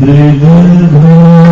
Deva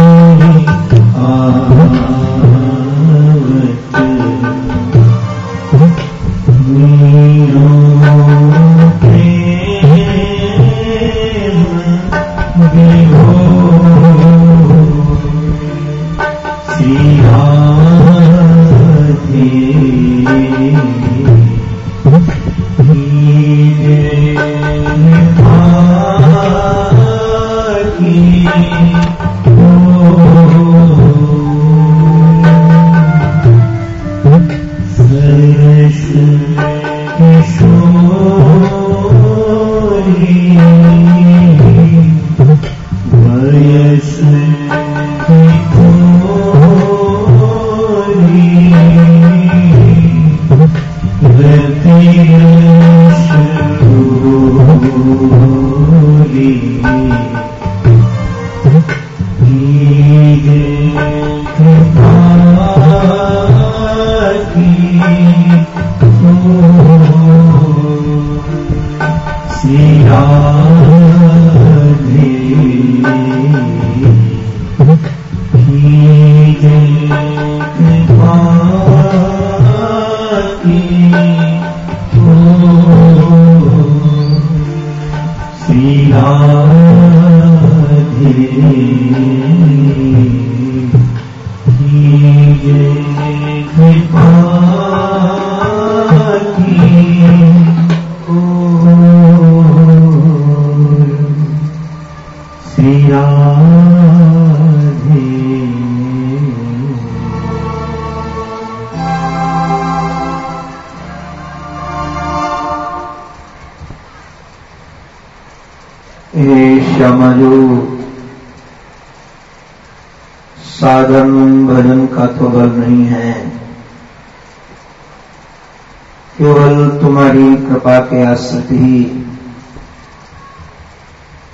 आश्रित ही।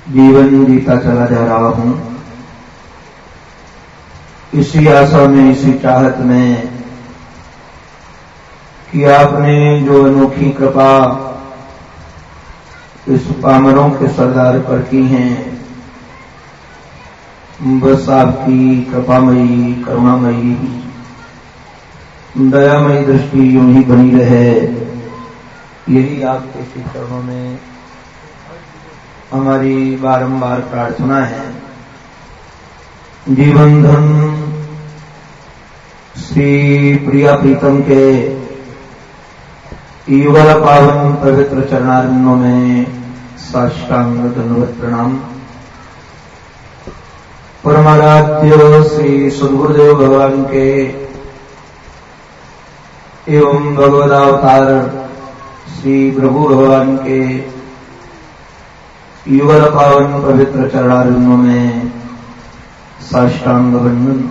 जीवन जीता चला जा रहा हूँ इसी आशा में, इसी चाहत में कि आपने जो अनोखी कृपा इस पामरों के सरदार पर की हैं, बस आपकी कृपामयी, करुणामयी, दयामयी दृष्टि यूँ ही बनी रहे। यही आपके श्री चरणों में हमारी बारंबार प्रार्थना है। जीवन धन श्री प्रिया प्रीतम के युगल पावन पवित्र चरणारिंदों में साष्टांग धन्यवाद प्रणाम। परमाराध्य श्री सदगुरुदेव भगवान के एवं भगवदावतार श्री प्रभु भगवान के युगल पावन पवित्र चरणारिंदों में साष्टांग बंधन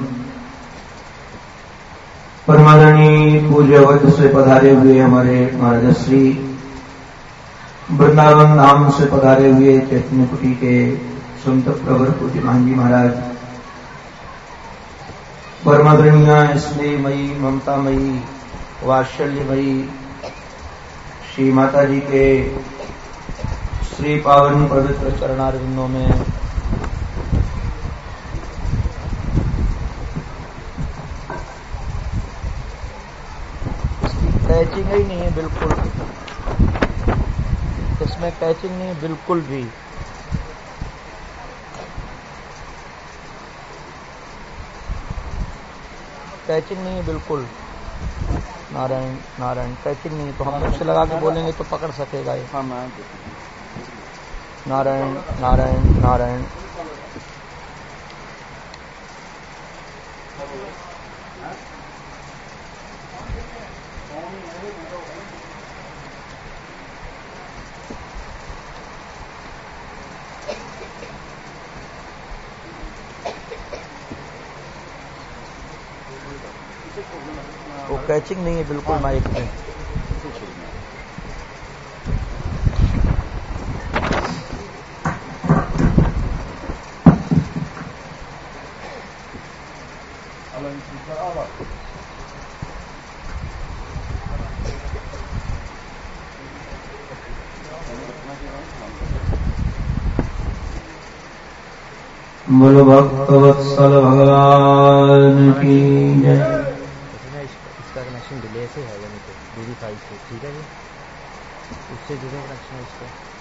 परमादरणी पूज्य वध से पधारे हुए हमारे महाराज श्री वृंदावन धाम से पधारे हुए चैतन्य कुटी के संत प्रवर पूज्य महाजी महाराज, परमादरणीय स्नेहमयी, ममतामयी, वात्सल्यमयी श्री माता जी के श्री पावन पवित्र चरणारविंदों में। कैचिंग ही नहीं है बिल्कुल इसमें कैचिंग नहीं बिल्कुल भी। कैचिंग नहीं है बिल्कुल। नारायण नारायण पैकिंग नहीं तो हम उससे लगा के बोलेंगे तो पकड़ सकेगा ये। नारायण नारायण नारायण। वो कैचिंग नहीं है बिल्कुल हाँ। माइक में बोलो भक्तवत्सल भगवान की जय। तो डीडी फाइव से ठीक है जी उससे जुड़े कनेक्शन इसका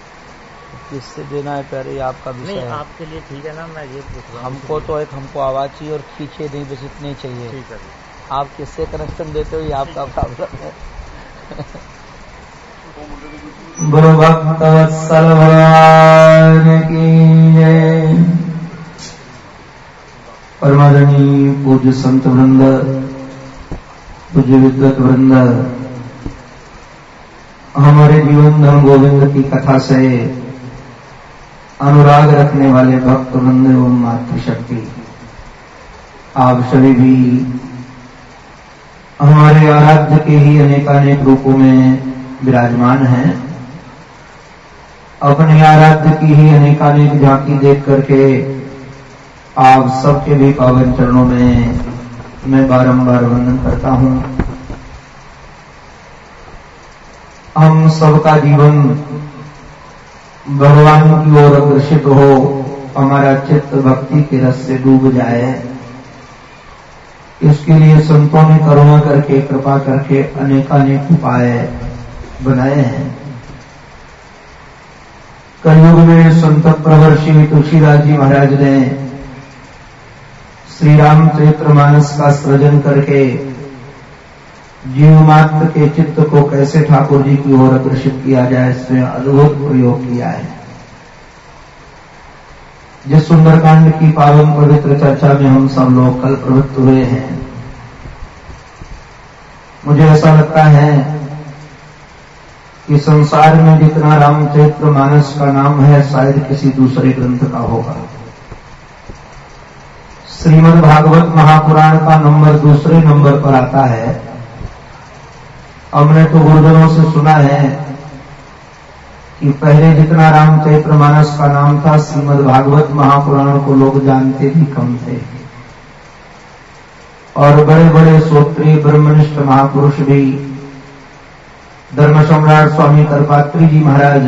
किससे देना है पहले आपका विषय नहीं आपके लिए ठीक है ना मैं ये पूछ रहा हूँ। हमको तो एक हमको आवाज़ चाहिए और खींचे नहीं बस इतने चाहिए। ठीक है। आप किससे कनेक्शन देते हो ये आपका प्रॉब्लम है। गुरु भक्त वत्सल भगवान की जय। परमादनी पूज्य संत वृंद पूज्य विद्वत वृंद हमारे जीवन धन गोविंद की कथा से अनुराग रखने वाले भक्त वृंद एवं मातृशक्ति आप सभी भी हमारे आराध्य के ही अनेकानेक रूपों में विराजमान हैं। अपने आराध्य की ही अनेकानेक झांकी देख करके आप सबके भी पावन चरणों में मैं बारंबार वंदन करता हूँ। हम सबका जीवन भगवान की ओर अग्रसित हो, हमारा चित्त भक्ति के रस से डूब जाए। इसके लिए संतों ने करुणा करके, कृपा करके अनेकानेक उपाय बनाए हैं। कलयुग में संत प्रवर श्री तुलसीदास जी महाराज ने श्री राम चरित्र मानस का सृजन करके जीव मात्र के चित्त को कैसे ठाकुर जी की ओर अग्रसित किया जाए, इसमें अद्भुत प्रयोग किया है। जिस सुंदरकांड की पावन पवित्र चर्चा में हम सब लोग कल प्रवृत्त हुए हैं, मुझे ऐसा लगता है कि संसार में जितना रामचरित्र मानस का नाम है, शायद किसी दूसरे ग्रंथ का होगा। श्रीमद् भागवत महापुराण का नंबर दूसरे नंबर पर आता है। हमने तो गुरुजनों से सुना है कि पहले जितना रामचरित्र मानस का नाम था, श्रीमद् भागवत महापुराण को लोग जानते भी कम थे। और बड़े बड़े सोत्री ब्रह्मनिष्ठ महापुरुष भी धर्म सम्राट स्वामी कर्पात्री जी महाराज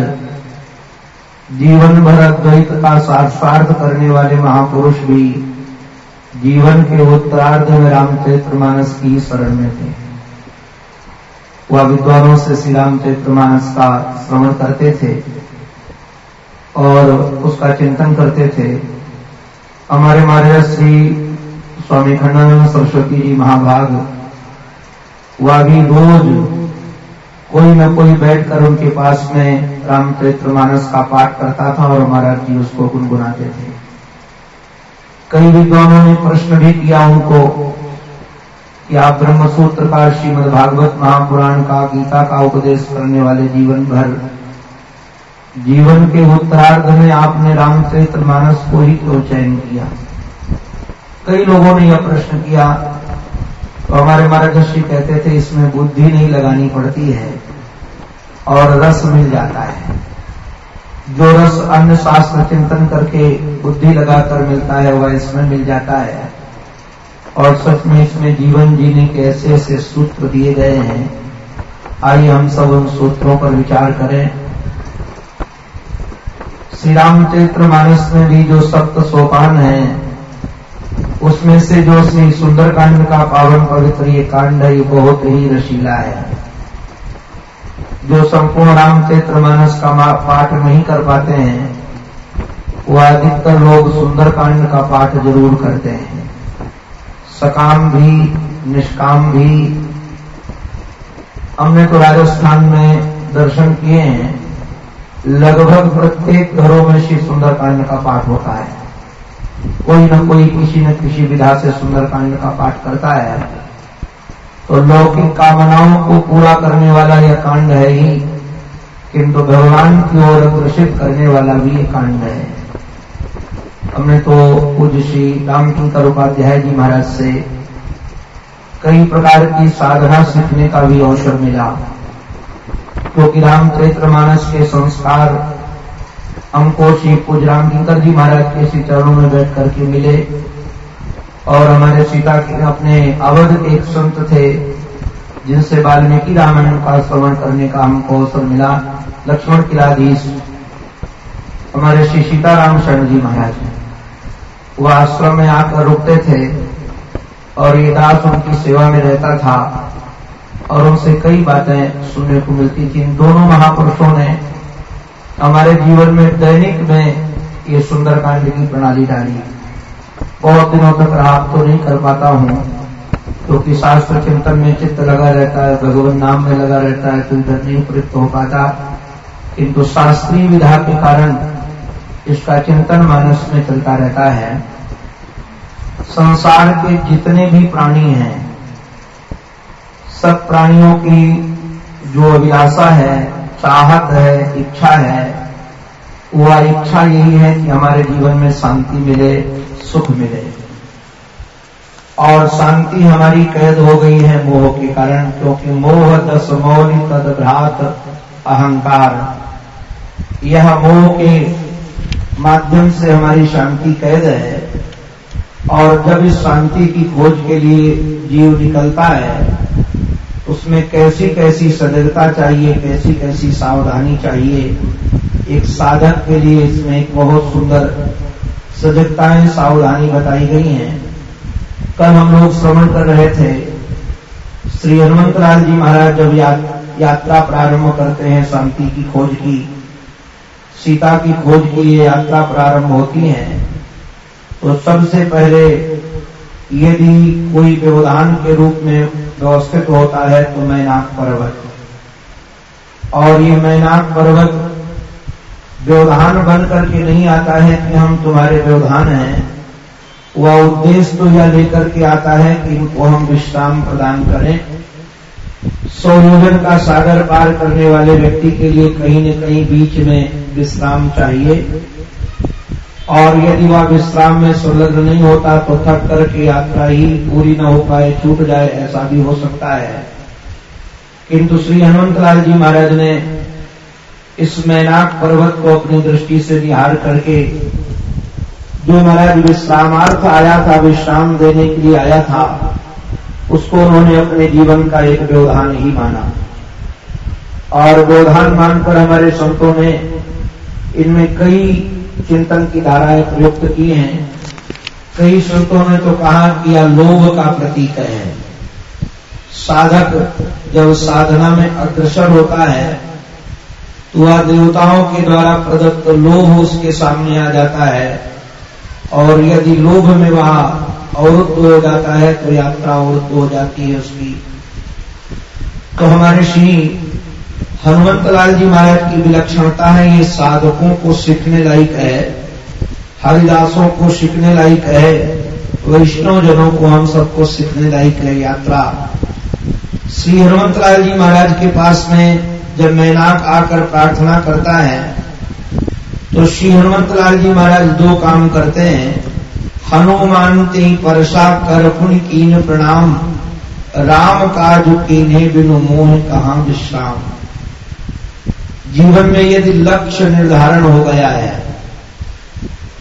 जीवन भर अद्वैत का साक्षार्थ करने वाले महापुरुष भी, जीवन के उत्तरार्ध में रामचरित्र मानस की शरण में थे। वह विद्वानों से श्री राम चरित्र मानस का श्रवण करते थे और उसका चिंतन करते थे। हमारे महाराज श्री स्वामी खंडानंद सरस्वती जी महाभाग, वह भी रोज कोई न कोई बैठकर उनके पास में रामचरित्र मानस का पाठ करता था और महाराज जी उसको गुनगुनाते थे। कई विद्वानों ने प्रश्न भी किया उनको कि आप ब्रह्मसूत्र का श्रीमद भागवत महापुराण का गीता का उपदेश करने वाले जीवन भर जीवन के उत्तरार्ध में आपने रामचरित्र मानस को ही क्यों चयन किया। कई लोगों ने यह प्रश्न किया तो हमारे श्री कहते थे, इसमें बुद्धि नहीं लगानी पड़ती है और रस मिल जाता है। जो रस अन्य शास्त्र चिंतन करके बुद्धि लगाकर मिलता है, वह इसमें मिल जाता है। और सच में इसमें जीवन जीने के ऐसे ऐसे सूत्र दिए गए हैं। आइए हम सब उन सूत्रों पर विचार करें। श्री रामचरित्र मानस में भी जो सप्त सोपान है, उसमें से जो श्री सुंदरकांड का पावन पवित्र ये कांड है, ये बहुत ही रशीला है। जो संपूर्ण रामचरित्र मानस का पाठ नहीं कर पाते हैं वह अधिकतर लोग सुंदरकांड का पाठ ज़रूर करते हैं। सकाम भी, निष्काम भी। हमने तो राजस्थान में दर्शन किए हैं। लगभग प्रत्येक घरों में श्री सुंदरकांड का पाठ होता है। कोई न कोई किसी न किसी विधा से सुंदरकांड का पाठ करता है। तो लौकिक कामनाओं को पूरा करने वाला यह कांड है ही, किंतु भगवान की ओर अग्रसित करने वाला भी ये कांड है। हमने तो पूज्य श्री रामकिंकर उपाध्याय जी महाराज से कई प्रकार की साधना सीखने का भी अवसर मिला, क्योंकि तो रामचरित्र मानस के संस्कार हमको श्री पूज रामकिंकर जी महाराज के श्री चरणों में बैठ करके मिले, और हमारे सीता के अपने अवध एक संत थे, जिनसे वाल्मीकि रामायण का श्रवण करने का हमको अवसर मिला, लक्ष्मण किलाधीश, हमारे श्री सीताराम शरण जी महाराज। वह आश्रम में आकर रुकते थे और ये दास उनकी सेवा में रहता था और उनसे कई बातें सुनने को मिलती थी। इन दोनों महापुरुषों ने हमारे जीवन में दैनिक में ये सुंदरकांड की प्रणाली डाली। बहुत दिनों तक रात तो नहीं कर पाता हूँ, क्योंकि तो शास्त्र चिंतन में चित्त लगा रहता है, भगवान नाम में लगा रहता है तो इधर नहीं प्रयुक्त हो पाता। किंतु शास्त्रीय विधा के कारण इसका चिंतन मानस में चलता रहता है। संसार के जितने भी प्राणी हैं, सब प्राणियों की जो अभिलाषा है, चाहत है, इच्छा है, वह इच्छा यही है कि हमारे जीवन में शांति मिले, सुख मिले। और शांति हमारी कैद हो गई है मोह के कारण, क्योंकि मोह दस मौली तद भ्रात अहंकार। यह मोह के माध्यम से हमारी शांति कैद है और जब इस शांति की खोज के लिए जीव निकलता है उसमें कैसी कैसी सजगता चाहिए कैसी कैसी सावधानी चाहिए एक साधक के लिए इसमें एक बहुत सुंदर सजगताएँ सावधानी बताई गई हैं। कल हम लोग श्रवण कर रहे थे श्री हनुमंत लाल जी महाराज जब या, यात्रा प्रारंभ करते हैं शांति की खोज की सीता की खोज की ये यात्रा प्रारंभ होती है तो सबसे पहले यदि कोई व्यवधान के रूप में व्यवस्थित होता है तो मैनाक पर्वत। और ये मैनाक पर्वत व्यवधान बन करके नहीं आता है कि हम तुम्हारे व्यवधान हैं। वह उद्देश्य तो यह लेकर के आता है कि इनको हम विश्राम प्रदान करें। संयोजन का सागर पार करने वाले व्यक्ति के लिए कहीं न कहीं बीच में विश्राम चाहिए। और यदि वह विश्राम में संलग्न नहीं होता तो थक कर करके यात्रा ही पूरी न हो पाए, छूट जाए, ऐसा भी हो सकता है। किंतु श्री हनुमत लाल जी महाराज ने इस मैनाक पर्वत को अपनी दृष्टि से निहार करके जो महाराज विश्रामार्थ आया था, विश्राम देने के लिए आया था उसको उन्होंने अपने जीवन का एक व्यवधान ही माना। और व्यवधान मानकर हमारे संतों ने इनमें कई चिंतन की धाराएँ प्रयुक्त की हैं। कई संतों ने तो कहा कि यह लोभ का प्रतीक है। साधक जब साधना में अग्रसर होता है तो वह देवताओं के द्वारा प्रदत्त लोभ उसके सामने आ जाता है। और यदि लोभ में वहाँ अवरुद्ध हो जाता है तो यात्रा अवरुद्ध हो जाती है उसकी। तो हमारे श्री हनुमत लाल जी महाराज की विलक्षणता है, ये साधकों को सीखने लायक है, हरिदासों को सीखने लायक है वैष्णव जनों को हम सबको सीखने लायक है यात्रा। श्री हनुमत लाल जी महाराज के पास में जब मैनाक आकर प्रार्थना करता है तो श्री हनुमत लाल जी महाराज दो काम करते हैं। हनुमान ते परसा कर कीन प्रणाम। राम काज कीने बिनु मोह कहा विश्राम जीवन में यदि लक्ष्य निर्धारण हो गया है,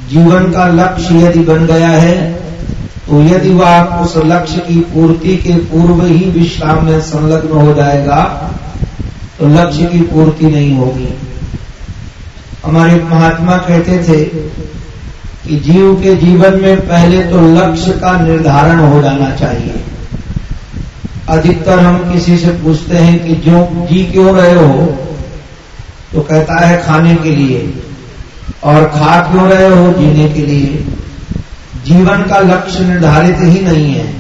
जीवन का लक्ष्य यदि बन गया है तो यदि वह आप उस लक्ष्य की पूर्ति के पूर्व ही विश्राम में संलग्न हो जाएगा तो लक्ष्य की पूर्ति नहीं होगी। हमारे महात्मा कहते थे कि जीव के जीवन में पहले तो लक्ष्य का निर्धारण हो जाना चाहिए। अधिकतर हम किसी से पूछते हैं कि जो जी क्यों रहे हो तो कहता है खाने के लिए, और खा क्यों रहे हो जीने के लिए। जीवन का लक्ष्य निर्धारित ही नहीं है।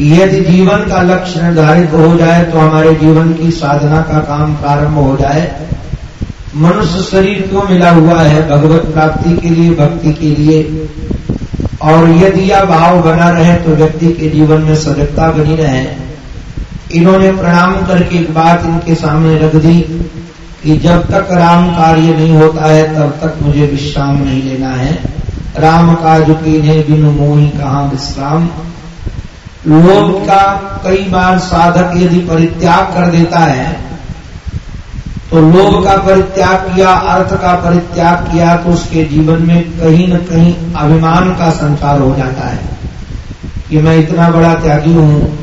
यदि जीवन का लक्ष्य निर्धारित हो जाए तो हमारे जीवन की साधना का काम प्रारंभ हो जाए। मनुष्य शरीर क्यों मिला हुआ है भगवत प्राप्ति के लिए, भक्ति के लिए? और यदि यह भाव बना रहे तो व्यक्ति के जीवन में सजगता बनी रहे। इन्होंने प्रणाम करके एक बात इनके सामने रख दी कि जब तक राम कार्य नहीं होता है, तब तक मुझे विश्राम नहीं लेना है। राम का की है बिन मोही कहा विश्राम? लोभ का कई बार साधक यदि परित्याग कर देता है तो लोभ का परित्याग किया, अर्थ का परित्याग किया तो उसके जीवन में कहीं न कहीं अभिमान का संचार हो जाता है। कि मैं इतना बड़ा त्यागी हूँ,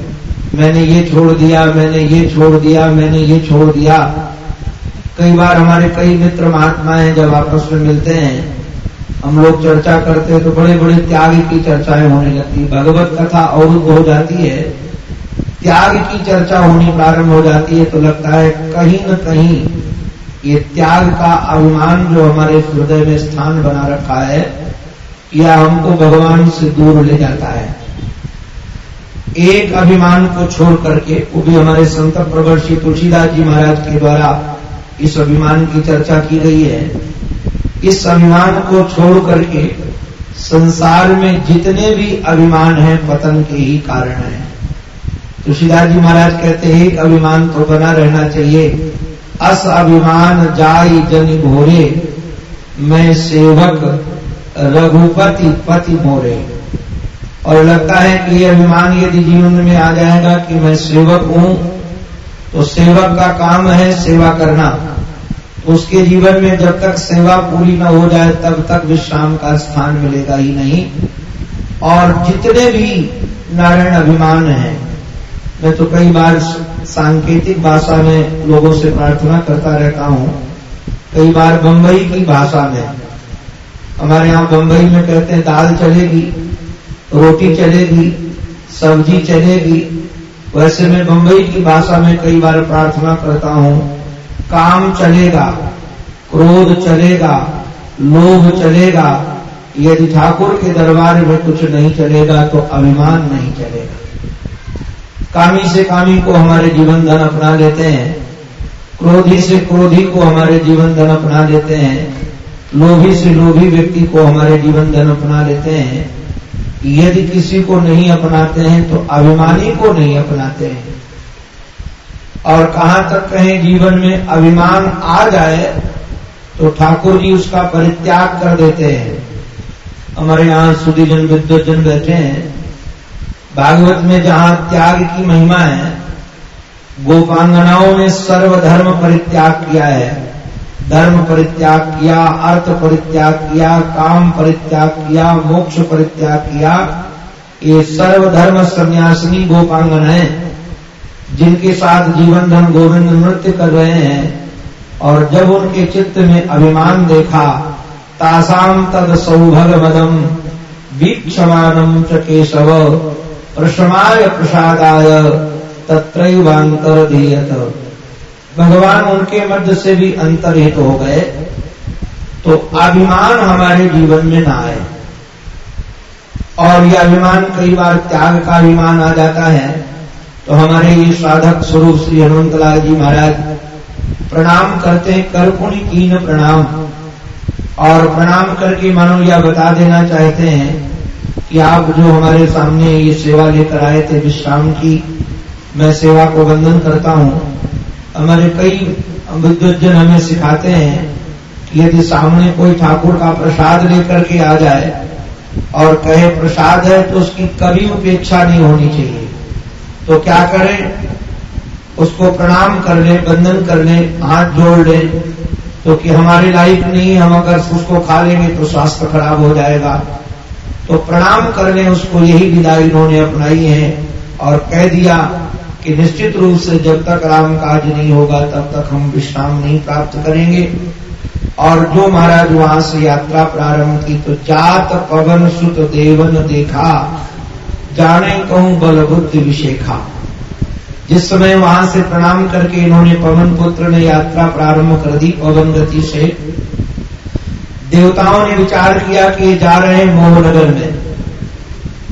मैंने ये छोड़ दिया, मैंने ये छोड़ दिया, मैंने ये छोड़ दिया। कई बार हमारे कई मित्र महात्मा हैं, जब आपस में मिलते हैं, हम लोग चर्चा करते हैं तो बड़े बड़े त्याग की चर्चाएँ होने लगती भगवत कथा और हो जाती है। त्याग की चर्चा होनी प्रारंभ हो जाती है तो लगता है कहीं न कहीं ये त्याग का अभिमान जो हमारे हृदय में स्थान बना रखा है या हमको भगवान से दूर ले जाता है। एक अभिमान को छोड़ करके, वो भी हमारे संत प्रवर श्री तुलसीदास जी महाराज के द्वारा इस अभिमान की चर्चा की गई है। इस अभिमान को छोड़ करके संसार में जितने भी अभिमान हैं, पतन के ही कारण हैं। तुलसीदास जी महाराज कहते हैं अभिमान तो बना रहना चाहिए। अस अभिमान जाय जन भोरे, मैं सेवक रघुपति पति मोरे और लगता है कि ये अभिमान यदि जीवन में आ जाएगा कि मैं सेवक हूँ तो सेवक का काम है सेवा करना। उसके जीवन में जब तक सेवा पूरी न हो जाए, तब तक विश्राम का स्थान मिलेगा ही नहीं। और जितने भी नारायण अभिमान हैं मैं तो कई बार सांकेतिक भाषा में लोगों से प्रार्थना करता रहता हूँ। कई बार बंबई की भाषा में। हमारे यहाँ बंबई में कहते हैं, दाल चलेगी, रोटी चलेगी, सब्ज़ी चलेगी। वैसे मैं बंबई की भाषा में कई बार प्रार्थना करता हूँ, काम चलेगा, क्रोध चलेगा, लोभ चलेगा, यदि ठाकुर के दरबार में कुछ नहीं चलेगा तो अभिमान नहीं चलेगा। कामी से कामी को हमारे जीवन धन अपना लेते हैं। क्रोधी से क्रोधी को हमारे जीवन धन अपना लेते हैं। लोभी से लोभी व्यक्ति को हमारे जीवन धन अपना लेते हैं। यदि किसी को नहीं अपनाते हैं तो अभिमानी को नहीं अपनाते हैं। और कहाँ तक कहें जीवन में अभिमान आ जाए तो ठाकुर जी उसका परित्याग कर देते हैं। हमारे यहाँ सुधीजन विद्युत जन बैठे हैं। भागवत में जहाँ त्याग की महिमा है, गोपांगनाओं ने सर्वधर्म परित्याग किया है। धर्म परित्याग किया, अर्थ परित्याग किया, काम परित्याग किया, मोक्ष परित्याग किया, ये सर्वधर्म सन्यासिनी गोपांगन है, जिनके साथ जीवन धन गोविंद नृत्य कर रहे हैं, और जब उनके चित्त में अभिमान देखा तासाम तद सौभग मदम वीक्षमानम च केशव। प्रशमाय प्रसादाय तत्रैवांतर धीयत भगवान उनके मध्य से भी अंतरहित हो गए तो अभिमान हमारे जीवन में ना आए और यह अभिमान कई बार त्याग का अभिमान आ जाता है। तो हमारे ये साधक स्वरूप श्री हनुमतलाल जी महाराज प्रणाम करते हैं कर्पुणी कीन प्रणाम। और प्रणाम करके मानो यह बता देना चाहते हैं कि आप जो हमारे सामने ये सेवा लेकर आए थे, विश्राम की, मैं सेवा को वंदन करता हूँ। हमारे कई विद्वजन हमें सिखाते हैं कि यदि सामने कोई ठाकुर का प्रसाद लेकर के आ जाए और कहे प्रसाद है तो उसकी कभी उपेक्षा नहीं होनी चाहिए। तो क्या करें? उसको प्रणाम कर ले बंधन कर ले, हाथ जोड़ ले तो कि हमारे लाइफ नहीं हम अगर उसको खा लेंगे तो स्वास्थ्य खराब हो जाएगा। तो प्रणाम करने उसको यही विदाई इन्होंने अपनाई है और कह दिया कि निश्चित रूप से जब तक राम काज नहीं होगा, तब तक हम विश्राम नहीं प्राप्त करेंगे। और जो महाराज वहाँ से यात्रा प्रारंभ की तो जात पवन सुत देवन देखा, जाने कहूँ बल बुद्धि विशेखा। जिस समय वहाँ से प्रणाम करके इन्होंने पवन पुत्र ने यात्रा प्रारंभ कर दी, पवन गति से देवताओं ने विचार किया कि ये जा रहे हैं मोहनगर में।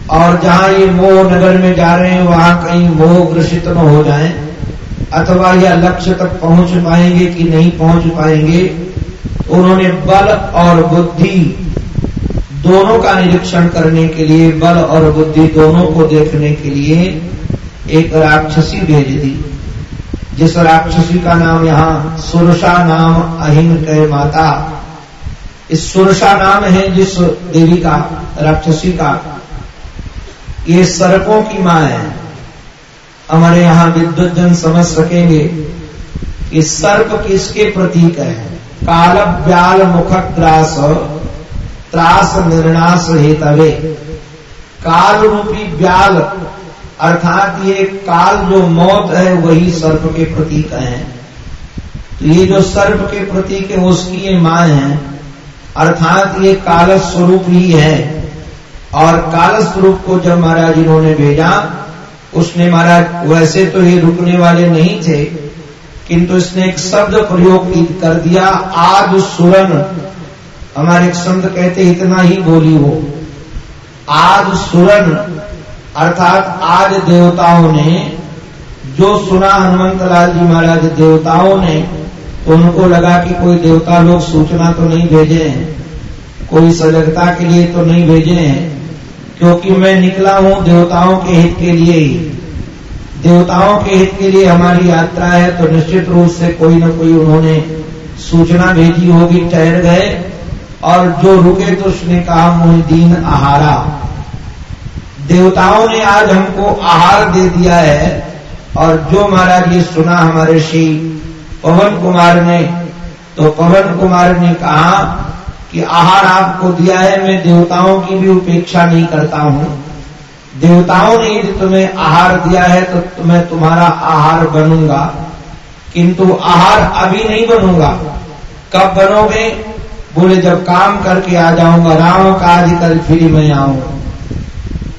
और जहाँ ये मोह नगर में जा रहे हैं, वहाँ कहीं मोह ग्रसित न हो जाए, अथवा यह लक्ष्य तक पहुँच पाएँगे कि नहीं पहुँच पाएँगे, उन्होंने बल और बुद्धि दोनों का निरीक्षण करने के लिए, बल और बुद्धि दोनों को देखने के लिए एक राक्षसी भेज दी। जिस राक्षसी का नाम यहाँ सुरसा नाम कह माता इस सुरसा नाम है जिस देवी का, राक्षसी का। ये सर्पों की माँ है। हमारे यहाँ विद्युत जन समझ सकेंगे कि सर्प किसके प्रतीक है। काल व्याल मुख त्रास त्रास निर्णास हेतवे काल रूपी ब्याल, अर्थात ये काल जो मौत है, वही सर्प के प्रतीक है। तो ये जो सर्प के प्रतीक है उसकी ये माँ है। अर्थात ये काल स्वरूप ही है। और काल स्वरूप को जब महाराज इन्होंने भेजा, उसने महाराज, वैसे तो ये रुकने वाले नहीं थे, किंतु इसने एक शब्द प्रयोग कर दिया आज सुरन। हमारे संत कहते इतना ही बोली हो आज सुरन, अर्थात आज देवताओं ने, जो सुना हनुमंत लाल जी महाराज देवताओं ने तो उनको लगा कि कोई देवता लोग सूचना तो नहीं भेजे हैं, कोई सजगता के लिए तो नहीं भेजे हैं, क्योंकि मैं निकला हूँ देवताओं के हित के लिए ही। देवताओं के हित के लिए हमारी यात्रा है तो निश्चित रूप से कोई न कोई उन्होंने सूचना भेजी होगी, ठहर गए, और जो रुके तो उसने कहा मुहिदीन आहारा। देवताओं ने आज हमको आहार दे दिया है, और जो महाराज ये सुना हमारे श्री पवन कुमार ने तो पवन कुमार ने कहा कि आहार आपको दिया है, मैं देवताओं की भी उपेक्षा नहीं करता हूँ। देवताओं ने यदि तुम्हें आहार दिया है तो मैं तुम्हारा आहार बनूँगा। किंतु आहार अभी नहीं बनूँगा। कब बनोगे? बोले, जब काम करके आ जाऊँगा, राम काज कर फिर मैं आऊँगा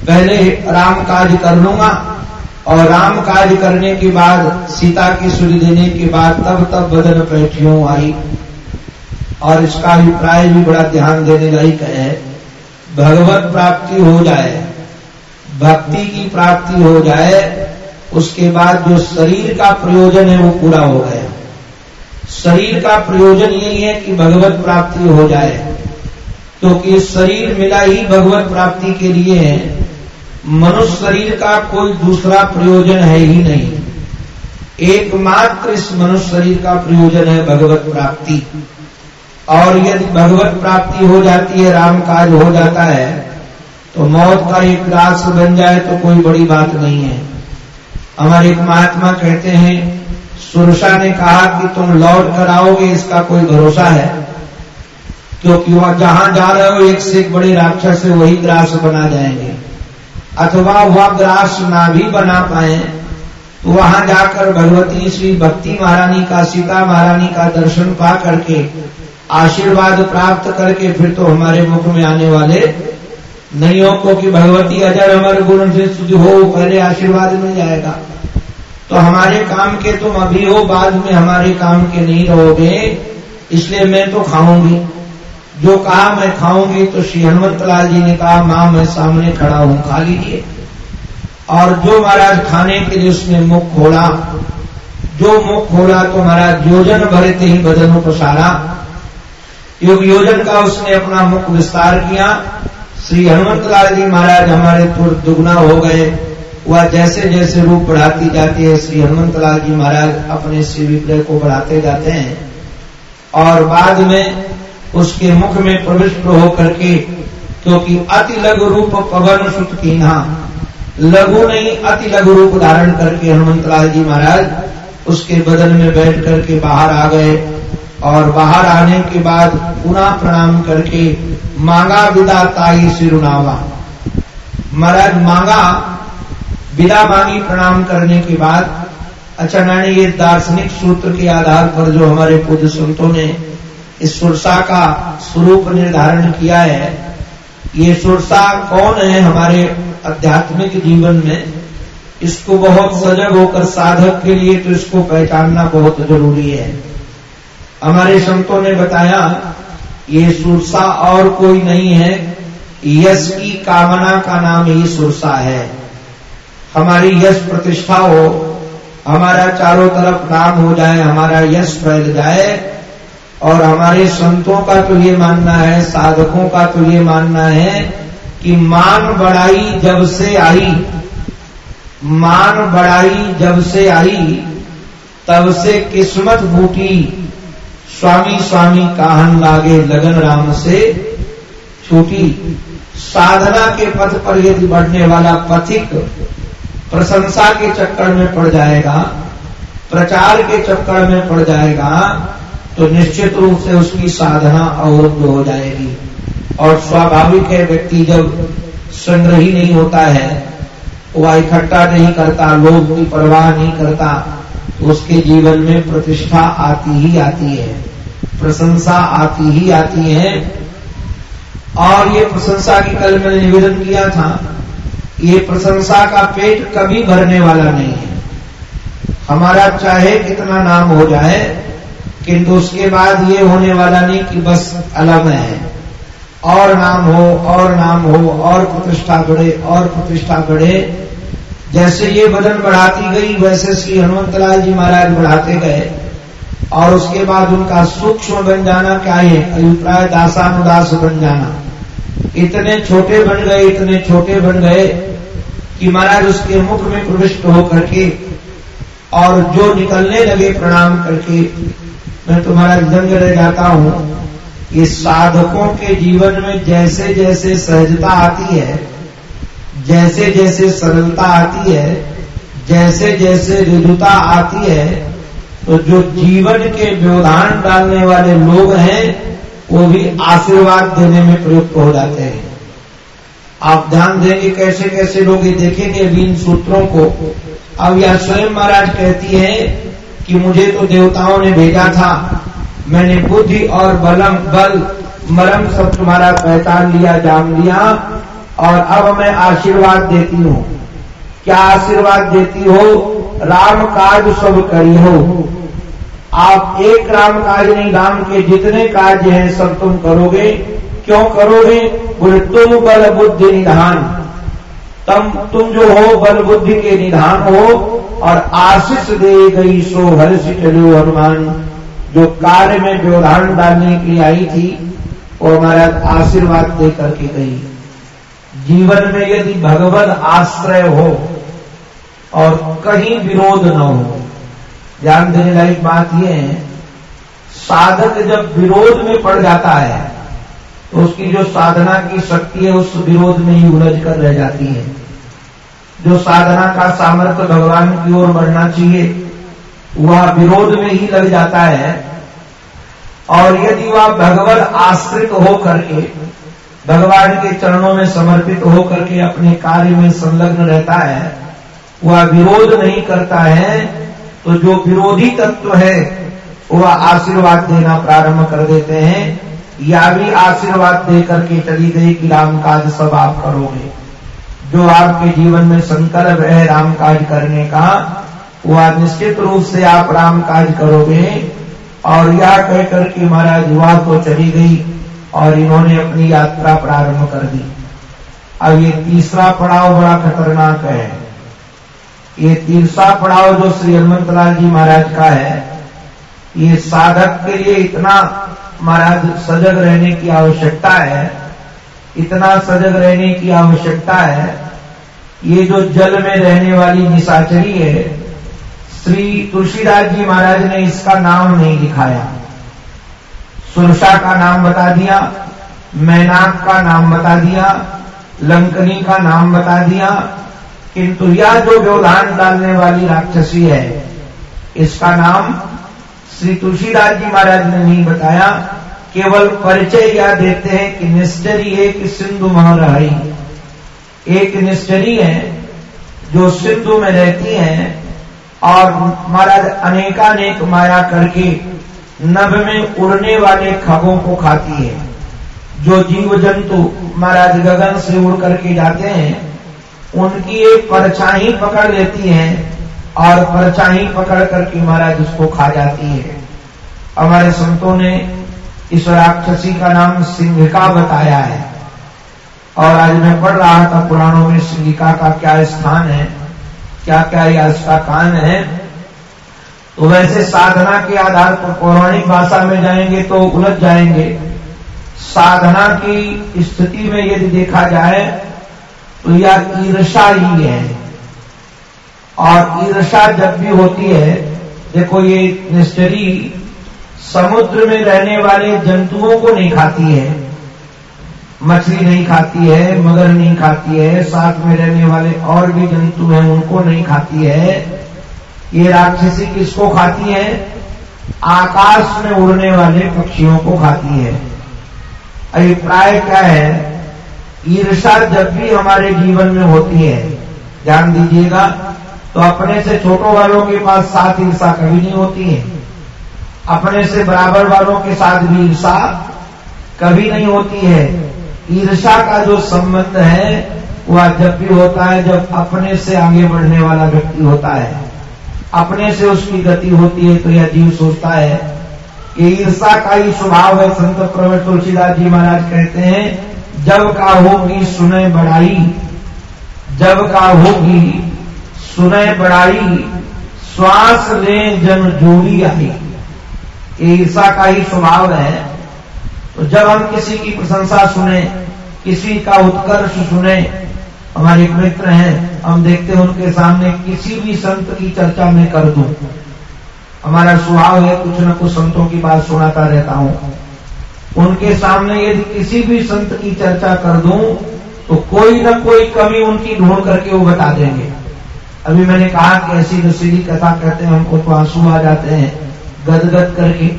पहले राम काज कर लूँगा और राम कार्य करने के बाद, सीता की सुरी देने के बाद तब तब बदन बैठियों आई? और इसका अभिप्राय भी बड़ा ध्यान देने लायक है। भगवत प्राप्ति हो जाए, भक्ति की प्राप्ति हो जाए, उसके बाद जो शरीर का प्रयोजन है वो पूरा हो गया। शरीर का प्रयोजन यही है कि भगवत प्राप्ति हो जाए। क्योंकि तो शरीर मिला ही भगवत प्राप्ति के लिए है। मनुष्य शरीर का कोई दूसरा प्रयोजन है ही नहीं। एकमात्र इस मनुष्य शरीर का प्रयोजन है भगवत प्राप्ति। और यदि भगवत प्राप्ति हो जाती है, राम काज हो जाता है तो मौत का एक राष्ट्र बन जाए तो कोई बड़ी बात नहीं है। हमारे एक महात्मा कहते हैं, सुरसा ने कहा कि तुम लौट कर आओगे, इसका कोई भरोसा है? क्योंकि वह जहाँ जा रहे हो, एक से एक बड़े राक्षस से वही ग्रास बना जाएँगे। अथवा वह ग्रास ना भी बना पाए। तो वहाँ जाकर भगवती श्री भक्ति महारानी का, सीता महारानी का दर्शन पा करके, आशीर्वाद प्राप्त करके फिर तो हमारे मुख में आने वाले नहीं हो क्योंकि भगवती अजर अमर गुण से शुद्ध हो, पहले आशीर्वाद मिल जाएगा। तो हमारे काम के तुम अभी हो, बाद में हमारे काम के नहीं रहोगे, इसलिए मैं तो खाऊँगी। जो कहा मैं खाऊँगी तो श्री हनुमत लाल जी ने कहा, माँ, मैं सामने खड़ा हूँ, खा लीजिए। और जो महाराज खाने के लिए उसने मुख खोला, जो मुख खोला तो महाराज योजन भरते ही बदन को सारा। योग योजन का उसने अपना मुख विस्तार किया। श्री हनुमत लाल जी महाराज हमारे तुर दुगना हो गए। वह जैसे जैसे रूप बढ़ाती जाती है, श्री हनुमत लाल जी महाराज अपने श्री विग्रह को बढ़ाते जाते हैं। और बाद में उसके मुख में प्रविष्ट होकर के, क्योंकि अति लघु रूप पवन सुत की लघु नहीं, अति लघु रूप धारण करके हनुमत लाल जी महाराज उसके बदन में बैठ करके बाहर आ गए और बाहर आने के बाद पुनः प्रणाम करके मांगा विदा ताई सिरुनावा महाराज, मांगा विदा मांगी प्रणाम करने के बाद मैंने ये दार्शनिक सूत्र के आधार पर जो हमारे पूज्य संतों ने इस सुरसा का स्वरूप निर्धारण किया है। ये सुरसा कौन है हमारे आध्यात्मिक जीवन में? इसको बहुत सजग होकर साधक के लिए तो इसको पहचानना बहुत ज़रूरी है। हमारे संतों ने बताया, ये सुरसा और कोई नहीं है। यश की कामना का नाम ही सुरसा है। हमारी यश प्रतिष्ठा हो, हमारा चारों तरफ़ नाम हो जाए, हमारा यश फैल जाए और हमारे संतों का तो ये मानना है, साधकों का तो ये मानना है कि मान बढ़ाई जब से आई, मान बढ़ाई जब से आई, तब से किस्मत बूटी, स्वामी स्वामी काहन लागे लगन राम से छूटी। साधना के पथ पर यदि बढ़ने वाला पथिक प्रशंसा के चक्कर में पड़ जाएगा, प्रचार के चक्कर में पड़ जाएगा तो निश्चित रूप से उसकी साधना अवरुद्ध हो जाएगी। और स्वाभाविक है, व्यक्ति जब संग्रही नहीं होता है, वह इकट्ठा नहीं करता लोग की परवाह नहीं करता तो उसके जीवन में प्रतिष्ठा आती ही आती है, प्रशंसा आती ही आती है। और ये प्रशंसा की कल मैंने निवेदन किया था, ये प्रशंसा का पेट कभी भरने वाला नहीं है। हमारा चाहे कितना नाम हो जाए किंतु उसके बाद ये होने वाला नहीं कि बस अलग है। और नाम हो, और नाम हो, और प्रतिष्ठा बढ़े और प्रतिष्ठा बढ़े जैसे ये वज़न बढ़ाती गई, वैसे श्री हनुमतलाल जी महाराज बढ़ाते गए। और उसके बाद उनका सूक्ष्म बन जाना क्या है? अभिप्राय दासानुदास बन जाना। इतने छोटे बन गए, इतने छोटे बन गए कि महाराज उसके मुख में प्रविष्ट होकर के और जो निकलने लगे प्रणाम करके मैं तुम्हारा दंग रह जाता हूँ। ये साधकों के जीवन में जैसे जैसे सहजता आती है जैसे जैसे सरलता आती है जैसे जैसे ऋजुता आती है तो जो जीवन के व्यवधान डालने वाले लोग हैं, वो भी आशीर्वाद देने में प्रयुक्त हो जाते हैं। आप ध्यान देंगे कैसे कैसे लोग ये देखेंगे अभी इन सूत्रों को। अब यह स्वयं महाराज कहती है कि मुझे तो देवताओं ने भेजा था। मैंने बुद्धि और बलम, बल मरम सब तुम्हारा पहचान लिया, जान लिया, और अब मैं आशीर्वाद देती हूँ। क्या आशीर्वाद देती हो? राम काज सब करी हो। आप एक राम काज नहीं, राम के जितने कार्य हैं, सब तुम करोगे। क्यों करोगे? बोले, तुम बल बुद्धि निधान। तम, तुम जो हो बल बुद्धि के निधान हो। और आशीष दे गई सो हर्ष चलो हनुमान। जो कार्य में व्यवधान डालने के लिए आई थी, वो हमारा आशीर्वाद दे करके गई। जीवन में यदि भगवत आश्रय हो और कहीं विरोध न हो, ध्यान देने लायक बात यह है, साधक जब विरोध में पड़ जाता है तो उसकी जो साधना की शक्ति है, उस विरोध में ही उलझ कर रह जाती है। जो साधना का सामर्थ्य भगवान की ओर बढ़ना चाहिए, वह विरोध में ही लग जाता है। और यदि वह भगवत आश्रित हो करके भगवान के चरणों में समर्पित हो करके अपने कार्य में संलग्न रहता है, वह विरोध नहीं करता है तो जो विरोधी तत्व है, वह आशीर्वाद देना प्रारंभ कर देते हैं। या भी आशीर्वाद दे करके चली गई कि राम काज सब आप करोगे। जो आपके जीवन में संकल्प है राम काज करने का वह निश्चित रूप से आप राम काज करोगे। और यह कहकर के महाराज युवा तो चली गई और इन्होंने अपनी यात्रा प्रारंभ कर दी। अब ये तीसरा पड़ाव बड़ा खतरनाक है। ये तीसरा पड़ाव जो श्री हनुमंतलाल जी महाराज का है, ये साधक के लिए इतना महाराज सजग रहने की आवश्यकता है इतना सजग रहने की आवश्यकता है। ये जो जल में रहने वाली निशाचरी है, श्री तुलसीदास जी महाराज ने इसका नाम नहीं लिखाया। सुरसा का नाम बता दिया, मैनाक का नाम बता दिया, लंकनी का नाम बता दिया, किंतु यह जो व्यवधान डालने वाली राक्षसी है, इसका नाम श्री तुलसीदास जी महाराज ने नहीं बताया। केवल परिचय यह देते हैं कि निश्चरी एक सिंधु महाराई एक निश्चरी है जो सिंधु में रहती हैं और महाराज अनेकानेक माया करके नभ में उड़ने वाले खगों को खाती है। जो जीव जंतु महाराज गगन से उड़ करके जाते हैं, उनकी एक परछाई पकड़ लेती है और परछाई पकड़ करके महाराज उसको खा जाती है। हमारे संतों ने इस राक्षसी का नाम सिंहिका बताया है। और आज मैं पढ़ रहा था पुराणों में सिंहिका का क्या स्थान है क्या क्या या इसका कान है। तो वैसे साधना के आधार पर पौराणिक भाषा में जाएँगे तो उलझ जाएँगे। साधना की स्थिति में यदि देखा जाए तो यह ईर्षा ही है। और ईर्षा जब भी होती है, देखो ये निश्चरी समुद्र में रहने वाले जंतुओं को नहीं खाती है। मछली नहीं खाती है, मगर नहीं खाती है। साथ में रहने वाले और भी जंतु हैं, उनको नहीं खाती है। ये राक्षसी किसको खाती है? आकाश में उड़ने वाले पक्षियों को खाती है। अभिप्राय क्या है? ईर्षा जब भी हमारे जीवन में होती है, ध्यान दीजिएगा तो अपने से छोटों वालों के पास साथ ईर्षा कभी नहीं होती है। अपने से बराबर वालों के साथ भी ईर्षा कभी नहीं होती है। ईर्षा का जो संबंध है, वह जब भी होता है, जब अपने से आगे बढ़ने वाला व्यक्ति होता है। अपने से उसकी गति होती है तो यह जीव सोचता है कि ईर्षा का ही स्वभाव है। संत प्रवर तुलसीदास जी महाराज कहते हैं, जब का होगी सुने बढ़ाई जब का होगी सुने बढ़ाई श्वास ले जन जोड़ी आई। ईर्षा का ही स्वभाव है। तो जब हम किसी की प्रशंसा सुने, किसी का उत्कर्ष सुने, हमारे एक मित्र हैं, हम देखते हैं उनके सामने किसी भी संत की चर्चा में कर दूँ। हमारा स्वभाव है, कुछ न कुछ संतों की बात सुनाता रहता हूँ। उनके सामने यदि किसी भी संत की चर्चा कर दूँ तो कोई न कोई कमी उनकी ढूंढ करके वो बता देंगे। अभी मैंने कहा कि ऐसी नशीली कथा कहते हैं, हमको तो आँसू आ जाते हैं। गदगद करके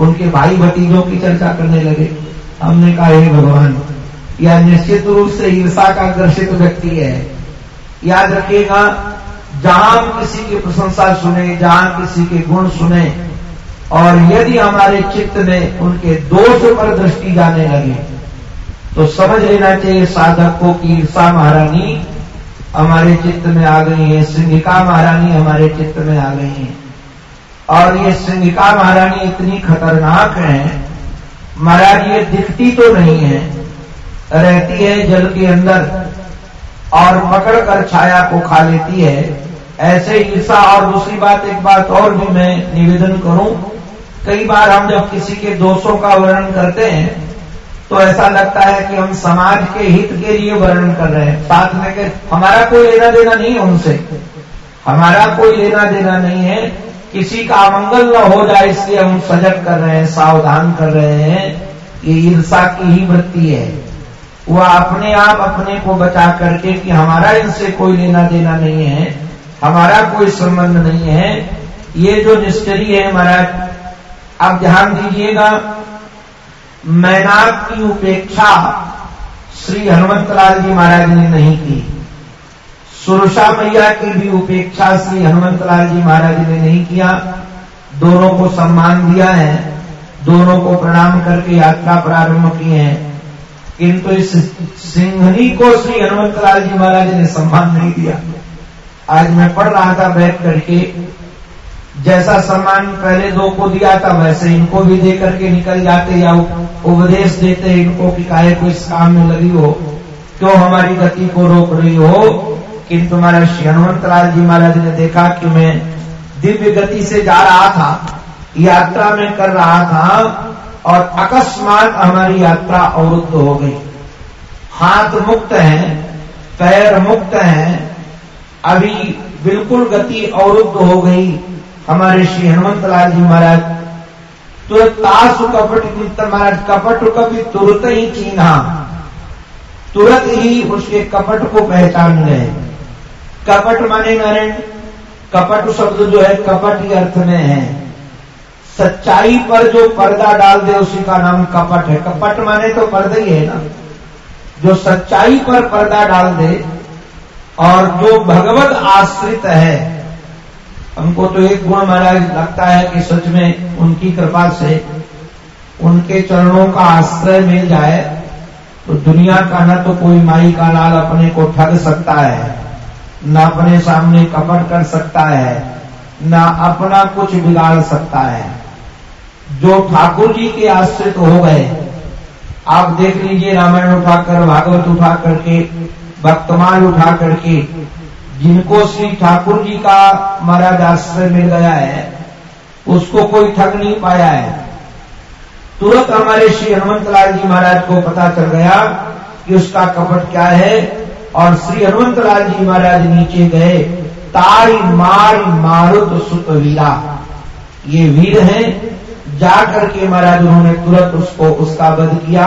उनके भाई भतीजों की चर्चा करने लगे। हमने कहा, हे भगवान, यह निश्चित रूप से ईर्षा का ग्रसित व्यक्ति है। याद रखिएगा, जहाँ किसी की प्रशंसा सुने, जहाँ किसी के गुण सुने, और यदि हमारे चित्त में उनके दोष पर दृष्टि जाने लगे तो समझ लेना चाहिए, साधक को कि ईर्षा महारानी, हमारे चित्त में आ गई है सिंगिका महारानी हमारे चित्त में आ गई है। और ये सिंगिका महारानी इतनी खतरनाक है, महाराज, ये दिखती तो नहीं है। रहती है जल के अंदर और पकड़ कर छाया को खा लेती है। ऐसे ईर्षा और दूसरी बात, एक बात और भी मैं निवेदन करूँ, कई बार हम जब किसी के दोषों का वर्णन करते हैं तो ऐसा लगता है कि हम समाज के हित के लिए वर्णन कर रहे हैं। साथ में के हमारा कोई लेना देना नहीं है उनसे। हमारा कोई लेना देना नहीं है। किसी का अमंगल न हो जाए, इसलिए हम सजग कर रहे हैं, सावधान कर रहे हैं। ये ईर्षा की ही वृत्ति है। वह अपने आप अपने को बचा करके कि हमारा इनसे कोई लेना देना नहीं है, हमारा कोई संबंध नहीं है। ये जो निष्करी है महाराज, आप ध्यान दीजिएगा, मैनाक की उपेक्षा श्री हनुमंतलाल जी महाराज ने नहीं की। सुरसा मैया की भी उपेक्षा श्री हनुमंतलाल जी महाराज ने नहीं किया। दोनों को सम्मान दिया है। दोनों को प्रणाम करके यात्रा प्रारंभ की है। किंतु इस सिंहनी को श्री हनुमंतलाल जी महाराज ने सम्मान नहीं दिया। आज मैं पढ़ रहा था बैठ करके। जैसा सम्मान पहले दो को दिया था, वैसे इनको भी दे करके निकल जाते या उपदेश देते इनको कि काहे को इस काम में लगी हो। क्यों हमारी गति को रोक रही हो? किंतु महाराज श्री हनुमंत लाल जी महाराज ने देखा कि मैं दिव्य गति से जा रहा था, यात्रा में कर रहा था, और अकस्मात हमारी यात्रा अवरुद्ध हो गई। हाथ मुक्त है, पैर मुक्त है, अभी बिल्कुल गति अवरुद्ध हो गई हमारे श्री हनुमंत लाल जी महाराज। तुरंत तासु कपट महाराज, कपट कभी तुरंत ही चीना तुरंत ही उसके कपट को पहचान गए। कपट माने नारायण, कपट शब्द जो है, कपट के अर्थ में है। सच्चाई पर जो पर्दा डाल दे, उसी का नाम कपट है। कपट माने तो पर्दा ही है ना। जो सच्चाई पर पर्दा डाल दे और जो भगवत आश्रित है, हमको तो एक गुण महाराज लगता है कि सच में उनकी कृपा से उनके चरणों का आश्रय मिल जाए तो दुनिया का ना तो कोई माई का लाल अपने को ठग सकता है। न अपने सामने कपट कर सकता है, न अपना कुछ बिगाड़ सकता है। जो ठाकुर जी के आश्रित हो गए, आप देख लीजिए रामायण उठाकर, भागवत उठा करके वर्तमान उठा करके जिनको श्री ठाकुर जी का महाराज आश्रय मिल गया है, उसको कोई ठग नहीं पाया है। तुरंत हमारे श्री हनुमत लाल जी महाराज को पता चल गया कि उसका कपट क्या है और श्री हनुमंत लाल जी महाराज नीचे गए, तारी मारी मारुत सुत वीरा ये वीर हैं, जाकर के महाराज उन्होंने तुरंत उसको उसका वध किया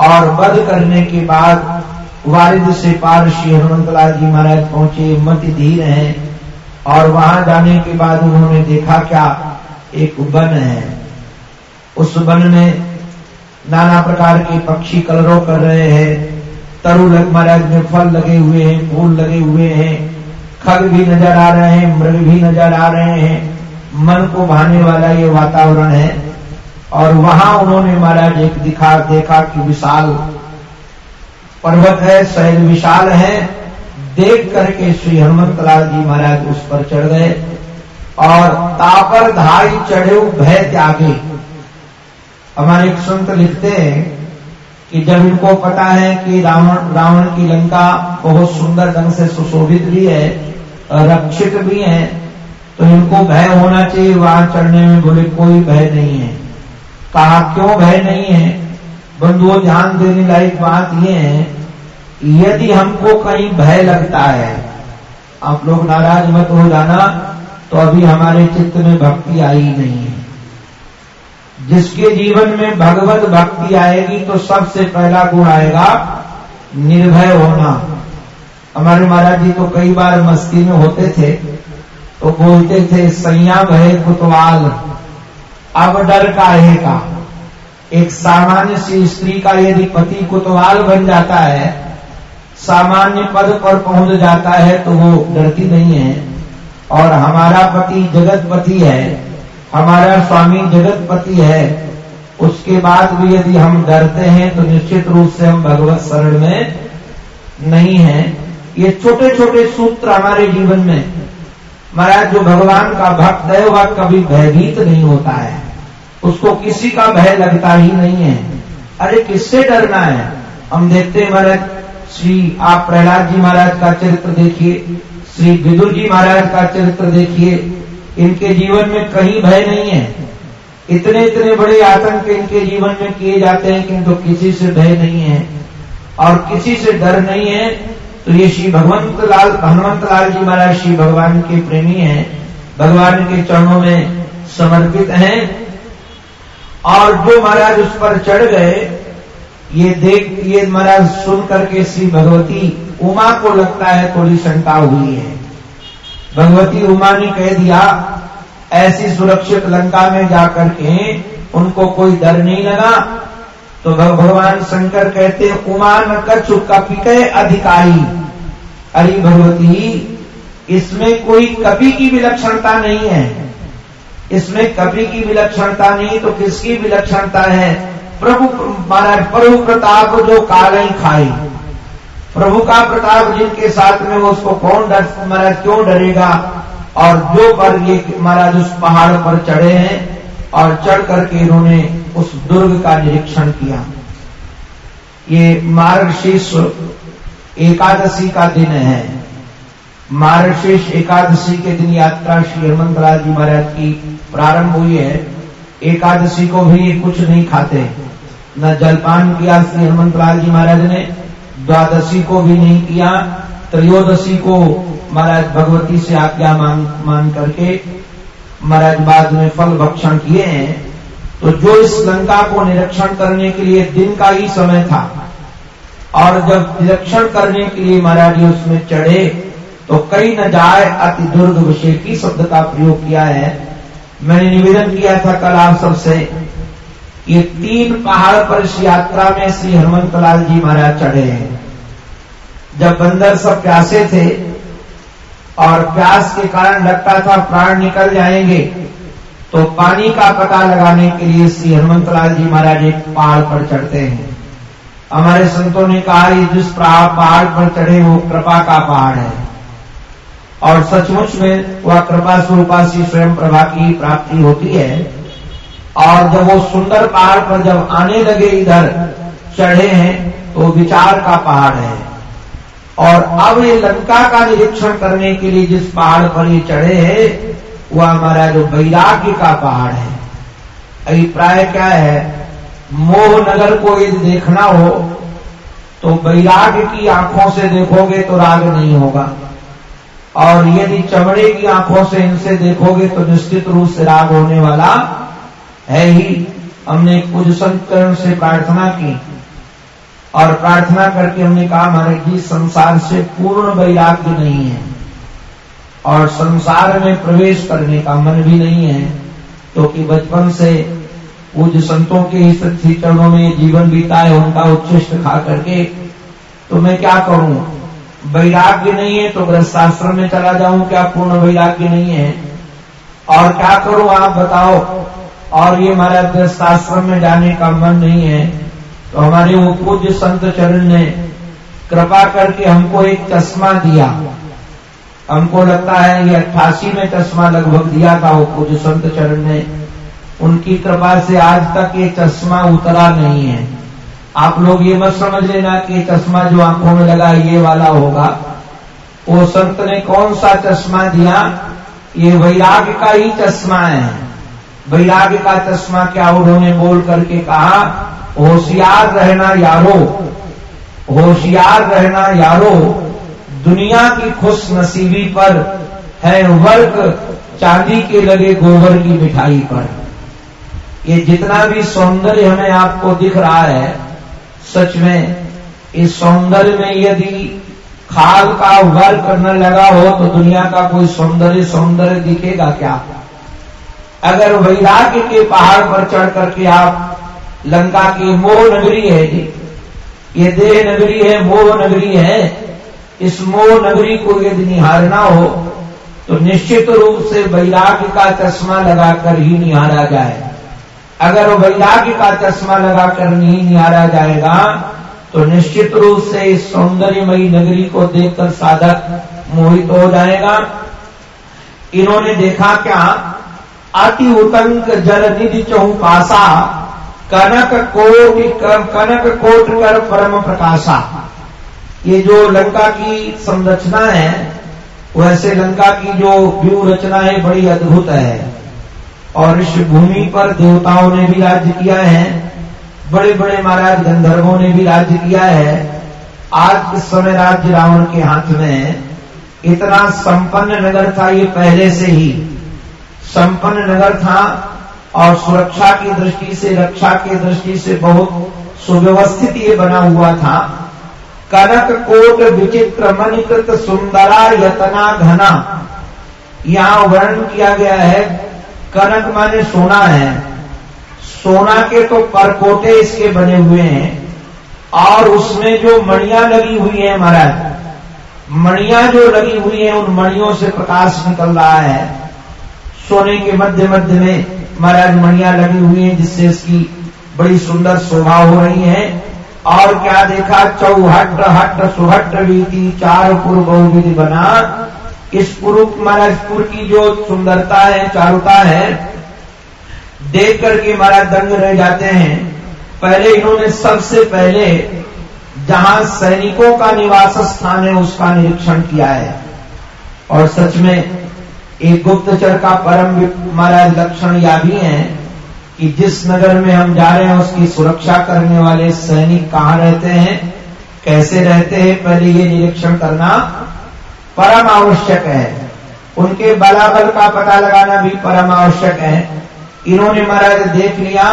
और वध करने के बाद वारिद से पार श्री हनुमंत लाल जी महाराज पहुँचे, मत धीर हैं और वहाँ जाने के बाद उन्होंने देखा क्या, एक वन है। उस वन में नाना प्रकार के पक्षी कलरों कर रहे हैं। तरु महाराज में फल लगे हुए हैं, फूल लगे हुए हैं। खग भी नज़र आ रहे हैं, मृग भी नज़र आ रहे हैं। मन को भाने वाला ये वातावरण है। और वहाँ उन्होंने महाराज एक दिखा, देखा कि विशाल पर्वत है, शहर विशाल है। देख करके श्री हनुमत लाल जी महाराज उस पर चढ़ गए। और तापर धाई चढ़े, भय त्यागे। हमारे एक संत लिखते हैं कि जब इनको पता है कि रावण रावण की लंका बहुत सुंदर ढंग से सुशोभित भी है रक्षित भी है तो इनको भय होना चाहिए वहाँ चढ़ने में, बोले कोई भय नहीं है। कहा, क्यों भय नहीं है? बंधुओं, ध्यान देने लायक बात यह है यदि हमको कहीं भय लगता है, आप लोग नाराज़ मत हो जाना तो अभी हमारे चित्त में भक्ति आई नहीं है। जिसके जीवन में भगवत भक्ति आएगी तो सबसे पहला गुण आएगा निर्भय होना। हमारे महाराज जी तो कई बार मस्ती में होते थे तो बोलते थे सैया भय कुतवाल, अब डर का का? एक सामान्य सी स्त्री का यदि पति कुतवाल बन जाता है, सामान्य पद पर पहुँच जाता है तो वो डरती नहीं है। और हमारा पति जगतपति है हमारा स्वामी जगतपति है, उसके बाद भी यदि हम डरते हैं तो निश्चित रूप से हम भगवत शरण में नहीं है। ये छोटे छोटे सूत्र हमारे जीवन में, महाराज, जो भगवान का भक्त है, वह कभी भयभीत नहीं होता है। उसको किसी का भय लगता ही नहीं है। अरे, किससे डरना है? हम देखते हैं महाराज, श्री आप प्रहलाद जी महाराज का चरित्र देखिए, श्री विदुर जी महाराज का चरित्र देखिए। इनके जीवन में कहीं भय नहीं है। इतने इतने बड़े आतंक इनके जीवन में किए जाते हैं किंतु किसी से भय नहीं है। और किसी से डर नहीं है तो ये श्री भगवंत लाल हनुमंत लाल जी महाराज श्री भगवान के प्रेमी हैं, भगवान के चरणों में समर्पित हैं। और जो महाराज उस पर चढ़ गए, ये देख, ये महाराज सुन करके श्री भगवती, उमा को लगता है थोड़ी शंका हुई है। भगवती उमा ने कह दिया, ऐसी सुरक्षित लंका में जाकर के उनको कोई डर नहीं लगा। तो भगवान शंकर कहते, उमा न कछु कपि अधिकारी। अरे भगवती, इसमें कोई कपि की विलक्षणता नहीं है। इसमें कवि की विलक्षणता नहीं तो किसकी विलक्षणता है? प्रभु, महाराज, प्रभु प्रताप जो काल खाए। प्रभु का प्रताप जिनके साथ में वो उसको कौन डर महाराज क्यों डरेगा? और जो पर ये महाराज उस पहाड़ पर चढ़े हैं और चढ़ करके इन्होंने उस दुर्ग का निरीक्षण किया। ये मार्गशीर्ष एकादशी का दिन है। मार्गशीर्ष एकादशी के दिन यात्रा श्री हनुमंतलाल जी महाराज की प्रारंभ हुई है। एकादशी को भी कुछ नहीं खाते। न जलपान किया श्री हनुमंतलाल जी महाराज ने। द्वादशी को भी नहीं किया, त्रयोदशी को महाराज भगवती से आज्ञा मान मान करके महाराज बाद में फल भक्षण किए हैं। तो जो इस लंका को निरीक्षण करने के लिए दिन का ही समय था, और जब निरीक्षण करने के लिए महाराज जी उसमें चढ़े तो कई न जाए अति दुर्ग विषय की शब्द का प्रयोग किया है। मैंने निवेदन किया था कल आप सबसे ये तीन पहाड़ पर इस यात्रा में श्री हनुमंत लाल जी महाराज चढ़े हैं। जब बंदर सब प्यासे थे और प्यास के कारण लगता था प्राण निकल जाएँगे तो पानी का पता लगाने के लिए श्री हनुमत लाल जी महाराज एक पहाड़ पर चढ़ते हैं। हमारे संतों ने कहा, ये जिस पहाड़ पर चढ़े वो कृपा का पहाड़ है। और सचमुच में वह कृपा स्वरूपा श्री स्वयं प्रभा की प्राप्ति होती है। और जब वो सुंदर पहाड़ पर जब आने लगे इधर, चढ़े हैं तो विचार का पहाड़ है। और अब ये लंका का निरीक्षण करने के लिए जिस पहाड़ पर ये चढ़े हैं, वह हमारा जो वैराग्य का पहाड़ है। अभिप्राय क्या है? मोह नगर को यदि देखना हो तो वैराग्य की आँखों से देखोगे तो राग नहीं होगा। और यदि चमड़े की आँखों से इनसे देखोगे तो निश्चित रूप से राग होने वाला है ही। हमने कुछ संतकरण से प्रार्थना की और प्रार्थना करके हमने कहा, महाराज जी, संसार से पूर्ण वैराग्य नहीं है और संसार में प्रवेश करने का मन भी नहीं है, क्योंकि तो बचपन से पूज संतों के इस चरणों में जीवन बीता है उनका उच्छिष्ट खा करके तो मैं क्या करूँ? वैराग्य नहीं है तो गृहस्थाश्रम में चला जाऊँ, क्या पूर्ण वैराग्य नहीं है? और क्या करूँ, आप बताओ? और ये हमारा गृहस्थाश्रम में जाने का मन नहीं है तो हमारे वो पूज्य संत चरण ने कृपा करके हमको एक चश्मा दिया। हमको लगता है ये अट्ठासी में चश्मा लगभग दिया था वो पूज्य संत चरण ने। उनकी कृपा से आज तक ये चश्मा उतरा नहीं है। आप लोग ये मत समझ लेना कि चश्मा जो आँखों में लगा ये वाला होगा। वो संत ने कौन सा चश्मा दिया? ये वैराग का ही चश्मा है। वैराग्य का चश्मा क्या उन्होंने बोल करके कहा, होशियार रहना यारो, होशियार रहना यारो, दुनिया की खुश नसीबी पर है वर्क, चांदी के लगे गोबर की मिठाई पर। ये जितना भी सौंदर्य हमें आपको दिख रहा है, सच में, इस सौंदर्य में यदि खाल का वर्क न लगा हो तो दुनिया का कोई सौंदर्य सौंदर्य दिखेगा क्या? अगर वैराग्य के पहाड़ पर चढ़ करके आप लंका की मोह नगरी है जी, ये देह नगरी है, मोह नगरी है, इस मोह नगरी को यदि निहारना हो तो निश्चित रूप से वैराग्य का चश्मा लगाकर ही निहारा जाए। अगर वैराग्य का चश्मा लगाकर नहीं निहारा जाएगा तो निश्चित रूप से इस सौंदर्यमयी नगरी को देखकर साधक मोहित हो जाएगा। इन्होंने देखा क्या अति उतंक जल निधि चौपासा कनक कोट कनक कोट कर परम प्रकाशा। ये जो लंका की संरचना है, वैसे लंका की जो व्यू रचना है, बड़ी अद्भुत है। और इस भूमि पर देवताओं ने भी राज्य किया है बड़े बड़े महाराज गंधर्वों ने भी राज्य किया है। आज इस समय राज्य रावण के हाथ में है। इतना संपन्न नगर था ये पहले से ही। संपन्न नगर था और सुरक्षा की दृष्टि से, रक्षा की दृष्टि से बहुत सुव्यवस्थित ये बना हुआ था। कनक कोट विचित्र मणिकृत सुंदरा यतना घना। यहाँ वर्णन किया गया है, कनक माने सोना है। सोना के तो परकोटे इसके बने हुए हैं। और उसमें जो मणिया लगी हुई है महाराज, मणिया जो लगी हुई है, उन मणियों से प्रकाश निकल रहा है। सोने के मध्य मध्य में महाराज मणिया लगी हुई है, जिससे इसकी बड़ी सुंदर शोभा हो रही है। और क्या देखा? चौहट हट सुहट रीति, चार पूर्व बहुविधि बना। इस पुरुष महाराजपुर की जो सुंदरता है, चारुता है, देख करके महाराज दंग रह जाते हैं। पहले इन्होंने सबसे पहले जहाँ सैनिकों का निवास स्थान है, उसका निरीक्षण किया है। और सच में एक गुप्तचर का परम महाराज लक्षण यह भी है कि जिस नगर में हम जा रहे हैं, उसकी सुरक्षा करने वाले सैनिक कहाँ रहते हैं, कैसे रहते हैं, पहले ये निरीक्षण करना परम आवश्यक है। उनके बलाबल का पता लगाना भी परम आवश्यक है। इन्होंने महाराज देख लिया,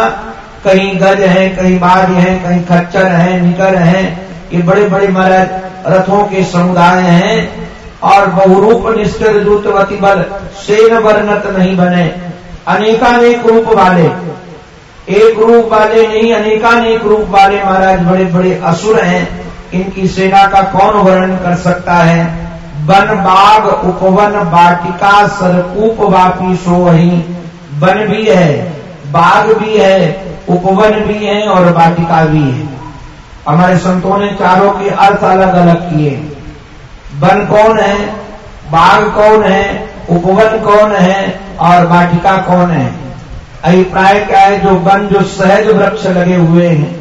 कहीं गज है, कहीं बाघ है, कहीं खच्चर है, निकर है, ये बड़े बड़े महाराज रथों के समुदाय हैं। और बहुरूप निष्ठर दूतवती बल, सेन वर्णत नहीं बने। अनेकानेक रूप वाले। एक रूप वाले नहीं, अनेकानेक रूप वाले महाराज बड़े बड़े असुर हैं। इनकी सेना का कौन वर्णन कर सकता है? वन बाग उपवन बाटिका सरकूप वापी सो वही। वन भी है, बाग भी है, उपवन भी है और बाटिका भी है। हमारे संतों ने चारों के अर्थ अलग अलग किए। वन कौन है बाग कौन है, उपवन कौन है और वाटिका कौन है? अभिप्राय क्या है? जो वन, जो सहज वृक्ष लगे हुए हैं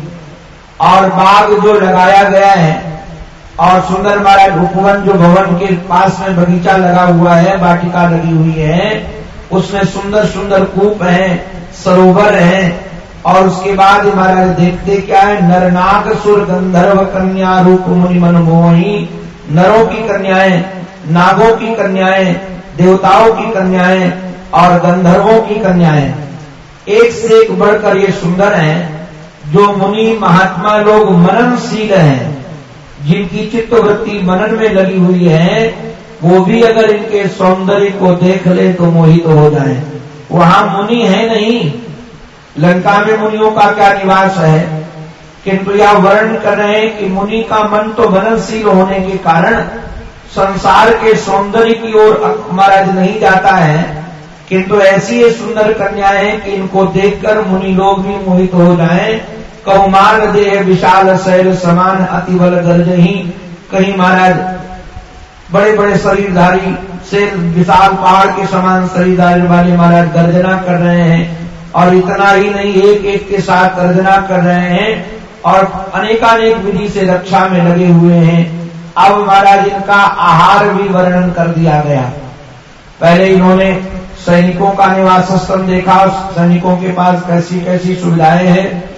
और बाघ जो लगाया गया है और सुंदर महाराज उपवन जो भवन के पास में बगीचा लगा हुआ है, वाटिका लगी हुई है, उसमें सुंदर सुंदर कूप है, सरोवर है और उसके बाद महाराज देखते क्या है? नरनाग सुर गंधर्व कन्या रूप मुनि मनमोही नरों की कन्याएँ, नागों की कन्याएँ, देवताओं की कन्याएँ और गंधर्वों की कन्याएँ। एक से एक बढ़कर ये सुंदर हैं, जो मुनि महात्मा लोग मननशील हैं। जिनकी चित्तवृत्ति मनन में लगी हुई है, वो भी अगर इनके सौंदर्य को देख ले तो मोहित तो हो जाए। वहाँ मुनि है नहीं। लंका में मुनियों का क्या निवास है? किंतु यह वर्णन कर रहे हैं कि मुनि का मन तो मननशील होने के कारण संसार के सौंदर्य की ओर महाराज नहीं जाता है किंतु ऐसी ये सुंदर कन्या है कि इनको देखकर मुनि लोग भी मोहित हो जाएँ। कौमार देह विशाल शैल समान अतिबल गर्ज ही। कहीं महाराज बड़े बड़े शरीरधारी से विशाल पहाड़ के समान शरीरधारी वाले महाराज गर्जना कर रहे हैं और इतना ही नहीं एक एक के साथ गर्जना कर रहे हैं। और अनेकानेक विधि से रक्षा में लगे हुए हैं। अब महाराज इनका आहार भी वर्णन कर दिया गया। पहले इन्होंने सैनिकों का निवास स्थल देखा सैनिकों के पास कैसी कैसी सुविधाएँ हैं,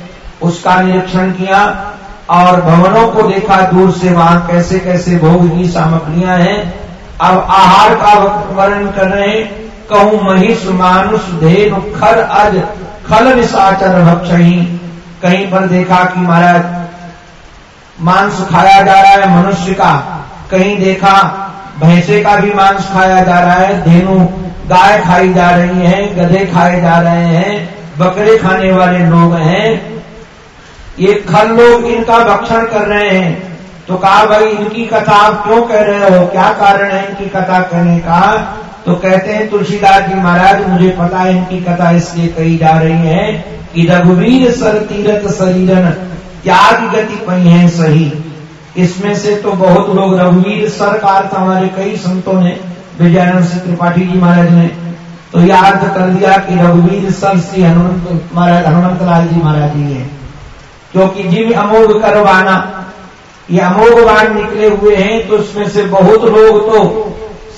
उसका निरीक्षण किया, और भवनों को देखा, दूर से वहाँ कैसे कैसे भोग की सामग्रियाँ हैं। अब आहार का वर्णन कर रहे कहूँ, महिष, मानुष, धेनु, खर, अज, खल, निशाचर भक्षी कहीं पर देखा कि महाराज, मांस खाया जा रहा है मनुष्य का। कहीं देखा, भैंसे का भी मांस खाया जा रहा है, धेनु, गाय खाई जा रही है, गधे खाए जा रहे हैं, बकरे खाने वाले लोग हैं। ये खल लोग इनका भक्षण कर रहे हैं। तो कहा, भाई, इनकी कथा आप क्यों कह रहे हो? क्या कारण है इनकी कथा कहने का? तो कहते हैं, तुलसीदास जी महाराज, मुझे पता है इनकी कथा इसलिए कही जा रही है रघुवीर सर तीरथ शरीरन त्याग गति पही है सही। इसमें से तो बहुत लोग रघुवीर सर का अर्थ हमारे कई संतों ने, विजयानंद से त्रिपाठी जी महाराज ने तो यह अर्थ कर दिया कि रघुवीर सर श्री हनुमंत महाराज, हनुमंत लाल जी महाराज जी है। क्योंकि जीव अमोघ करवाना, ये अमोघ बाण निकले हुए हैं तो उसमें से बहुत लोग तो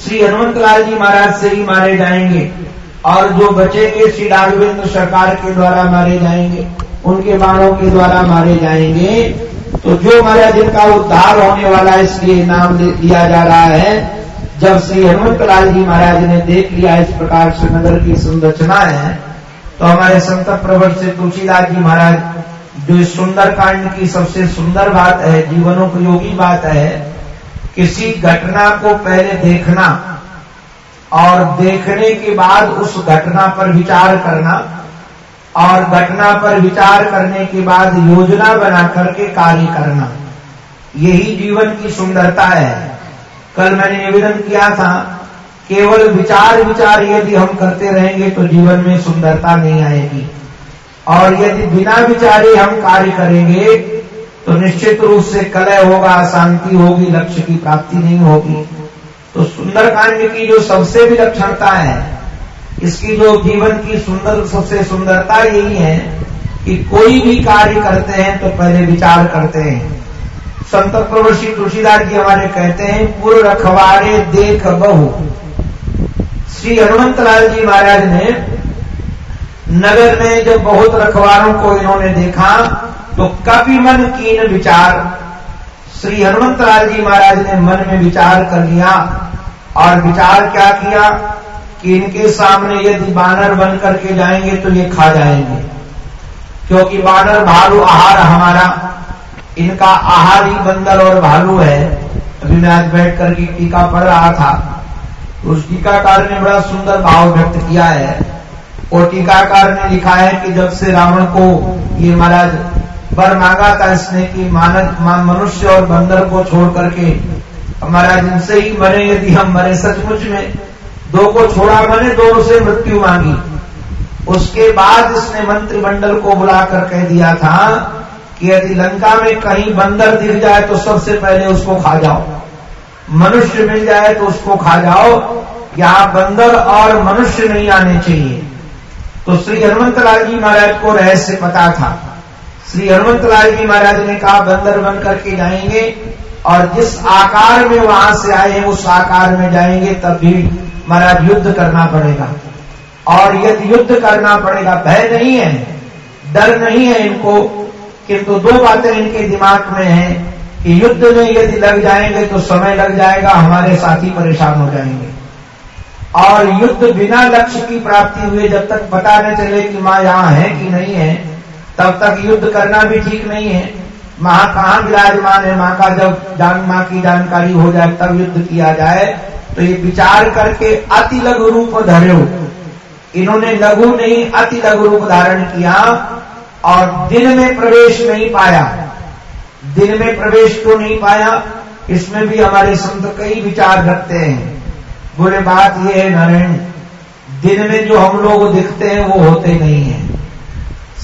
श्री हनुमंत लाल जी महाराज से ही मारे जाएँगे। और जो बचेंगे श्री राघवेंद्र सरकार के द्वारा मारे जाएँगे, उनके बाणों के द्वारा मारे जाएँगे तो जो महाराज जिनका उद्धार होने वाला है, इसलिए नाम दिया जा रहा है। जब श्री हनुमत लाल जी महाराज ने देख लिया इस प्रकार से नगर की संरचना है तो हमारे संत प्रवर से तुलसीदास जी महाराज, जो इस सुंदर कांड की सबसे सुंदर बात है, जीवनोपयोगी बात है, किसी घटना को पहले देखना और देखने के बाद उस घटना पर विचार करना, और घटना पर विचार करने के बाद योजना बना करके कार्य करना। यही जीवन की सुंदरता है। कल मैंने निवेदन किया था, केवल विचार विचार यदि हम करते रहेंगे तो जीवन में सुंदरता नहीं आएगी। और यदि बिना विचारे हम कार्य करेंगे तो निश्चित रूप से कलय होगा अशांति होगी, लक्ष्य की प्राप्ति नहीं होगी। तो सुंदरकांड की जो सबसे भी लक्षणता है, इसकी जो जीवन की सुंदर सबसे सुंदरता यही है कि कोई भी कार्य करते हैं तो पहले विचार करते हैं। संत प्रभु श्री तुलसीदास जी हमारे कहते हैं पूर्व रखवारे देख बहु। श्री हनुमंत लाल जी महाराज ने नगर में जब बहुत रखवारों को इन्होंने देखा तो कभी मन कीन विचार। श्री हनुमंत लाल जी महाराज ने मन में विचार कर लिया और विचार क्या किया कि इनके सामने यदि बानर बन करके जाएँगे तो ये खा जाएँगे। क्योंकि बानर भालू आहार हमारा, इनका आहार ही बंदर और भालू है। अभी मैं आज बैठ करके टीका पढ़ रहा था। उस टीकाकार ने बड़ा सुंदर भाव व्यक्त किया है। और टीकाकार ने लिखा है कि जब से रावण को ये महाराज बर मांगा था इसने कि मानव मनुष्य और बंदर को छोड़ करके महाराज इनसे ही मरे, यदि हम मरे सचमुच में, दो को छोड़ा मने दो से मृत्यु मांगी। उसके बाद इसने मंत्रिमंडल को बुलाकर कह दिया था कि यदि लंका में कहीं बंदर दिख जाए तो सबसे पहले उसको खा जाओ। मनुष्य मिल जाए तो उसको खा जाओ। यहाँ बंदर और मनुष्य नहीं आने चाहिए। तो श्री हनुमंत लाल जी महाराज को रहस्य पता था। श्री हनुमंत लाल जी महाराज ने कहा, बंदर बन करके जाएँगे। और जिस आकार में वहाँ से आए हैं, उस आकार में जाएँगे, तब भी महाराज युद्ध करना पड़ेगा। और यदि युद्ध करना पड़ेगा, भय नहीं है, डर नहीं है इनको, किंतु दो बातें इनके दिमाग में है कि युद्ध में यदि लग जाएँगे तो समय लग जाएगा, हमारे साथी परेशान हो जाएँगे। और युद्ध बिना लक्ष्य की प्राप्ति हुए, जब तक पता न चले कि माँ यहाँ है कि नहीं है, तब तक युद्ध करना भी ठीक नहीं है। माँ कहाँ विराजमान है? माँ का जब जान माँ की जानकारी हो जाए, तब युद्ध किया जाए तो ये विचार करके अति लघु रूप धरे इन्होंने लघु नहीं, अति लघु रूप धारण किया और दिन में प्रवेश नहीं पाया। दिन में प्रवेश तो नहीं पाया, इसमें भी हमारे संत कई विचार रखते हैं। बोले बात यह है नारायण, दिन में जो हम लोग दिखते हैं, वो होते नहीं है।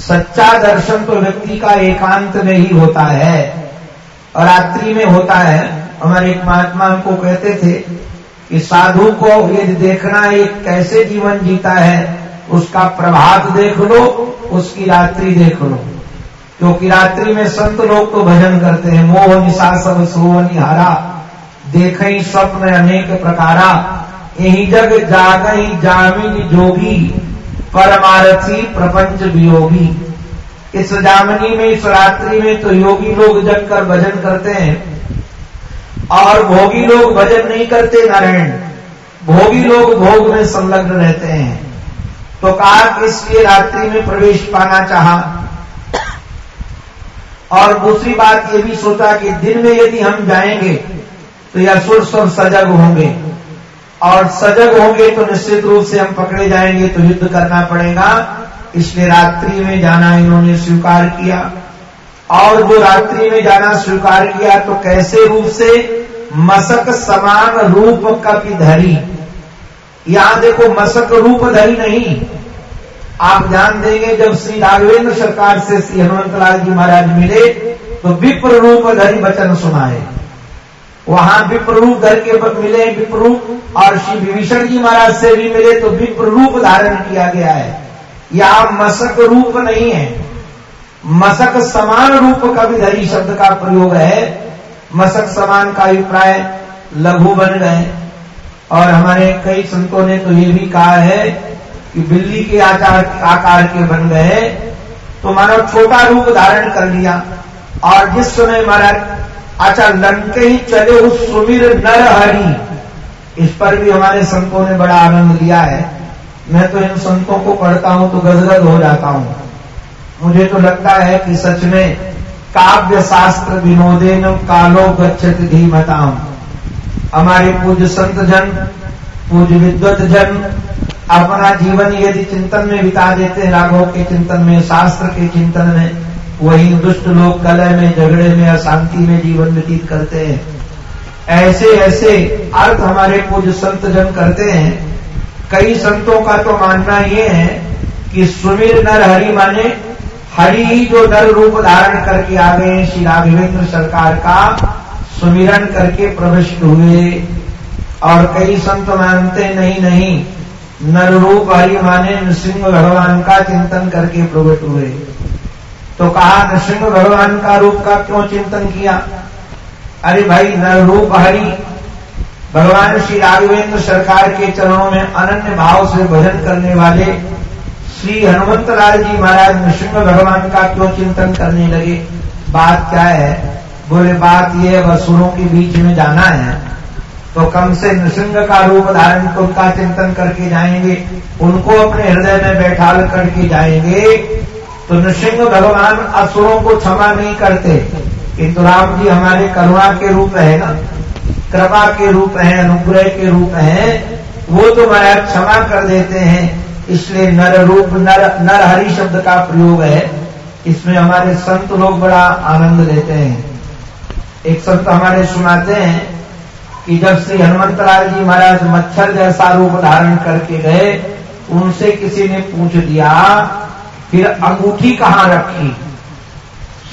सच्चा दर्शन तो व्यक्ति का एकांत में ही होता है। और रात्रि में होता है। हमारे एक महात्मा हमको कहते थे कि साधु को यदि देखना एक कैसे जीवन जीता है, उसका प्रभात देख लो, उसकी रात्रि देख लो। क्योंकि रात्रि में संत लोग तो भजन करते हैं। मोह, निशा सब सोवनी हारा देख स्वप्न अनेक प्रकारा। यही जग जाग जामिन जोगी। परमारथी प्रपंच वियोगी। इस जामनी में, इस रात्रि में तो योगी लोग जग कर भजन करते हैं। और भोगी लोग भजन नहीं करते नारायण। भोगी लोग भोग में संलग्न रहते हैं। तो कहा इसलिए रात्रि में प्रवेश पाना चाहा। और दूसरी बात ये भी सोचा कि दिन में यदि हम जाएँगे तो यह सुर सब सजग होंगे। और सजग होंगे तो निश्चित रूप से हम पकड़े जाएँगे तो युद्ध करना पड़ेगा। इसलिए रात्रि में जाना इन्होंने स्वीकार किया। और जो रात्रि में जाना स्वीकार किया तो कैसे रूप से? मसक समान रूप कपि धरी। यहाँ देखो, मसक रूप धरी नहीं। आप ध्यान देंगे, जब श्री राघवेंद्र सरकार से श्री हनुमंतलाल जी महाराज मिले तो विप्र रूप धरी वचन सुनाए। वहाँ विप्र रूप धर के मिले विप्र रूप और श्री विभीषण जी महाराज से भी मिले तो विप्र रूप धारण किया गया है। यह मसक रूप नहीं है। मसक समान रूप का भी धरी शब्द का प्रयोग है। मसक समान का अभिप्राय लघु बन गए। और हमारे कई संतों ने तो ये भी कहा है कि बिल्ली के आकार आकार के बन गए। तो मानो छोटा रूप धारण कर लिया। और जिस समय महाराज अच्छा लंके ही चले उस सुमिर नर हरि इस पर भी हमारे संतों ने बड़ा आनंद लिया है। मैं तो इन संतों को पढ़ता हूँ तो गदगद हो जाता हूँ। मुझे तो लगता है कि सच में काव्य शास्त्र विनोदेन कालो गच्छत धीमताम। हमारे पूज्य संत जन पूज्य विद्वत जन अपना जीवन यदि चिंतन में बिता देते राघव के चिंतन में, शास्त्र के चिंतन में वही दुष्ट लोग कलह में, झगड़े में अशांति में जीवन व्यतीत करते हैं। ऐसे ऐसे अर्थ हमारे पूज्य संत जन करते हैं। कई संतों का तो मानना ये है कि सुमिर नर हरि माने, हरि ही जो नर रूप धारण करके आ गए श्री राघवेंद्र सरकार का सुमिरन करके प्रविष्ट हुए। और कई संत मानते नहीं नहीं, नर रूप हरि माने, नृसिंह भगवान का चिंतन करके प्रकट हुए। तो कहा नृसिंह भगवान का रूप का क्यों चिंतन किया? अरे भाई, न रूप हरि। भगवान श्री राघवेंद्र सरकार के चरणों में अनन्य भाव से भजन करने वाले श्री हनुमत लाल जी महाराज नृसिंह भगवान का क्यों चिंतन करने लगे? बात क्या है? बोले, बात ये वसुरों के बीच में जाना है। तो कम से नृसिंह का रूप धारण कर उनका चिंतन करके जाएँगे। उनको अपने हृदय में बैठा करके जाएँगे। तो नृसिंह भगवान असुरों को क्षमा नहीं करते। किंतु राम जी हमारे करुणा के रूप है ना, कृपा के रूप है, अनुग्रह के रूप है, वो तो महाराज क्षमा कर देते हैं। इसलिए नर रूप, नर नर हरि शब्द का प्रयोग है। इसमें हमारे संत लोग बड़ा आनंद लेते हैं। एक संत हमारे सुनाते हैं कि जब श्री हनुमंतलाल जी महाराज मच्छर जैसा रूप धारण करके गए, उनसे किसी ने पूछ दिया फिर अंगूठी कहाँ रखी?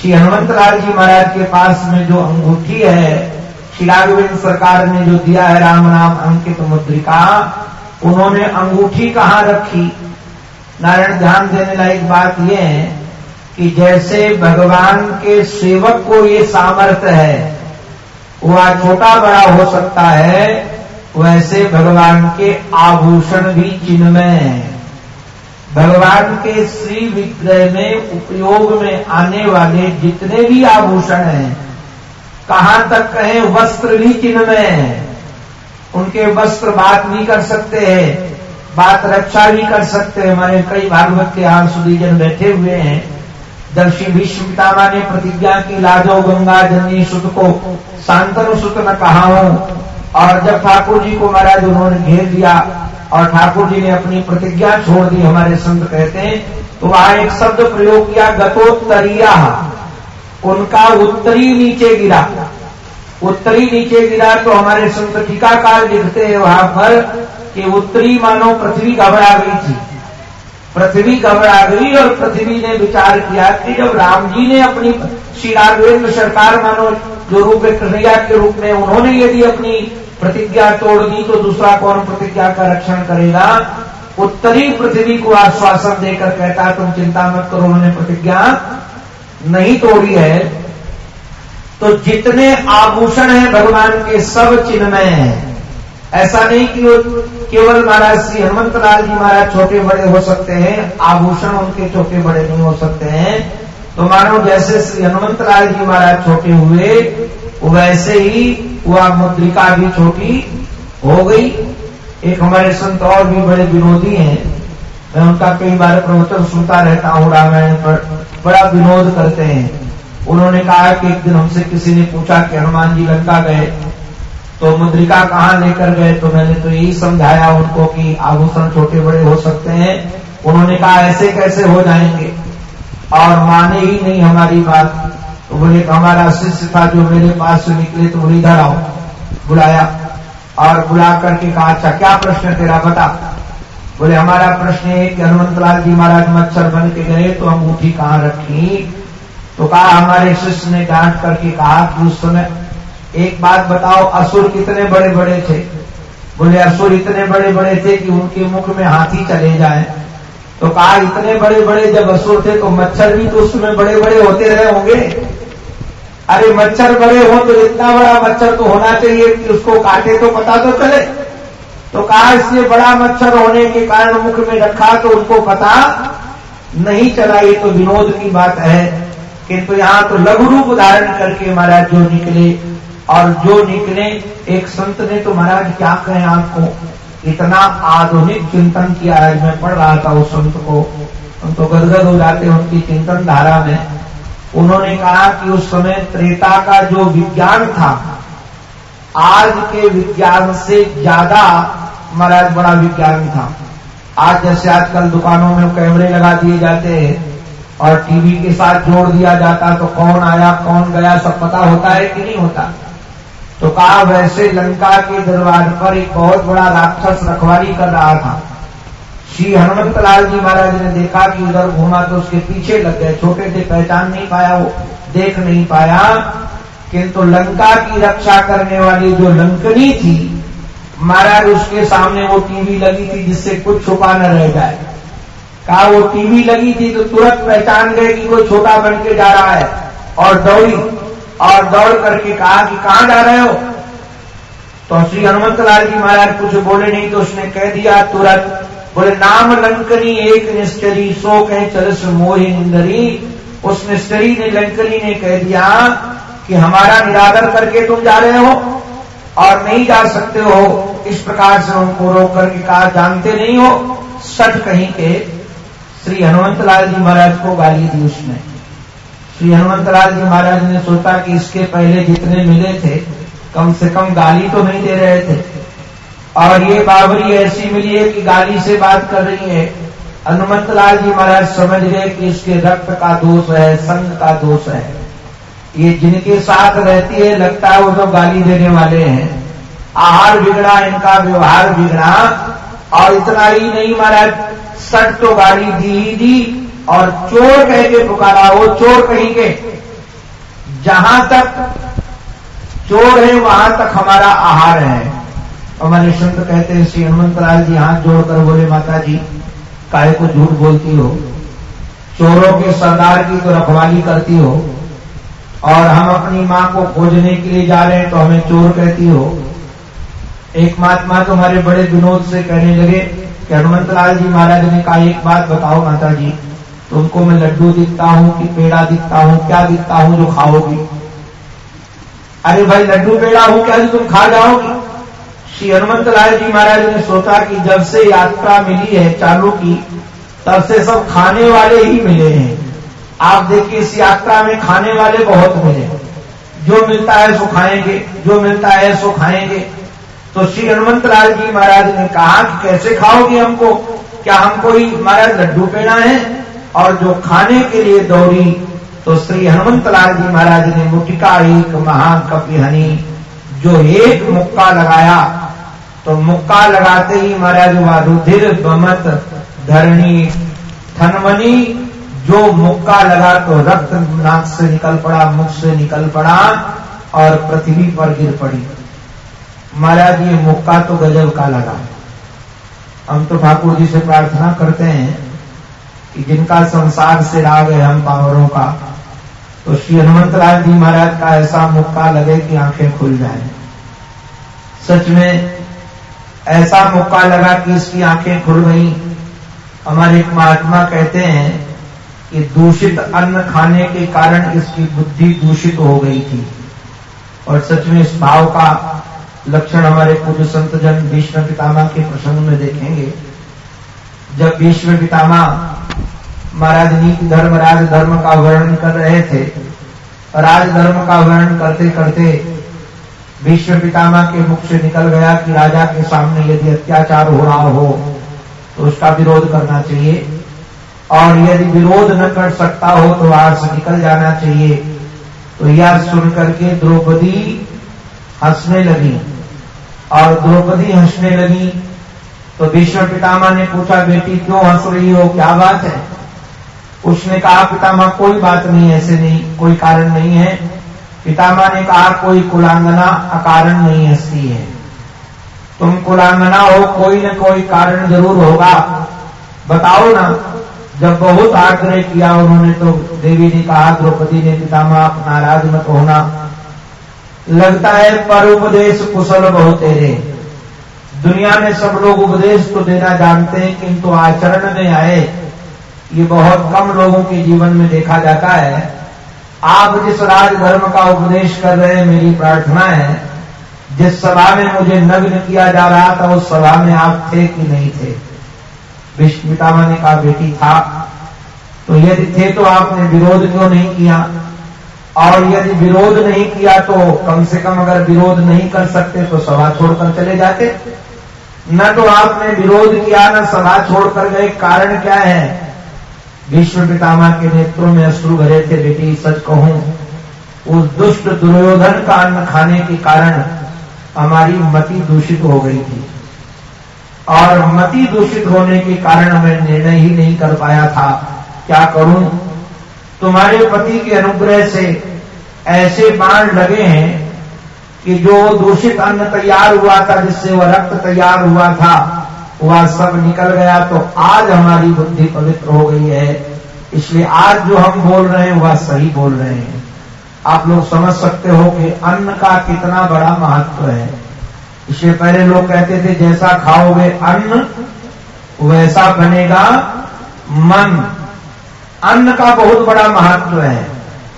श्री हनुमत लाल जी महाराज के पास में जो अंगूठी है श्री राघवेंद्र सरकार ने जो दिया है राम नाम अंकित मुद्रिका, उन्होंने अंगूठी कहाँ रखी? नारायण ध्यान देने लायक बात यह है कि जैसे भगवान के सेवक को ये सामर्थ्य है, वह छोटा बड़ा हो सकता है, वैसे भगवान के आभूषण भी चिन्हमय है। भगवान के श्री विग्रह में उपयोग में आने वाले जितने भी आभूषण हैं, कहाँ तक कहें, वस्त्र भी में है? उनके वस्त्र बात भी कर सकते हैं, बात रक्षा भी कर सकते हैं। हमारे कई भागवत के यहाँ सुदीजन बैठे हुए हैं। जब श्री भीष्म पितामा ने प्रतिज्ञा की, लाजो गंगा जननी सुत को, शांतनु सुत न कहा और जब ठाकुर जी को महाराज उन्होंने घेर दिया और ठाकुर जी ने अपनी प्रतिज्ञा छोड़ दी, हमारे संत कहते हैं तो वहाँ एक शब्द प्रयोग किया, गतोत्तरिया। उनका उत्तरी नीचे गिरा। उत्तरी नीचे गिरा तो हमारे संत टीकाकार लिखते हैं वहाँ पर कि उत्तरी मानो पृथ्वी घबरा गई थी। पृथ्वी घबरा गई और पृथ्वी ने विचार किया कि जब राम जी ने अपनी श्री राघवेंद्र सरकार मानो जो रूप कन्हैया के रूप में उन्होंने यदि अपनी प्रतिज्ञा तोड़ दी तो दूसरा कौन प्रतिज्ञा का रक्षण करेगा? उत्तरी पृथ्वी को आश्वासन देकर कहता तुम चिंता मत करो, उन्होंने प्रतिज्ञा नहीं तोड़ी है। तो जितने आभूषण हैं भगवान के, सब चिन्हमय हैं। ऐसा नहीं कि केवल महाराज श्री हनुमत लाल जी महाराज छोटे बड़े हो सकते हैं, आभूषण उनके छोटे बड़े नहीं हो सकते हैं। तो मानो जैसे श्री हनुमत लाल जी महाराज छोटे हुए वैसे ही वह मुद्रिका भी छोटी हो गई। एक हमारे संत और भी बड़े विनोदी हैं। मैं उनका कई बार प्रवचन सुनता रहता हूँ, रामायण पर बड़ा विनोद करते हैं। उन्होंने कहा कि एक दिन हमसे किसी ने पूछा कि हनुमान जी लंका गए तो मुद्रिका कहाँ लेकर गए? तो मैंने तो यही समझाया उनको कि आभूषण छोटे बड़े हो सकते हैं। उन्होंने कहा, ऐसे कैसे हो जाएँगे? और माने ही नहीं हमारी बात। तो बोले हमारा शिष्य था जो मेरे पास से निकले तो बोले इधर आओ, बुलाया। और बुला करके कहा अच्छा क्या प्रश्न तेरा, बता। बोले, हमारा प्रश्न है कि हनुमंतलाल जी महाराज मच्छर बन के गए तो अंगूठी कहाँ रखी? तो कहा, हमारे शिष्य ने डांट करके कहा कि उस समय एक बात बताओ, असुर कितने बड़े बड़े थे? बोले, असुर इतने बड़े बड़े थे कि उनके मुख में हाथी चले जाए। तो कहा, इतने बड़े बड़े जब असुर थे तो मच्छर भी तो उसमें बड़े बड़े होते रहे होंगे? अरे, मच्छर बड़े हो तो इतना बड़ा मच्छर तो होना चाहिए कि उसको काटे तो पता तो चले। तो कहा, इसलिए बड़ा मच्छर होने के कारण मुख में रखा तो उनको पता नहीं चला। ये तो विनोद की बात है किंतु यहाँ तो लघु रूप धारण करके महाराज जो निकले, और जो निकले, एक संत ने तो महाराज क्या कहें आपको? इतना आधुनिक चिंतन किया है मैं पढ़ रहा था उस संत को। हम तो गदगद हो जाते हैं उनकी चिंतन धारा में। उन्होंने कहा कि उस समय त्रेता का जो विज्ञान था, आज के विज्ञान से ज़्यादा महाराज बड़ा विज्ञान था। आज जैसे आजकल दुकानों में कैमरे लगा दिए जाते हैं और टीवी के साथ जोड़ दिया जाता तो कौन आया, कौन गया, सब पता होता है कि नहीं होता। तो कहा वैसे लंका के दरबार पर एक बहुत बड़ा राक्षस रखवाली कर रहा था। श्री हनुमत लाल जी महाराज ने देखा कि उधर घूमा तो उसके पीछे लग गए। छोटे थे पहचान नहीं पाया, वो देख नहीं पाया। किंतु लंका की रक्षा करने वाली जो लंकनी थी, महाराज उसके सामने वो टीवी लगी थी जिससे कुछ छुपा न रह जाए। कहा, वो टीवी लगी थी तो तुरंत पहचान गए कि वो छोटा बन के जा रहा है और दौड़ी और दौड़ करके कहा कि कहाँ जा रहे हो? तो श्री हनुमत लाल जी महाराज कुछ बोले नहीं तो उसने कह दिया, तुरंत बोले, नाम लंकनी एक निश्चरी सो कह चरस मोहि निंदरी उस निश्चरी ने, लंकनी ने कह दिया कि हमारा निरादर करके तुम जा रहे हो और नहीं जा सकते हो। इस प्रकार से उनको रोक करके कहा, जानते नहीं हो? सठ कहीं के श्री हनुमत लाल जी महाराज को गाली दी उसने। श्री हनुमंतलाल जी महाराज ने सोचा कि इसके पहले जितने मिले थे, कम से कम गाली तो नहीं दे रहे थे। और ये बाबरी ऐसी मिली है कि गाली से बात कर रही है। हनुमत लाल जी महाराज समझ गए कि इसके रक्त का दोष है, संग का दोष है। ये जिनके साथ रहती है, लगता है वो तो गाली देने वाले हैं। आहार बिगड़ा, इनका व्यवहार बिगड़ा। और इतना ही नहीं महाराज, सट तो गाली दी ही दी। और चोर कह के पुकारा, वो चोर कहेंगे, जहाँ तक चोर है, वहाँ तक हमारा आहार है। हमारे संत कहते हैं, श्री हनुमंत लाल जी हाथ जोड़कर बोले माता जी काय को झूठ बोलती हो? चोरों के सरदार की तो रखवाली करती हो? और हम अपनी माँ को खोजने के लिए जा रहे हैं तो हमें चोर कहती हो? एक महात्मा तुम्हारे बड़े विनोद से कहने लगे, कि हनुमंत लाल जी महाराज ने कहा, एक बात बताओ माता जी तुमको मैं लड्डू दिखता हूँ कि पेड़ा दिखता हूँ, क्या दिखता हूँ जो खाओगी? अरे भाई, लड्डू पेड़ा हूँ, क्या जो तुम खा जाओगी? श्री हनुमत लाल जी महाराज ने सोचा कि जब से यात्रा मिली है चालू की, तब से सब खाने वाले ही मिले हैं। आप देखिए, इस यात्रा में खाने वाले बहुत मिले। जो मिलता है सो खाएँगे, जो मिलता है सो खाएँगे। तो श्री हनुमत लाल जी महाराज ने कहा कि कैसे खाओगे हमको? क्या हमको ही, महाराज, लड्डू पेड़ा है? और जो खाने के लिए दौड़ी तो श्री हनुमत लाल जी महाराज ने मुटिका एक महाकपि हनी, जो एक मुक्का लगाया। तो मुक्का लगाते ही महाराज हुआ रुधिर बमत धरणी, थनमनी, जो मुक्का लगा तो रक्त नाक से निकल पड़ा, मुख से निकल पड़ा और पृथ्वी पर गिर पड़ी। महाराज, ये मुक्का तो गजब का लगा। हम तो ठाकुर जी से प्रार्थना करते हैं कि जिनका संसार से राग है हम पावरों का तो श्री हनुमत लाल जी महाराज का ऐसा मुक्का लगे कि आँखें खुल जाए। सच में ऐसा मौका लगा कि इसकी आँखें खुल गई। हमारे एक महात्मा कहते हैं कि दूषित अन्न खाने के कारण इसकी बुद्धि दूषित हो गई थी। और सच में इस भाव का लक्षण हमारे पूज्य संत जन भीष्म पितामा के प्रसंग में देखेंगे। जब विश्व पितामा महाराज नीति धर्म का वर्णन कर रहे थे, राज धर्म का वर्णन करते करते विश्व पितामा के मुख से निकल गया कि राजा के सामने यदि अत्याचार हो रहा हो तो उसका विरोध करना चाहिए। और यदि विरोध न कर सकता हो तो वहाँ से निकल जाना चाहिए। तो यह सुन करके द्रौपदी हंसने लगी। और द्रौपदी हंसने लगी तो भीष्म पितामा ने पूछा, बेटी, क्यों हंस रही हो? क्या बात है? उसने कहा पितामा कोई बात नहीं, ऐसे नहीं, कोई कारण नहीं है। पितामा ने कहा, कोई कुलांगना अकारण नहीं हंसती है। तुम कुलांगना हो, कोई न कोई कारण ज़रूर होगा। बताओ ना, जब बहुत आग्रह किया उन्होंने तो देवी ने कहा, द्रौपदी ने पितामा आप नाराज़ मत होना। लगता है पर उपदेश कुशल बहुत तेरे दुनिया में सब लोग उपदेश तो देना जानते हैं, किंतु आचरण में आए, ये बहुत कम लोगों के जीवन में देखा जाता है। आप जिस राज धर्म का उपदेश कर रहे हैं, मेरी प्रार्थना है, जिस सभा में मुझे नग्न किया जा रहा था, उस सभा में आप थे कि नहीं थे? विष्णु ने कहा, बेटी, था। तो यदि थे तो आपने विरोध क्यों नहीं किया? और यदि विरोध नहीं किया तो कम से कम अगर विरोध नहीं कर सकते तो सभा छोड़कर चले जाते। न तो आपने विरोध किया, न सभा छोड़कर गए। कारण क्या है? विश्व पितामा के नेत्रों में अश्रु भरे थे, बेटी, सच कहूँ, उस दुष्ट दुर्योधन का अन्न खाने के कारण हमारी मति दूषित हो गई थी। और मति दूषित होने के कारण मैं निर्णय ही नहीं कर पाया था। क्या करूँ? तुम्हारे पति के अनुग्रह से ऐसे बाण लगे हैं कि जो दूषित अन्न तैयार हुआ था, जिससे वह रक्त तैयार हुआ था, वह सब निकल गया। तो आज हमारी बुद्धि पवित्र हो गई है। इसलिए आज जो हम बोल रहे हैं, वह सही बोल रहे हैं। आप लोग समझ सकते हो कि अन्न का कितना बड़ा महत्व है। इससे पहले लोग कहते थे, जैसा खाओगे अन्न, वैसा बनेगा मन। अन्न का बहुत बड़ा महत्व है।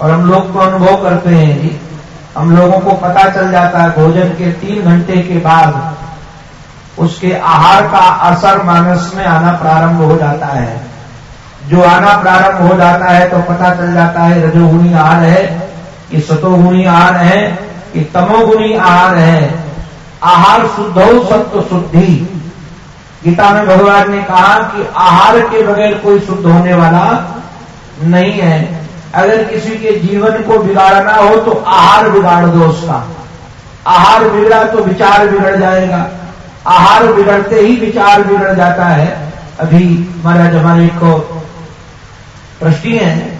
और हम लोग तो अनुभव करते हैं हम लोगों को पता चल जाता है, भोजन के तीन घंटे के बाद उसके आहार का असर मानस में आना प्रारंभ हो जाता है। जो आना प्रारंभ हो जाता है तो पता चल जाता है, रजोगुणी आहार है, कि सतोगुणी आहार है, कि तमोगुणी आहार है। आहार शुद्ध हो सत्व शुद्धि। गीता में भगवान ने कहा कि आहार के बगैर कोई शुद्ध होने वाला नहीं है। अगर किसी के जीवन को बिगाड़ना हो तो आहार बिगाड़ दो उसका। आहार बिगड़ा तो विचार बिगड़ जाएगा। आहार बिगड़ते ही विचार बिगड़ जाता है। अभी महाराज हमारे को ट्रस्टी है।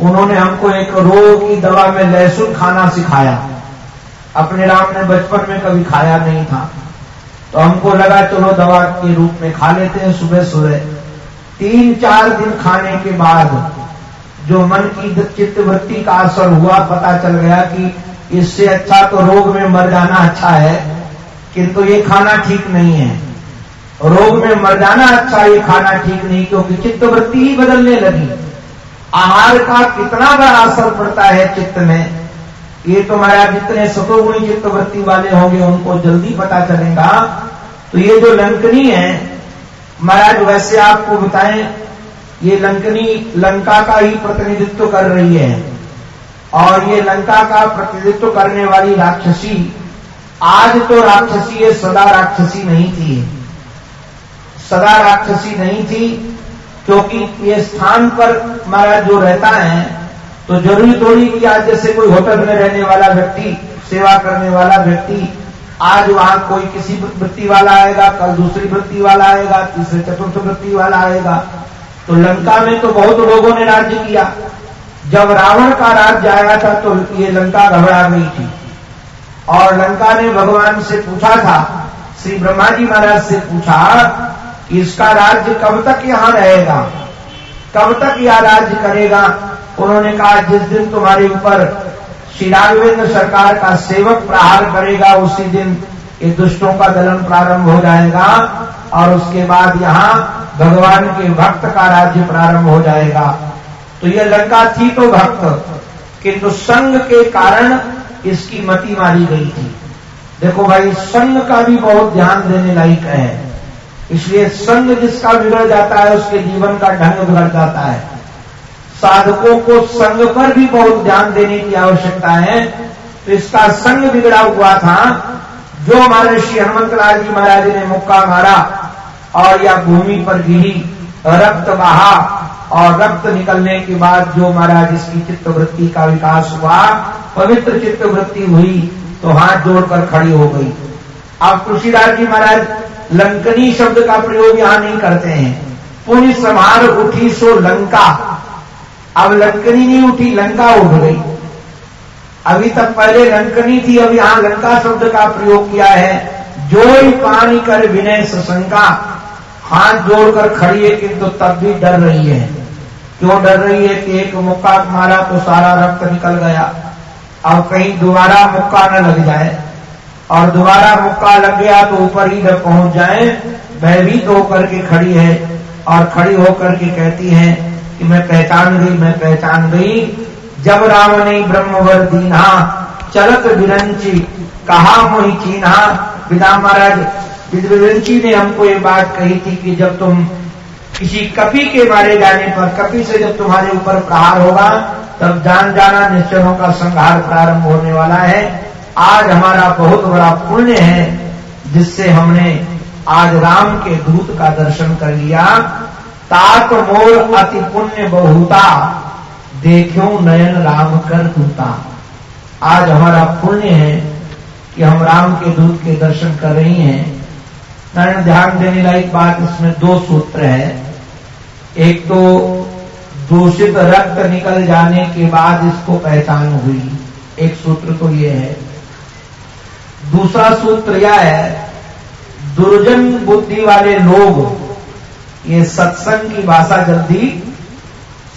उन्होंने हमको एक रोग की दवा में लहसुन खाना सिखाया। अपने राम ने बचपन में कभी खाया नहीं था। तो हमको लगा चलो दवा के रूप में खा लेते हैं सुबह सुबह तीन चार दिन खाने के बाद जो मन की चित्त वृत्ति का असर हुआ, पता चल गया कि इससे अच्छा तो रोग में मर जाना अच्छा है, किंतु ये खाना ठीक नहीं है। रोग में मर जाना अच्छा ये खाना ठीक नहीं, क्योंकि चित्त वृत्ति ही बदलने लगी। आहार का कितना बड़ा असर पड़ता है चित्त में, ये तो महाराज जितने सतोगुणी चित्त वृत्ति वाले होंगे, उनको जल्दी पता चलेगा। तो ये जो लंकनी है, महाराज, वैसे आपको बताएँ ये लंकनी, लंका का ही प्रतिनिधित्व कर रही है। और ये लंका का प्रतिनिधित्व करने वाली राक्षसी, आज तो राक्षसी है सदा राक्षसी नहीं थी। सदा राक्षसी नहीं थी, क्योंकि ये स्थान पर महाराज जो रहता है तो ज़रूरी थोड़ी कि आज जैसे कोई होटल में रहने वाला व्यक्ति, सेवा करने वाला व्यक्ति, आज वहाँ कोई किसी वृत्ति वाला आएगा, कल दूसरी वृत्ति वाला आएगा, तीसरे चतुर्थ वृत्ति वाला आएगा। तो लंका में तो बहुत लोगों ने राज्य किया। जब रावण का राज्य आया था तो ये लंका घबरा गई थी। और लंका ने भगवान से पूछा था, श्री ब्रह्मा जी महाराज से पूछा, कि इसका राज्य कब तक यहाँ रहेगा? कब तक यह राज्य करेगा? उन्होंने कहा, जिस दिन तुम्हारे ऊपर श्री राघवेंद्र सरकार का सेवक प्रहार करेगा, उसी दिन ये दुष्टों का दलन प्रारंभ हो जाएगा, और उसके बाद यहाँ भगवान के भक्त का राज्य प्रारंभ हो जाएगा। तो यह लंका थी तो भक्त किंतु संघ के कारण इसकी मति मारी गई थी। देखो भाई संघ का भी बहुत ध्यान देने लायक है। इसलिए संघ जिसका बिगड़ जाता है, उसके जीवन का ढंग बिगड़ जाता है। साधकों को संघ पर भी बहुत ध्यान देने की आवश्यकता है। तो इसका संघ बिगड़ा हुआ था। जो हमारे श्री हनुमंतलाल जी महाराज ने मुक्का मारा और या भूमि पर गिरी रक्त बहा और रक्त निकलने के बाद जो महाराज इसकी चित्त वृत्ति का विकास हुआ, पवित्र चित्त वृत्ति हुई तो हाथ जोड़कर खड़ी हो गई। अब तुलसीदास जी महाराज लंकनी शब्द का प्रयोग यहाँ नहीं करते हैं। पुण्य समार उठी सो लंका। अब लंकनी नहीं उठी, लंका उठ गई। अभी तक पहले लंकनी थी, अब यहाँ लंका शब्द का प्रयोग किया है। जो ही पानी कर विनय सशंका। हाथ जोड़कर खड़ी है, किंतु तो तब भी डर रही है। क्यों डर रही है कि एक मुक्का मारा तो सारा रक्त निकल गया। अब कहीं दोबारा मुक्का न लग जाए। और दोबारा मुक्का लग गया तो ऊपर ही जब पहुँच जाए भयभीत तो होकर के खड़ी है। और खड़ी होकर के कहती है कि मैं पहचान गई, मैं पहचान गई। जब राम ने ब्रह्मवर दीना चलत विरंची कहा मोही चीना विदा महाराज विद्वंशी ने हमको ये बात कही थी कि जब तुम किसी कपि के मारे जाने पर, कपि से जब तुम्हारे ऊपर प्रहार होगा, तब जान जाना निश्चयों का संहार प्रारंभ होने वाला है। आज हमारा बहुत बड़ा पुण्य है, जिससे हमने आज राम के दूत का दर्शन कर लिया। तात मोर अति पुण्य बहुता देखो नयन राम कर दूता। आज हमारा पुण्य है कि हम राम के दूत के दर्शन कर रही हैं। नारायण, ध्यान देने लायक बात इसमें दो सूत्र है। एक तो दूषित रक्त निकल जाने के बाद इसको पहचान हुई। एक सूत्र तो ये है। दूसरा सूत्र यह है, दुर्जन बुद्धि वाले लोग, ये सत्संग की भाषा जल्दी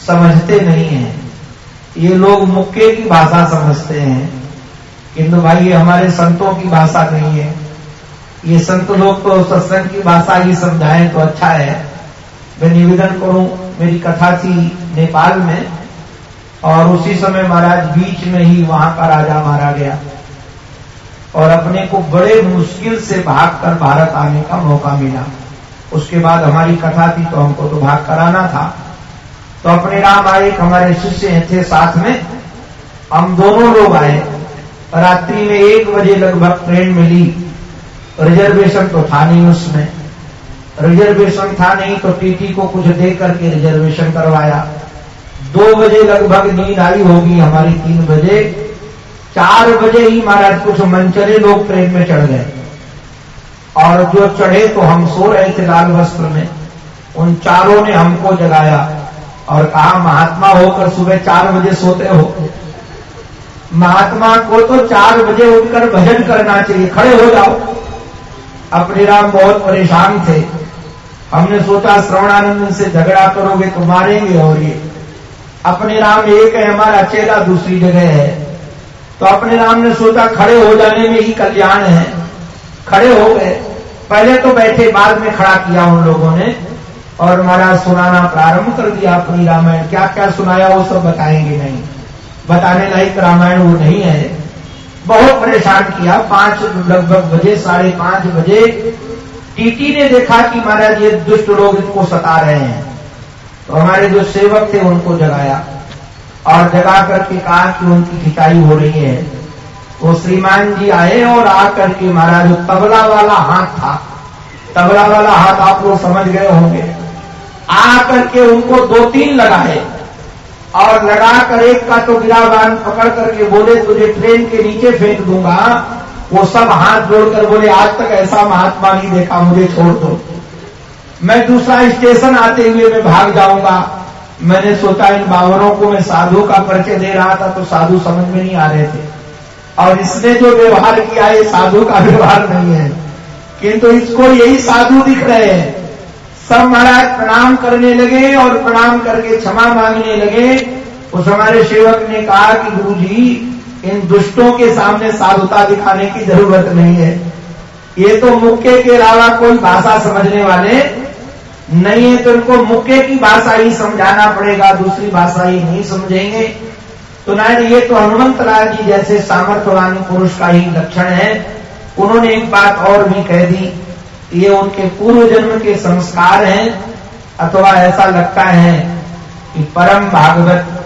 समझते नहीं है। ये लोग मुक्के की भाषा समझते हैं। किंतु भाई, ये हमारे संतों की भाषा नहीं है। ये संत लोग तो सत्संग की भाषा ही समझाएँ तो अच्छा है। मैं निवेदन करूँ, मेरी कथा थी नेपाल में, और उसी समय महाराज बीच में ही वहाँ का राजा मारा गया। और अपने को बड़े मुश्किल से भागकर भारत आने का मौका मिला। उसके बाद हमारी कथा थी तो हमको तो भाग कराना था। तो अपने राम आए हमारे शिष्य थे साथ में। हम दोनों लोग आए। रात्रि में एक बजे लगभग ट्रेन मिली। रिजर्वेशन तो था नहीं उसमें। रिजर्वेशन था नहीं तो टीटी को कुछ दे करके रिजर्वेशन करवाया। दो बजे लगभग नींद आई होगी हमारी तीन बजे। चार बजे ही महाराज कुछ मंचले लोग ट्रेन में चढ़ गए। और जो चढ़े तो हम सो रहे थे लाल वस्त्र में। उन चारों ने हमको जगाया। और कहा, महात्मा होकर सुबह चार बजे सोते हो। महात्मा को तो चार बजे उठकर भजन करना चाहिए। खड़े हो जाओ। अपने राम बहुत परेशान थे। हमने सोचा श्रवणानंद से झगड़ा करोगे तो मारेंगे और ये। अपने राम एक है, हमारा चेला दूसरी जगह है। तो अपने राम ने सोचा खड़े हो जाने में ही कल्याण है। खड़े हो गए। पहले तो बैठे, बाद में खड़ा किया उन लोगों ने। और महाराज, सुनाना प्रारंभ कर दिया अपनी रामायण। क्या क्या सुनाया वो सब बताएँगे नहीं। बताने लायक रामायण वो नहीं है। बहुत परेशान किया। पाँच, लगभग बजे, साढ़े पाँच बजे, टीटी ने देखा कि महाराज ये दुष्ट लोग इनको सता रहे हैं। तो हमारे जो सेवक थे, उनको जगाया। और जगा करके कहा कि उनकी खिंचाई हो रही है। वो श्रीमान जी आए और आकर के महाराज, तबला वाला हाथ था। तबला वाला हाथ आप लोग समझ गए होंगे। आकर के उनको दो तीन लगाए। और लगा कर एक का तो गिरावान पकड़ करके बोले, तुझे ट्रेन के नीचे फेंक दूँगा। वो सब हाथ जोड़कर बोले, आज तक ऐसा महात्मा नहीं देखा, मुझे छोड़ दो। मैं दूसरा स्टेशन आते हुए मैं भाग जाऊँगा। मैंने सोचा, इन बावरों को मैं साधु का परिचय दे रहा था तो साधु समझ में नहीं आ रहे थे। और इसने जो व्यवहार किया, ये साधु का व्यवहार नहीं है। किंतु तो इसको यही साधु दिख रहे हैं। सब महाराज प्रणाम करने लगे और प्रणाम करके क्षमा मांगने लगे। उस हमारे सेवक ने कहा कि गुरु जी इन दुष्टों के सामने साधुता दिखाने की ज़रूरत नहीं है। ये तो मुक्के के अलावा कोई भाषा समझने वाले नहीं है तो इनको मुक्के की भाषा ही समझाना पड़ेगा, दूसरी भाषा ही नहीं समझेंगे। तो नारायण, ये तो हनुमंत लाल जी जैसे सामर्थ्यवान पुरुष का ही लक्षण है। उन्होंने एक बात और भी कह दी। ये उनके पूर्व जन्म के संस्कार हैं, अथवा ऐसा लगता है कि परम भागवत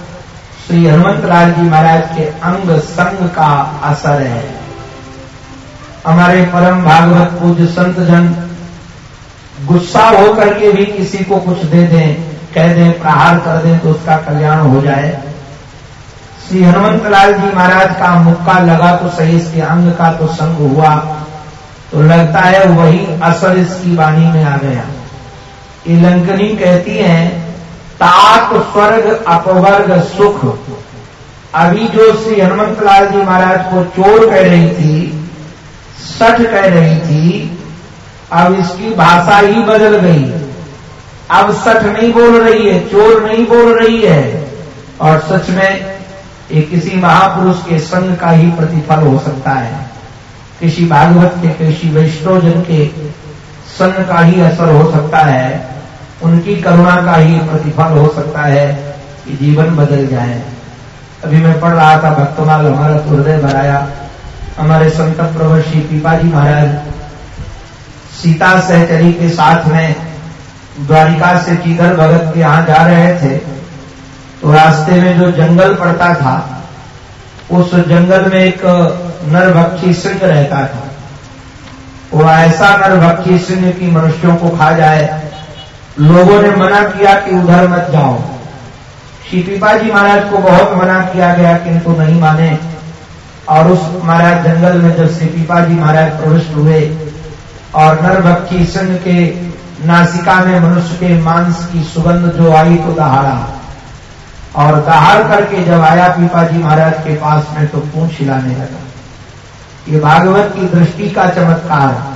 श्री हनुमंत लाल जी महाराज के अंग संग का असर है। हमारे परम भागवत पूज्य संत जन गुस्सा होकर के भी किसी को कुछ दे दें, कह दें, प्रहार कर दें तो उसका कल्याण हो जाए। श्री हनुमत लाल जी महाराज का मुक्का लगा तो सही, इसके अंग का तो संग हुआ। तो लगता है वही असर इसकी वाणी में आ गया। ये लंकनी कहती है ताप स्वर्ग अपवर्ग सुख। अभी जो श्री हनुमत लाल जी महाराज को चोर कह रही थी सठ कह रही थी, अब इसकी भाषा ही बदल गई। अब सठ नहीं बोल रही है, चोर नहीं बोल रही है। और सच में, ये किसी महापुरुष के संग का ही प्रतिफल हो सकता है। किसी भागवत के किसी वैष्णव जन के सन का ही असर हो सकता है, उनकी करुणा का ही प्रतिफल हो सकता है कि जीवन बदल जाए। अभी मैं पढ़ रहा था भक्तमाल हमारा तो हृदय भराया। हमारे संत प्रवर श्री पीपाजी महाराज सीता सहचरी के साथ में द्वारिका से चीधर भगत के यहाँ जा रहे थे। तो रास्ते में जो जंगल पड़ता था उस जंगल में एक नरभक्षी सिंह रहता था। वो ऐसा नरभक्षी सिंह की मनुष्यों को खा जाए। लोगों ने मना किया कि उधर मत जाओ। श्री जी महाराज को बहुत मना किया गया किंतु नहीं माने। और उस महाराज जंगल में जब श्री जी महाराज प्रविष्ट हुए और नरभक्षी सिंह के नासिका में मनुष्य के मांस की सुगंध जो आई तो दहाड़ा। और दहाड़ करके जब आया पीपा जी महाराज के पास में तो पूछ हिलाने लगा। ये भागवत की दृष्टि का चमत्कार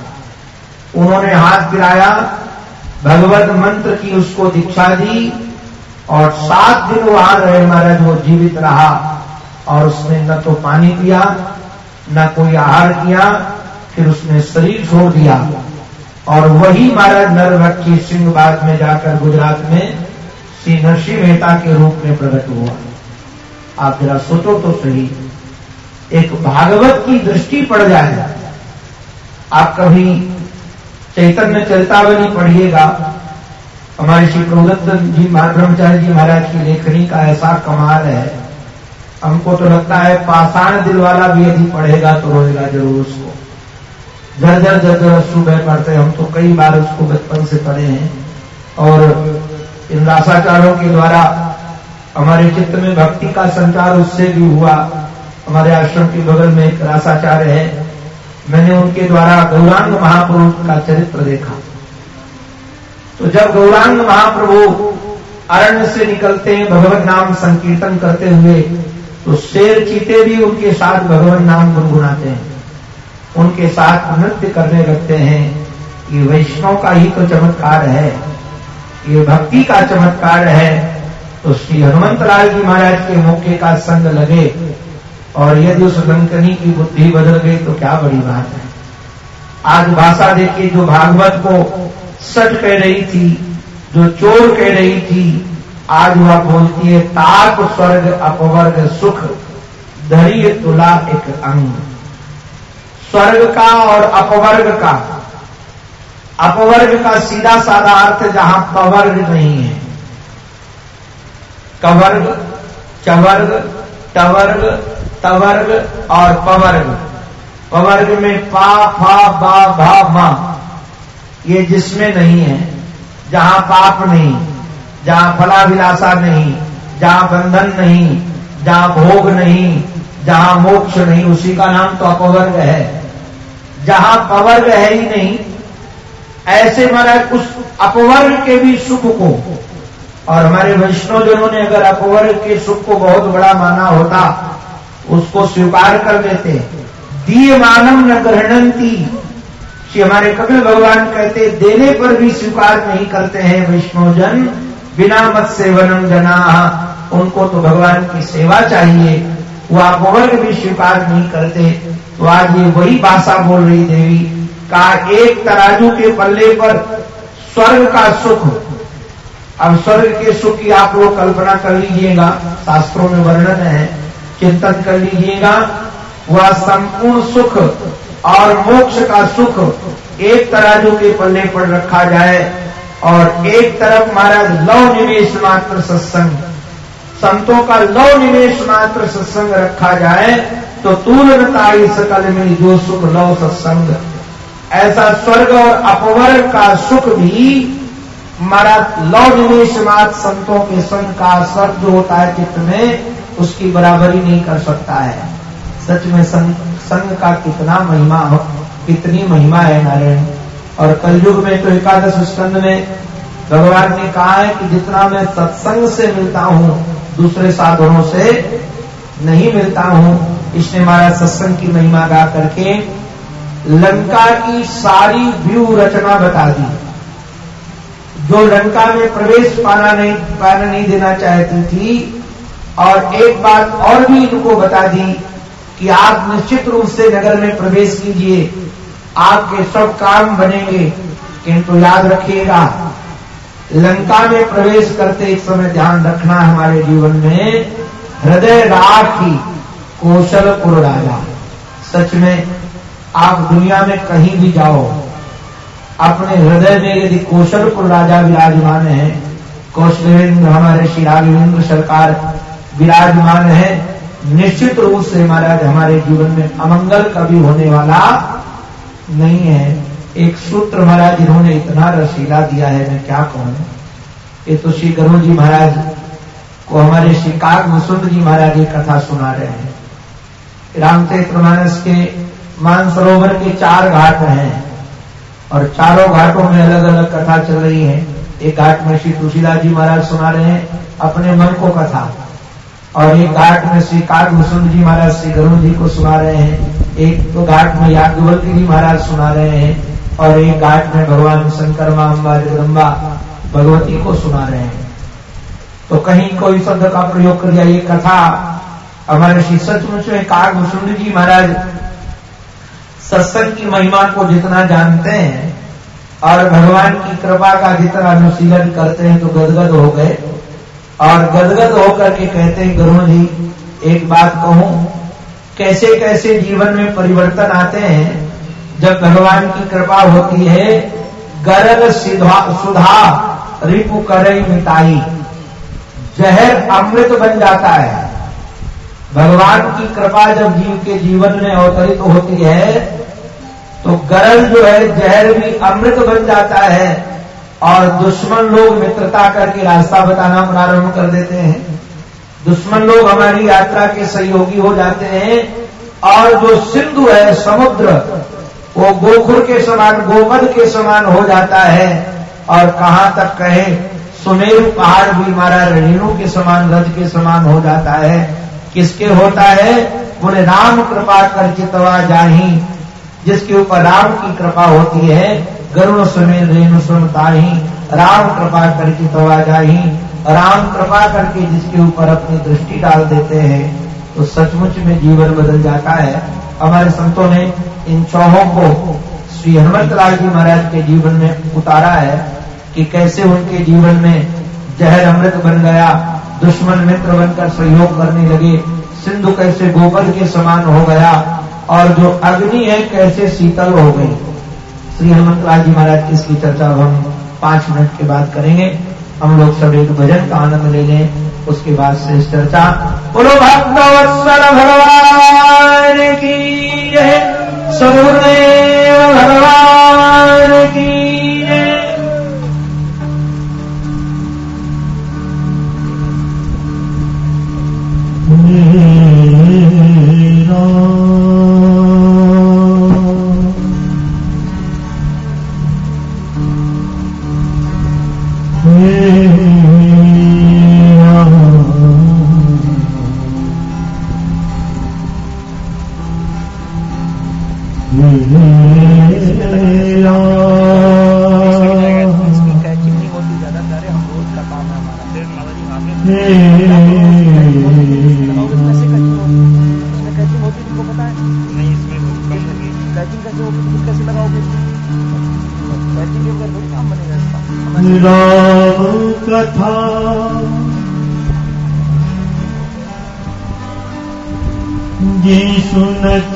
उन्होंने हाथ गिराया, भगवत मंत्र की उसको दीक्षा दी, और सात दिन वहाँ रहे महाराज, वो जीवित रहा, और उसने न तो पानी पिया, न कोई आहार किया, फिर उसने शरीर छोड़ दिया। और वही महाराज नरभक्षी सिंह बाद में जाकर गुजरात में श्री नरसिंह मेहता के रूप में प्रकट हुआ। आप जरा सोचो तो सही। एक भागवत की दृष्टि पड़ जाए। आप कभी चैतन्य चरितावली पढ़िएगा। हमारे श्री प्रदत्त जी ब्रह्मचारी जी महाराज की लेखनी का ऐसा कमाल है। हमको तो लगता है पाषाण दिल वाला भी यदि पढ़ेगा तो रोएगा ज़रूर उसको। जर जर जर जर्जर सुबह पढ़ते हम तो कई बार उसको बचपन से पढ़े हैं। और इन रासाचारों के द्वारा हमारे चित्र में भक्ति का संचार उससे भी हुआ। हमारे आश्रम के बगल में एक रासाचार्य है। मैंने उनके द्वारा गौरांग महाप्रभु का चरित्र देखा। तो जब गौरांग महाप्रभु अरण्य से निकलते हैं, भगवत नाम संकीर्तन करते हुए तो शेर चीते भी उनके साथ भगवत नाम गुनगुनाते हैं। उनके साथ नृत्य करने लगते हैं। ये वैष्णव का ही तो चमत्कार है। ये भक्ति का चमत्कार है तो श्री हनुमंत लाल जी महाराज के मौके का संग लगे और यदि उस लंकनी की बुद्धि बदल गई तो क्या बड़ी बात है। आज भाषा देखिए जो भागवत को सट कह रही थी, जो चोर कह रही थी, आज वह बोलती है, ताप, स्वर्ग, अपवर्ग, सुख धैर्य तुला एक अंग। स्वर्ग का और अपवर्ग का अपवर्ग का सीधा साधा अर्थ जहाँ पवर्ग नहीं है। कवर्ग, चवर्ग, टवर्ग, तवर्ग और पवर्ग। पवर्ग में पा, फा, बा, भा, मा। ये जिसमें नहीं है, जहाँ पाप नहीं, जहाँ फलाभिलाषा नहीं, जहाँ बंधन नहीं, जहाँ भोग नहीं, जहाँ मोक्ष नहीं, उसी का नाम तो अपवर्ग है। जहाँ पवर्ग है ही नहीं ऐसे महाराज उस अपवर्ग के भी सुख को। और हमारे वैष्णव जनों ने अगर अपवर्ग के सुख को बहुत बड़ा माना होता, उसको स्वीकार कर देते। दिए मानव न ग्रहणंती श्री हमारे कपिल भगवान कहते, देने पर भी स्वीकार नहीं करते हैं वैष्णवजन, बिना मत सेवनम जना। उनको तो भगवान की सेवा चाहिए, वो अपवर्ग भी स्वीकार नहीं करते। तो आज ये वही भाषा बोल रही देवी। का एक तराजू के पल्ले पर स्वर्ग का सुख। अब स्वर्ग के सुख की आप लोग कल्पना कर लीजिएगा, शास्त्रों में वर्णन है, चिंतन कर लीजिएगा, वह संपूर्ण सुख और मोक्ष का सुख एक तराजू के पल्ले पर रखा जाए और एक तरफ़ महाराज लव निवेश मात्र सत्संग, संतों का लव निवेश मात्र सत्संग रखा जाए तो तूलताई सकल में जो सुख लव सत्संग ऐसा स्वर्ग और अपवर्ग का सुख भी महाराज लौ निवेश मात्र संतों के संग का स्वर्ग जो होता है चित्त में उसकी बराबरी नहीं कर सकता है। सच में संग, संग का कितना महिमा हो कितनी महिमा है नारायण। और कलयुग में तो एकादश स्कंद में भगवान ने कहा है कि जितना मैं सत्संग से मिलता हूँ दूसरे साधनों से नहीं मिलता हूँ। इसने हमारा सत्संग की महिमा गा करके लंका की सारी व्यू रचना बता दी। जो लंका में प्रवेश पाना नहीं पाना नहीं देना चाहती थी, और एक बात और भी इनको बता दी कि आप निश्चित रूप से नगर में प्रवेश कीजिए, आपके सब काम बनेंगे। किंतु याद रखिएगा, लंका में प्रवेश करते एक समय ध्यान रखना हमारे जीवन में, हृदय राखी कौशलपुर राजा सच में आप दुनिया में कहीं भी जाओ, अपने हृदय में यदि कौशलपुर राजा विराजमान है, कौशलेंद्र हमारे श्री राघवेंद्र सरकार विराजमान है, निश्चित रूप से महाराज हमारे जीवन में अमंगल कभी होने वाला नहीं है। एक सूत्र महाराज इन्होंने इतना रसीला दिया है, मैं क्या कहूँ? ये तो श्री गरु जी महाराज को हमारे श्री काग मुसुंद जी महाराज ये कथा सुना रहे हैं। रामचरित्र मानस के मानसरोवर के चार घाट हैं और चारों घाटों में अलग अलग कथा चल रही है। एक घाट में श्री तुलसीदास जी महाराज सुना रहे हैं अपने मन को कथा। और एक घाट में श्री मुसुंद जी महाराज, श्री गरुण जी को सुना रहे हैं। एक तो घाट में याज्ञवल्की जी महाराज सुना रहे हैं और एक घाट में भगवान शंकर माम्बा जगदम्बा भगवती को सुना रहे हैं। तो कहीं कोई शब्द का प्रयोग कर दिया, ये कथा हमारे श्री सचमुच में मुसुंद जी महाराज सत्संग की महिमा को जितना जानते हैं, और भगवान की कृपा का जितना अनुशीलन करते हैं तो गदगद हो गए। और गदगद होकर के कहते हैं, गुरु जी, एक बात कहूँ कैसे कैसे जीवन में परिवर्तन आते हैं, जब भगवान की कृपा होती है, गरल सुधा रिपु करई मिटाई जहर अमृत बन जाता है। भगवान की कृपा जब जीव के जीवन में अवतरित होती है तो गरज जो है, जहर भी अमृत बन जाता है और दुश्मन लोग मित्रता करके रास्ता बताना प्रारंभ कर देते हैं। दुश्मन लोग हमारी यात्रा के सहयोगी हो जाते हैं और जो सिंधु है, समुद्र, वो गोखुर के समान, गोमद के समान हो जाता है और कहाँ तक कहे, सुमेरु पहाड़ भी हमारा रेणु के समान, रज के समान हो जाता है। किसके होता है? बोले राम कृपा कर चितवा जाही। जिसके ऊपर राम की कृपा होती है, गरुण सुमेर रेणु सुनता ही राम कृपा कर चितवा जाही। राम कृपा करके जिसके ऊपर अपनी दृष्टि डाल देते हैं तो सचमुच में जीवन बदल जाता है। हमारे संतों ने इन चौहों को श्री हनुमत लाल जी महाराज के जीवन में उतारा है कि कैसे उनके जीवन में जहर अमृत बन गया दुश्मन मित्र बनकर सहयोग करने लगे। सिंधु कैसे गोबर के समान हो गया और जो अग्नि है कैसे शीतल हो गई? श्री हनुमत लाल जी महाराज की इसकी चर्चा हम पाँच मिनट के बाद करेंगे। हम लोग सब एक भजन का आनंद ले लें, उसके बाद से इस चर्चा। बोलो भक्तवत्सल भगवान की जय भगवान की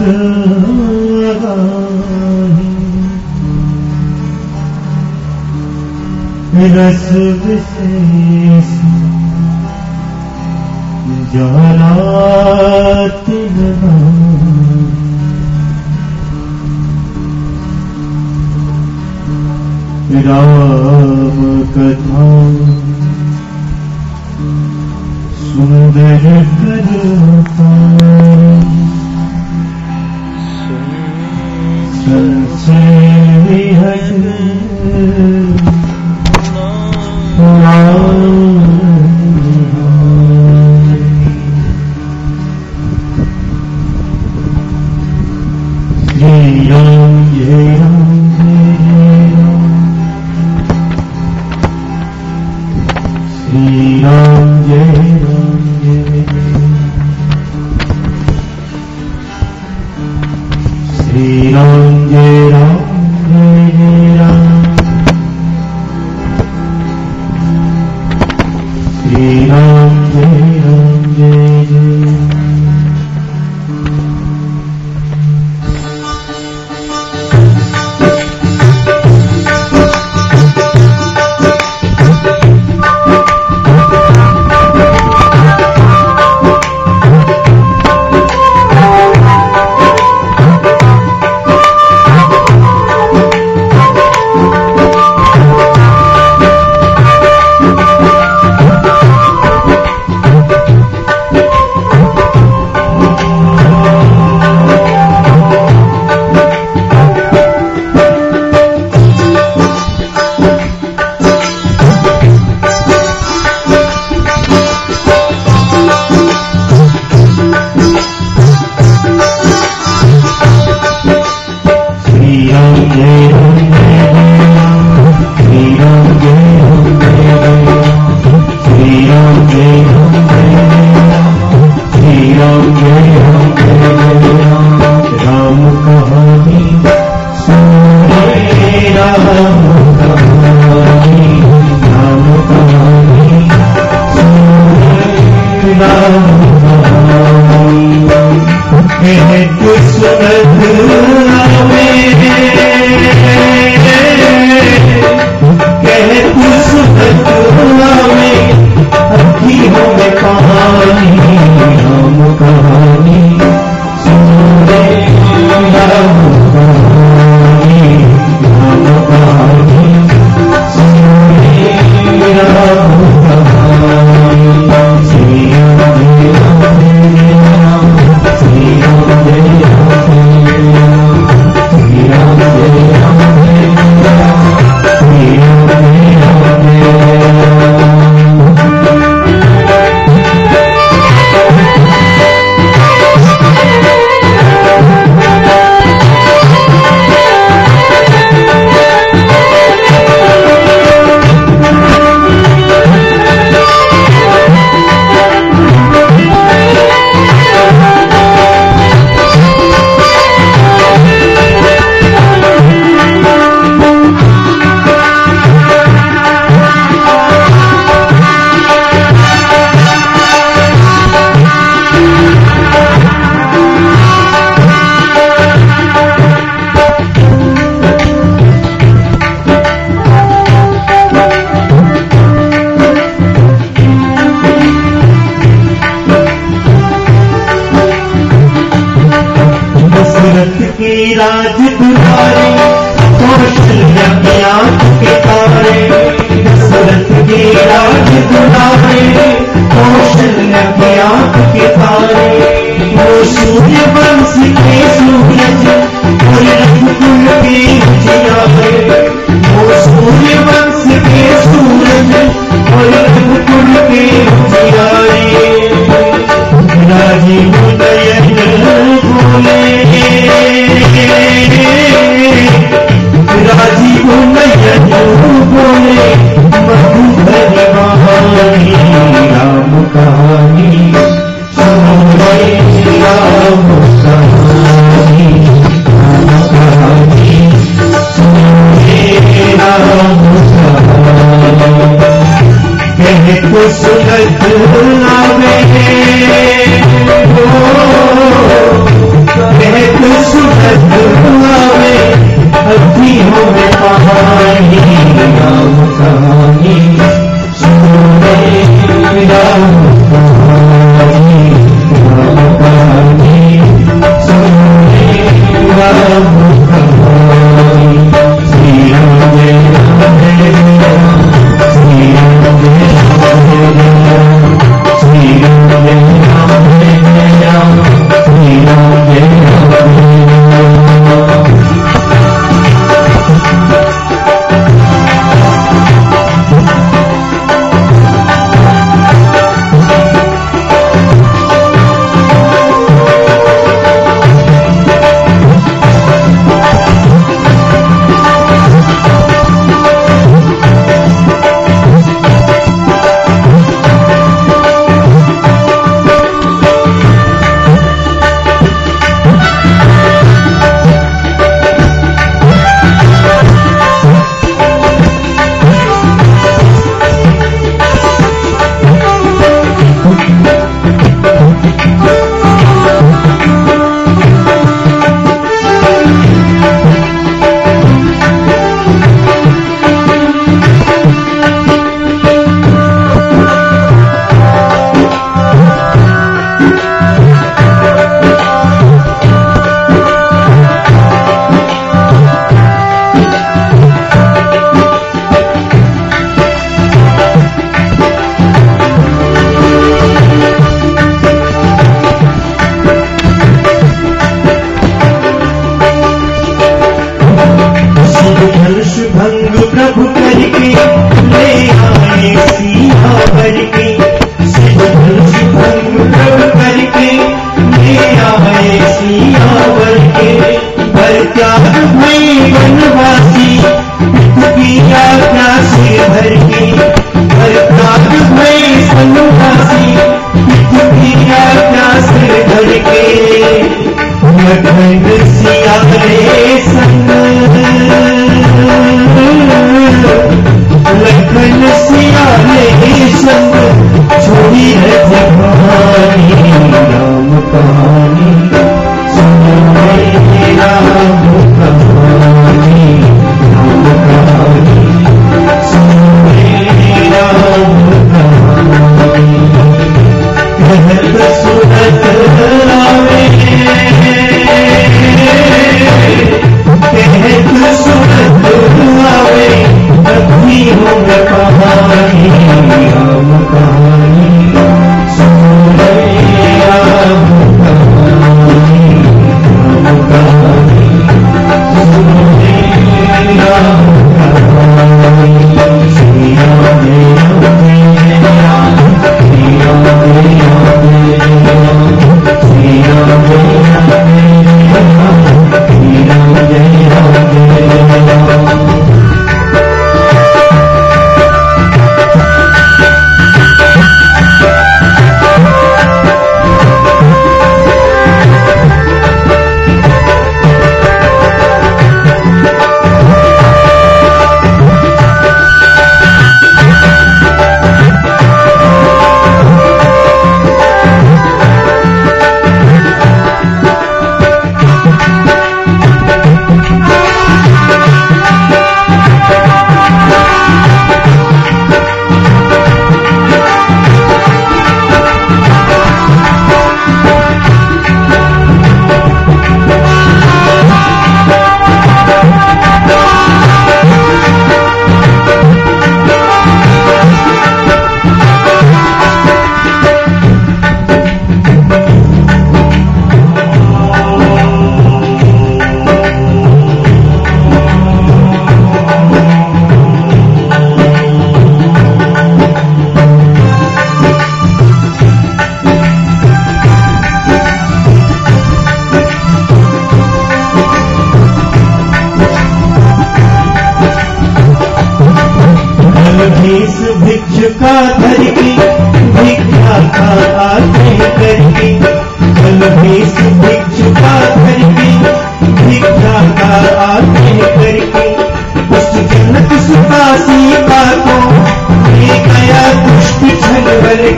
रस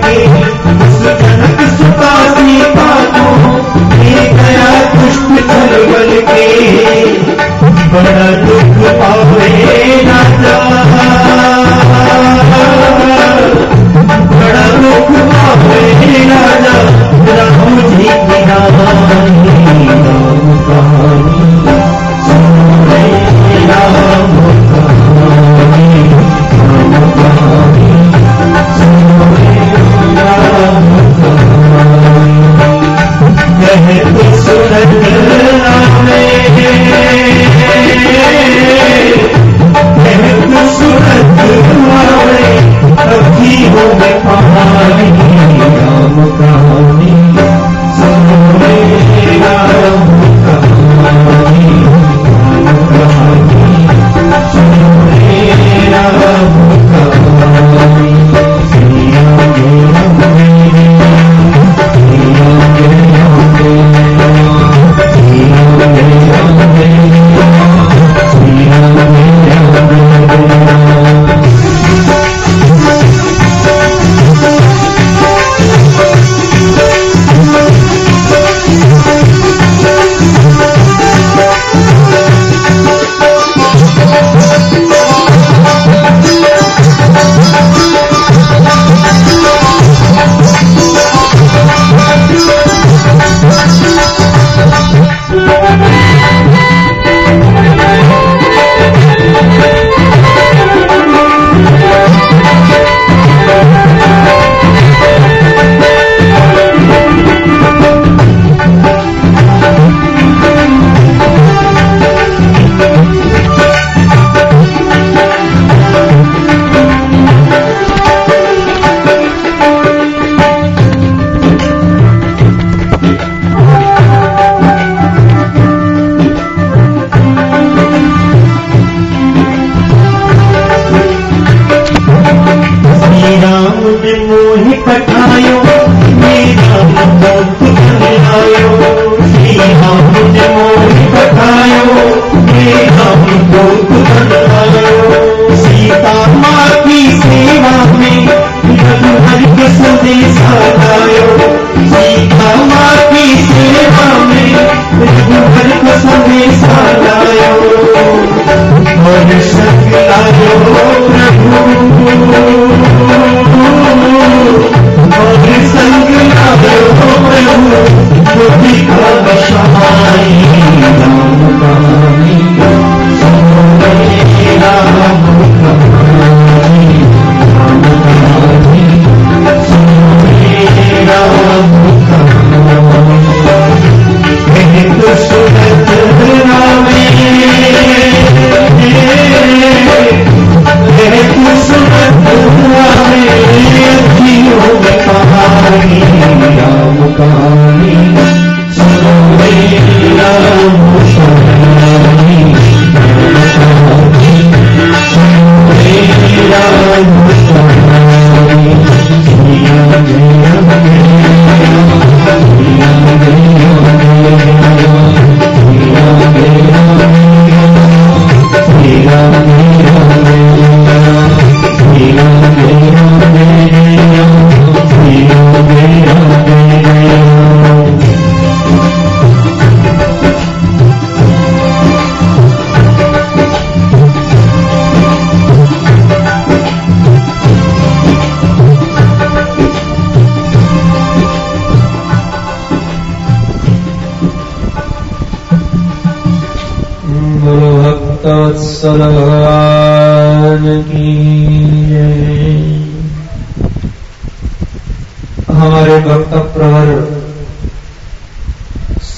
भर के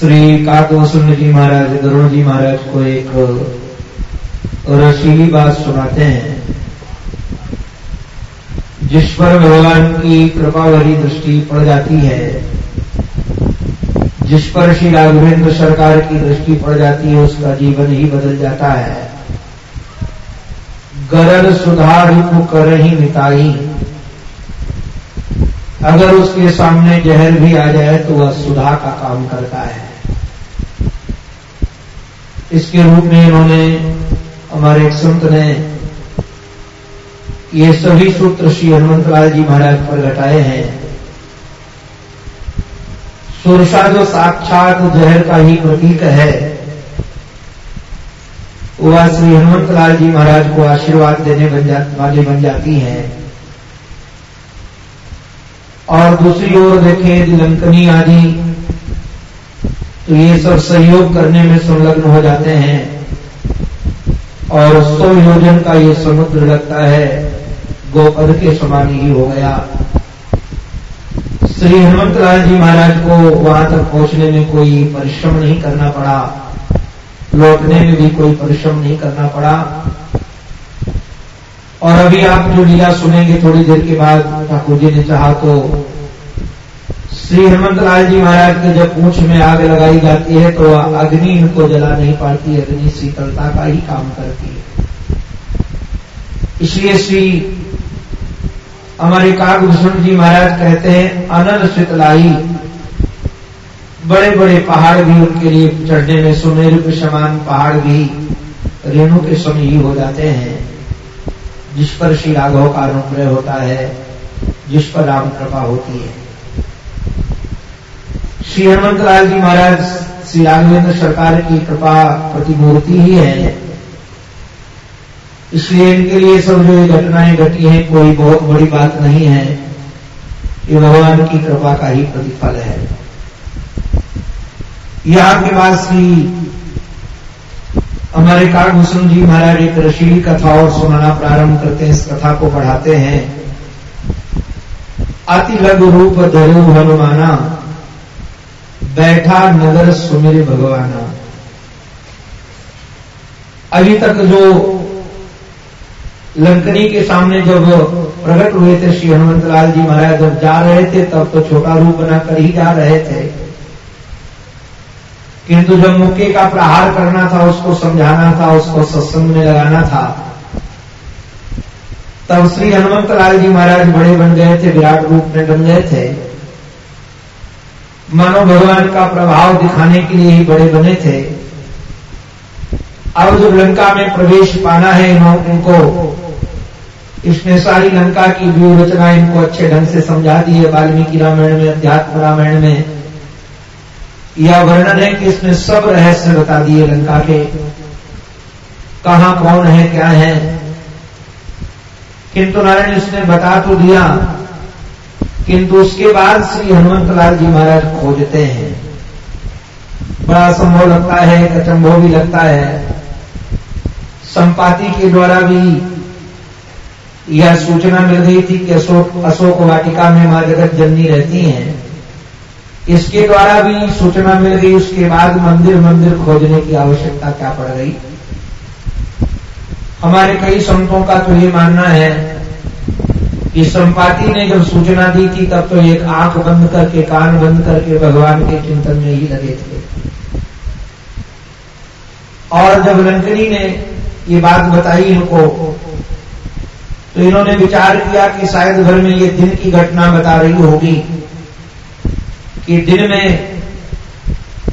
सुन जी महाराज गरुण जी महाराज को एक रसीली बात सुनाते हैं। जिस पर भगवान की कृपा भरी दृष्टि पड़ जाती है, जिस पर श्री राघवेंद्र सरकार की दृष्टि पड़ जाती है, उसका जीवन ही बदल जाता है। गरल सुधार कर ही मिताई अगर उसके सामने जहर भी आ जाए तो वह सुधा का काम करता है। इसके रूप में इन्होंने हमारे एक संत ने ये सभी सूत्र श्री हनुमंतलाल जी महाराज पर घटाए हैं। सुरसा जो साक्षात जहर का ही प्रतीक है वह श्री हनुमंतलाल जी महाराज को आशीर्वाद देने बन जा, वाली बन जाती है। और दूसरी ओर देखें लंकनी आदि तो ये सब सहयोग करने में संलग्न हो जाते हैं। और सौ योजन का ये समुद्र लगता है, गोपद के समान ही हो गया। श्री हेमंत लाल जी महाराज को वहाँ तक पहुँचने में कोई परिश्रम नहीं करना पड़ा। लौटने में भी कोई परिश्रम नहीं करना पड़ा। और अभी आप जो लीला सुनेंगे थोड़ी देर के बाद ठाकुर जी ने चाहा तो श्री हेमंत लाल जी महाराज के जब पूछ में आग लगाई जाती है तो अग्नि इनको जला नहीं पाती अग्नि शीतलता का ही काम करती है। इसलिए श्री हमारे कागभूषण जी महाराज कहते हैं, अनल शीतलाई। बड़े बड़े पहाड़ भी उनके लिए चढ़ने में सुमेरु के समान पहाड़ भी रेणु के समय ही हो जाते हैं, जिस पर श्री राघव का अनुग्रह होता है, जिस पर राम कृपा होती है। श्री हनुमत लाल जी महाराज, श्री राघवेंद्र सरकार की कृपा प्रतिमूर्ति ही है। इसलिए इनके लिए सब जो ये घटनाएँ घटी हैं, कोई बहुत बड़ी बात नहीं है। ये भगवान की कृपा का ही प्रतिफल है। यहाँ के पास श्री हमारे कालभूषण जी महाराज एक रशीली कथा और सुनाना प्रारंभ करते हैं, इस कथा को पढ़ाते हैं। अति लघु रूप धरु हनुमाना। बैठा नगर सुमिर भगवाना। अभी तक जो लंकनी के सामने जब प्रकट हुए थे श्री हनुमंत लाल जी महाराज, जब जा रहे थे, तब तो छोटा रूप बनाकर ही जा रहे थे। किंतु जब मुक्के का प्रहार करना था, उसको समझाना था, उसको सत्संग में लगाना था, तब श्री हनुमंत लाल जी महाराज बड़े बन गए थे, विराट रूप में बन गए थे। मानो भगवान का प्रभाव दिखाने के लिए ही बड़े बने थे। अब जब लंका में प्रवेश पाना है इनको, इसने सारी लंका की व्यूह रचना इनको अच्छे ढंग से समझा दी है, वाल्मीकि रामायण में, अध्यात्म रामायण में। यह वर्णन है कि इसमें सब रहस्य बता दिए लंका के। कहा कौन है, क्या है? किंतु नारायण इसने बता तो दिया किंतु उसके बाद श्री हनुमंत लाल जी महाराज खोजते हैं। बड़ा संभव लगता है कचंभव भी लगता है। संपाति के द्वारा भी यह सूचना मिल गई थी कि अशोक अशोक वाटिका में माँ जगत जननी रहती हैं। इसके द्वारा भी सूचना मिल गई, उसके बाद मंदिर मंदिर खोजने की आवश्यकता क्या पड़ गई? हमारे कई संतों का तो ये मानना है कि संपाति ने जब सूचना दी थी, तब तो एक आँख बंद करके, कान बंद करके भगवान के चिंतन में ही लगे थे। और जब लंकनी ने ये बात बताई इनको तो इन्होंने विचार किया कि शायद घर में ये दिन की घटना बता रही होगी कि दिन में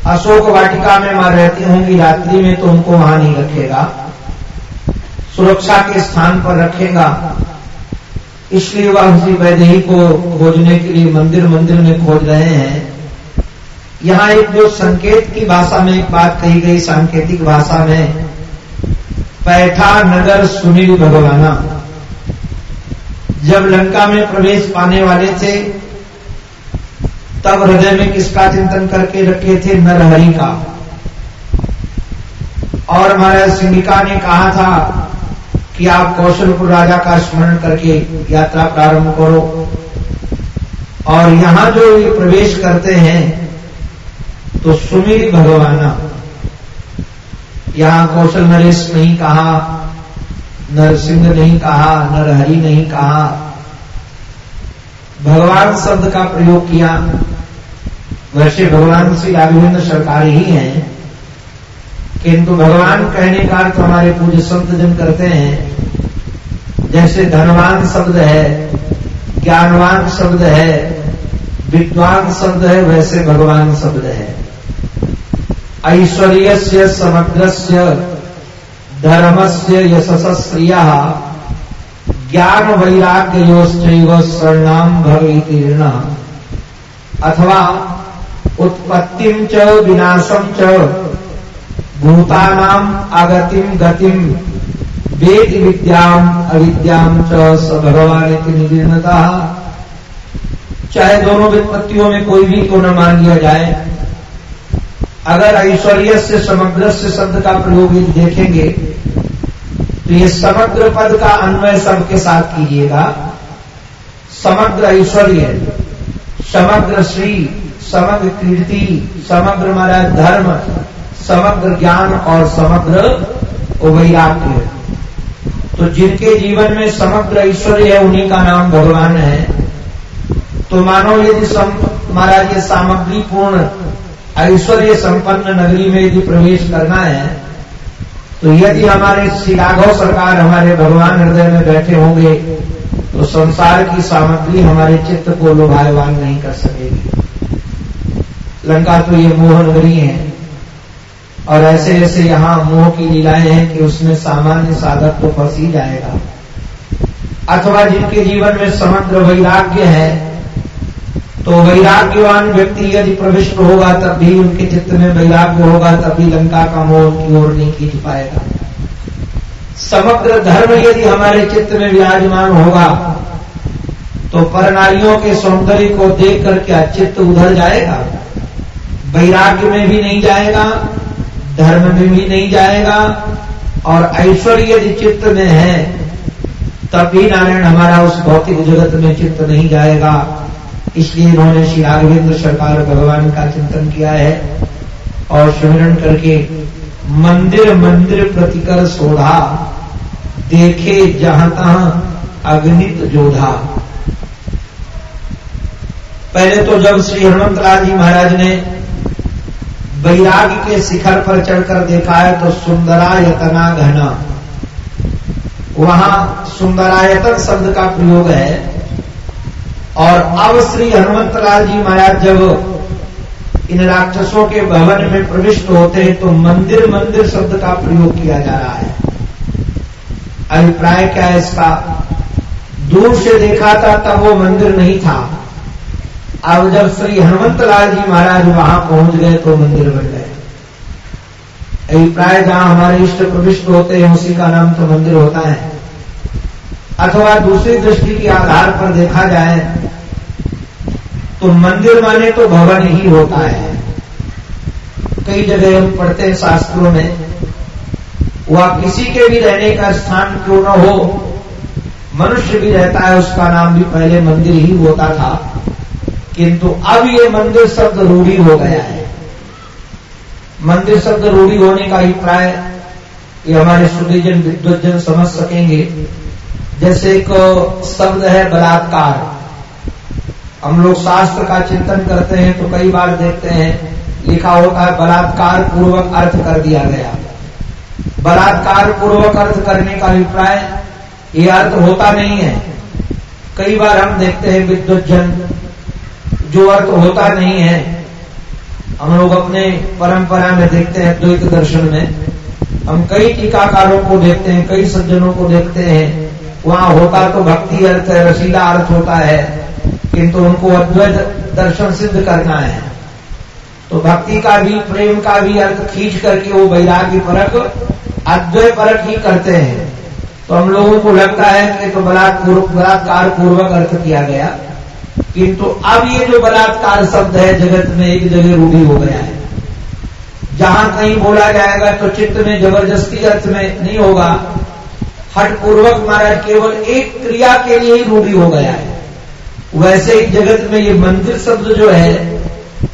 अशोक वाटिका में माँ रहती होंगी रात्रि में तो उनको वहाँ नहीं रखेगा, सुरक्षा के स्थान पर रखेगा। इसलिए वह उसी वैदेही को खोजने के लिए मंदिर मंदिर में खोज रहे हैं। यहाँ एक जो संकेत की भाषा में एक बात कही गई, सांकेतिक भाषा में पैठा नगर सुनील भगवाना। जब लंका में प्रवेश पाने वाले थे, तब हृदय में किसका चिंतन करके रखे थे? नरहरि का। और महाराज सिंधिका ने कहा था कि आप कौशलपुर राजा का स्मरण करके यात्रा प्रारंभ करो। और यहाँ जो ये प्रवेश करते हैं तो सुमेरी भगवाना, यहाँ कौशल नरेश नहीं कहा, नरसिंह नहीं कहा, नरहरि नहीं कहा। भगवान शब्द का प्रयोग किया। वैसे भगवान श्री राघवेंद्र सरकार ही हैं। किंतु भगवान कहने का अर्थ हमारे पूज्य संत जन करते हैं, जैसे धनवान शब्द है, ज्ञानवान शब्द है, विद्वान शब्द है, वैसे भगवान शब्द है। ऐश्वर्य से समग्र धर्म से यशस्त्रिय ज्ञान वैराग्य योश्चैव स्वर्णाम भगीर्ण अथवा उत्पत्ति च विनाशम च भूतानाम आगतिम गतिम वेद विद्याम अविद्याम च भगवान निर्णता चाहे दोनों विपत्तियों में कोई भी क्यों न मान लिया जाए, अगर ऐश्वर्य से समग्र से शब्द का प्रयोग देखेंगे तो ये समग्र पद का अन्वय सबके साथ कीजिएगा। समग्र ऐश्वर्य, समग्र श्री समग्र कीर्ति, समग्र महाराज धर्म, समग्र ज्ञान और समग्र वैराग्य। तो जिनके जीवन में समग्र ऐश्वर्य है, उन्हीं का नाम भगवान है। तो मानो यदि महाराज, ये सामग्री पूर्ण ऐश्वर्य संपन्न नगरी में यदि प्रवेश करना है तो यदि हमारे श्री राघव सरकार हमारे भगवान हृदय में बैठे होंगे तो संसार की सामग्री हमारे चित्त को लुभायवान नहीं कर सकेगी। लंका तो ये मोह नगरी है। और ऐसे ऐसे यहाँ मोह की लीलाएँ हैं कि उसमें सामान्य साधक तो फंस ही जाएगा। अथवा जिनके जीवन में समग्र वैराग्य है तो वैराग्यवान व्यक्ति यदि प्रविष्ट होगा, तब भी उनके चित्त में वैराग्य होगा तभी लंका का मोह की ओर नहीं खींच पाएगा। समग्र धर्म यदि हमारे चित्त में विराजमान होगा तो परनारियों के सौंदर्य को देख कर क्या चित्त उधर जाएगा? वैराग्य में भी नहीं जाएगा, धर्म में भी नहीं जाएगा, और ऐश्वर्य यदि चित्त में है, तब भी नारायण हमारा उस भौतिक जगत में चित्त नहीं जाएगा। इसलिए इन्होंने श्री राघवेंद्र सरकार भगवान का चिंतन किया है, और स्मरण करके मंदिर मंदिर प्रतिकर सोधा देखे जहाँ तहां अग्नित जोधा। पहले तो जब श्री हनुमत जी महाराज ने वैराग के शिखर पर चढ़कर देखा है तो सुंदरायतना घना वहाँ सुंदरायतन शब्द का प्रयोग है। और अब श्री हनुमत लाल जी महाराज जब इन राक्षसों के भवन में प्रविष्ट होते हैं तो मंदिर मंदिर शब्द का प्रयोग किया जा रहा है। अभिप्राय क्या है इसका? दूर से देखा था तब वो मंदिर नहीं था। अब जब श्री हनुमत लाल जी महाराज वहाँ पहुँच गए तो मंदिर बन गए। अभिप्राय जहाँ हमारे इष्ट प्रविष्ट होते हैं, उसी का नाम तो मंदिर होता है। अथवा दूसरी दृष्टि के आधार पर देखा जाए तो मंदिर माने तो भवन ही होता है। कई जगह हम पढ़ते हैं शास्त्रों में, वह किसी के भी रहने का स्थान क्यों न हो, मनुष्य भी रहता है, उसका नाम भी पहले मंदिर ही होता था। किंतु अब ये मंदिर शब्द रूढ़ी हो गया है। मंदिर शब्द रूढ़ी होने का अभिप्राय ये हमारे सुधीजन विद्वजन समझ सकेंगे। जैसे एक शब्द है बलात्कार। हम लोग शास्त्र का चिंतन करते हैं तो कई बार देखते हैं, लिखा होता है, बलात्कार पूर्वक अर्थ कर दिया गया। बलात्कार पूर्वक अर्थ करने का अभिप्राय ये अर्थ होता नहीं है। कई बार हम देखते हैं विद्वजन जो अर्थ होता नहीं है, हम लोग अपने परंपरा में देखते हैं द्वैत दर्शन में। हम कई टीकाकारों को देखते हैं, कई सज्जनों को देखते हैं। वहाँ होता तो भक्ति अर्थ है, रसीला अर्थ होता है, किंतु उनको अद्वैत दर्शन सिद्ध करना है। तो भक्ति का भी, प्रेम का भी अर्थ खींच करके वो वैराग्य परक, अद्वैत परक ही करते हैं। तो हम लोगों को लगता है कि तो बलात्कार पूर्वक अर्थ किया गया। किंतु अब ये जो बलात्कार शब्द है, जगत में एक जगह रूढ़ी हो गया है। जहाँ कहीं बोला जाएगा तो चित्त में ज़बरदस्ती अर्थ में नहीं होगा। हट पूर्वक महाराज केवल एक क्रिया के लिए ही रूढ़ी हो गया है। वैसे ही जगत में ये मंदिर शब्द जो है,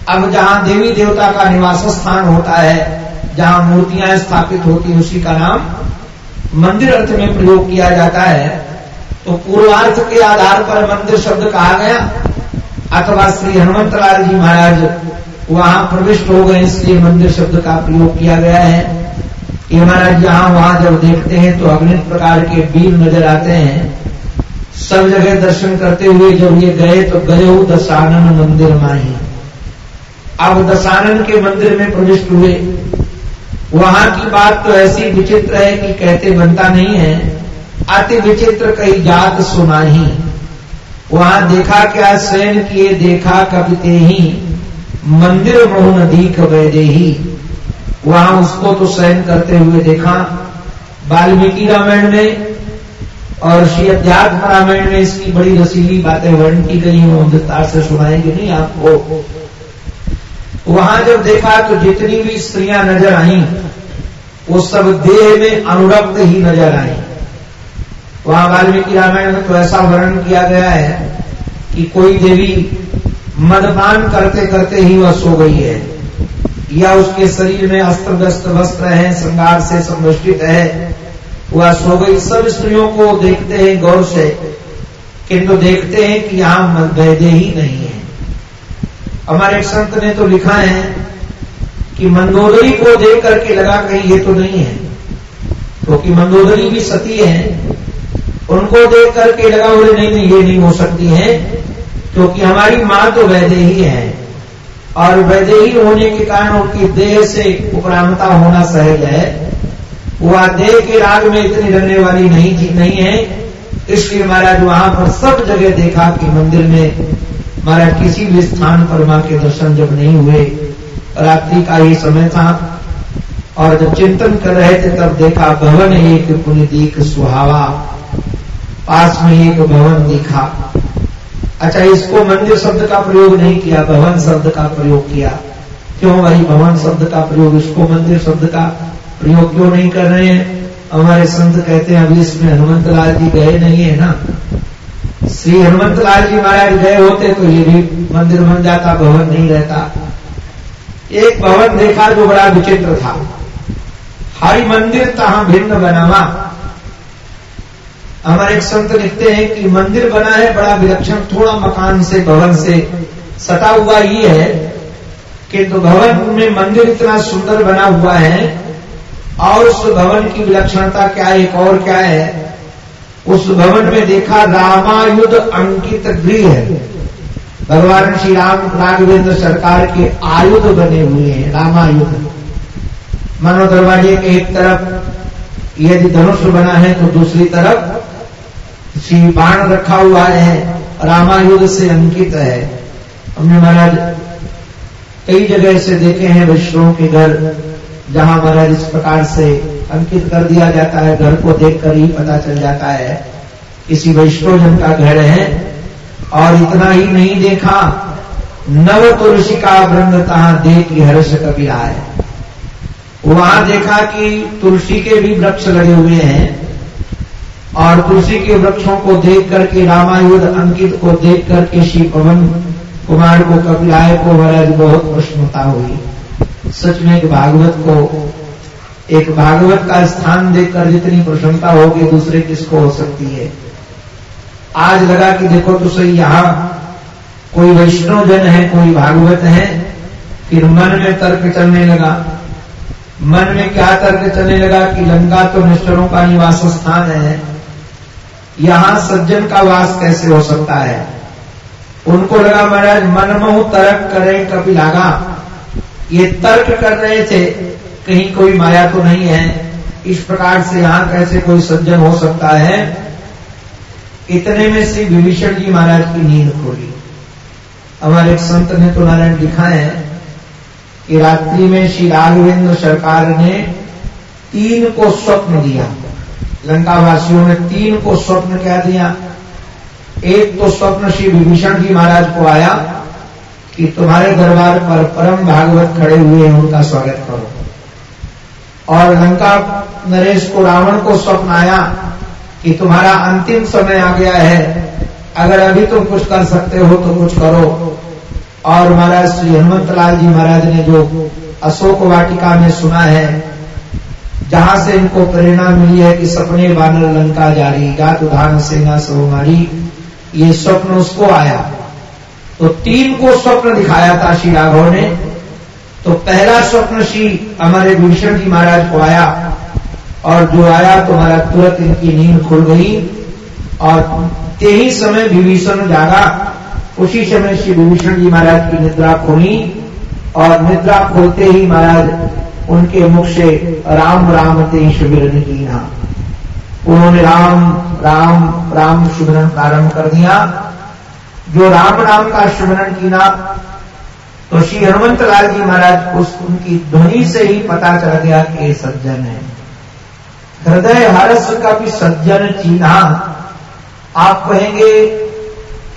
अब जहाँ देवी देवता का निवास स्थान होता है, जहाँ मूर्तियाँ स्थापित होती है, उसी का नाम मंदिर अर्थ में प्रयोग किया जाता है। तो पूर्वार्थ के आधार पर मंदिर शब्द कहा गया, अथवा श्री हनुमत लाल जी महाराज वहाँ प्रविष्ट हो गए, इसलिए मंदिर शब्द का प्रयोग किया गया है। ये महाराज जहाँ वहाँ जब देखते हैं तो अग्नि प्रकार के बीर नज़र आते हैं। सब जगह दर्शन करते हुए जब ये गए तो गए हो दशानन मंदिर माही। अब दशानन के मंदिर में प्रविष्ट हुए। वहाँ की बात तो ऐसी विचित्र है कि कहते बनता नहीं है। अति विचित्र कई जात सुनाही। वहाँ देखा क्या शयन किए देखा कविते ही मंदिर बहु नदी कबैदे ही वहाँ उसको तो शयन करते हुए देखा। वाल्मीकि रामायण में और श्री अध्यात्म रामायण में इसकी बड़ी रसीली बातें वर्ण की गई हैं विस्तार से सुनाएँगे नहीं आपको। वहाँ जब देखा तो जितनी भी स्त्रियाँ नज़र आई, वो सब देह में अनुरक्त ही नज़र आई। वहाँ वाल्मीकि रामायण में तो ऐसा वर्णन किया गया है कि कोई देवी मदपान करते करते ही वह सो गई है, या उसके शरीर में अस्त्र व्यस्त वस्त्र है, श्रृंगार से संरक्षित है, वह सो गई। सब स्त्रियों को देखते हैं गौर से किंतु देखते हैं कि यहाँ वैदे ही नहीं है। हमारे एक संत ने तो लिखा है कि मंदोदरी को देख करके लगा कहीं ये तो नहीं है, क्योंकि तो मंदोदरी भी सती है उनको देख करके लगा, बोले, नहीं नहीं, ये नहीं हो सकती है, क्योंकि हमारी माँ तो वैदे ही है। और वैदे ही होने के कारण उनकी देह से उपरामता होना सहज है। वह देह के राग में इतनी रहने वाली नहीं थी, नहीं है। इसलिए महाराज वहाँ पर सब जगह देखा कि मंदिर में महाराज किसी भी स्थान पर माँ के दर्शन जब नहीं हुए, रात्रि का ही समय था। और जब चिंतन कर रहे थे, तब देखा, भवन एक दीख सुहावा। पास में एक भवन दिखा। अच्छा इसको मंदिर शब्द का प्रयोग नहीं किया, भवन शब्द का प्रयोग किया। क्यों भाई भवन शब्द का प्रयोग? इसको मंदिर शब्द का प्रयोग क्यों नहीं कर रहे हैं? हमारे संत कहते हैं, अभी इसमें हनुमत लाल जी गए नहीं है ना? श्री हनुमत लाल जी महाराज गए होते तो ये भी मंदिर बन जाता, भवन नहीं रहता। एक भवन देखा जो बड़ा विचित्र था। हरि मंदिर तहा भिन्न बनावा हमारे एक संत लिखते हैं कि मंदिर बना है, बड़ा विलक्षण, थोड़ा मकान से, भवन से। सटा हुआ ही है किंतु भवन में मंदिर इतना सुंदर बना हुआ है और उस भवन की विलक्षणता क्या एक और क्या है? उस भवन में देखा रामायुध अंकित गृह है। भगवान श्री राम राघवेंद्र सरकार के आयुध बने हुए हैं, रामायुध। मानो दरवाजे के एक तरफ़, यदि धनुष बना है तो दूसरी तरफ़ श्री बाण रखा हुआ है, रामायुध से अंकित है। हमने महाराज कई जगह से देखे हैं वैष्णव के घर, जहाँ महाराज इस प्रकार से अंकित कर दिया जाता है, घर को देखकर ही पता चल जाता है। किसी वैष्णव जन का घर है, और इतना ही नहीं देखा नव तुलसी का वृंद तहा देख हर्ष कभी आए। वहाँ देखा कि तुलसी के भी वृक्ष लगे हुए हैं और तुलसी के वृक्षों को देख करके रामायुध अंकित को देख करके श्री पवन कुमार को, कपिलाय को महाराज बहुत प्रश्नता हुई। सच में एक भागवत को, एक भागवत का स्थान देखकर जितनी प्रसन्नता होगी, दूसरे किसको हो सकती है? आज लगा कि देखो तो सही, यहाँ कोई वैष्णव जन है, कोई भागवत है, फिर मन में तर्क चलने लगा। मन में क्या तर्क चलने लगा कि लंका तो निष्ठरों का निवास स्थान है? यहाँ सज्जन का वास कैसे हो सकता है? उनको लगा, महाराज मनमोह तर्क करें, कभी लागा। ये तर्क कर रहे थे, कहीं कोई माया तो नहीं है। इस प्रकार से यहाँ कैसे कोई सज्जन हो सकता है? इतने में श्री विभीषण जी महाराज की नींद खोली। हमारे एक संत ने तो नारायण लिखा है कि रात्रि में श्री राघवेंद्र सरकार ने तीन को स्वप्न दिया। लंका वासियों ने तीन को स्वप्न कह दिया। एक तो स्वप्न श्री विभीषण जी महाराज को आया कि तुम्हारे दरबार पर परम भागवत खड़े हुए हैं, उनका स्वागत करो। और लंका नरेश को, रावण को स्वप्न आया कि तुम्हारा अंतिम समय आ गया है। अगर अभी तुम कुछ कर सकते हो तो कुछ करो। और महाराज श्री हनुमत लाल जी महाराज ने जो अशोक वाटिका में सुना है जहाँ से इनको प्रेरणा मिली है कि सपने बानर लंका जारी, गात उधान सेना सोमारी ये स्वप्न उसको आया। तो तीन को स्वप्न दिखाया था श्री राघव ने। तो पहला स्वप्न श्री हमारे भीषण जी महाराज को आया, और जो आया तो हमारा तुरंत इनकी नींद खुल गई, और ते ही समय विभीषण जागा। उसी समय श्री विभीषण जी महाराज की निद्रा खोली, और निद्रा खोलते ही महाराज उनके मुख से राम राम ते शिविर की उन्होंने राम राम राम सुमिरन प्रारंभ कर दिया। जो राम नाम का सुमरन की ना तो श्री हनुमंत लाल जी महाराज उस, उनकी ध्वनि से ही पता चल गया कि सज्जन है। हृदय हर्ष का भी सज्जन चिन्हा। आप कहेंगे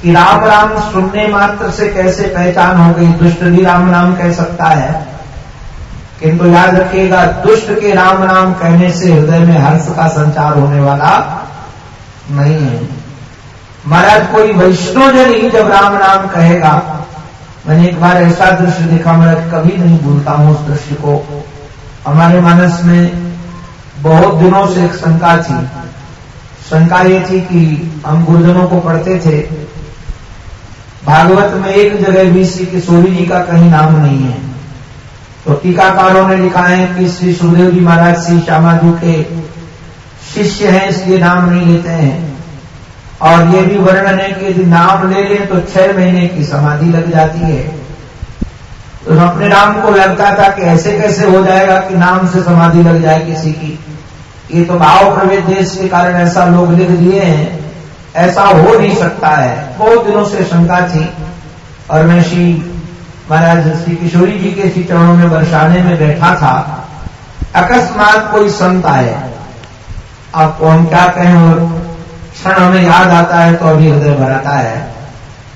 कि राम राम सुनने मात्र से कैसे पहचान हो गई? दुष्ट भी राम नाम कह सकता है। किंतु याद रखिएगा, दुष्ट के राम नाम कहने से हृदय में हर्ष का संचार होने वाला नहीं है। महाराज, कोई वैष्णोजन ही जब राम नाम कहेगा, मैंने एक बार ऐसा दृश्य देखा मैं कभी नहीं भूलता हूँ उस दृश्य को। हमारे मानस में बहुत दिनों से एक शंका थी। शंका ये थी कि हम गुरुजनों को पढ़ते थे, भागवत में एक जगह भी श्री किशोरी जी का कहीं नाम नहीं है। तो टीकाकारों ने लिखा है कि श्री सुखदेव जी महाराज श्री श्यामाजू के शिष्य हैं, इसलिए नाम नहीं लेते हैं। और ये भी वर्णन है कि यदि नाम ले लें तो छह महीने की समाधि लग जाती है। तो अपने नाम को लगता था कि ऐसे कैसे हो जाएगा कि नाम से समाधि लग जाए किसी की। ये तो भाव प्रवेश देश के कारण ऐसा लोग लिख दिए हैं। ऐसा हो नहीं सकता है। बहुत दिनों से शंका थी। और मैं श्री महाराज श्री किशोरी जी के श्री चरणों में बरसाने में बैठा था। अकस्मात कोई संत आए। आपको हम क्या कहें और क्षण हमें याद आता है तो अभी हृदय भराता है।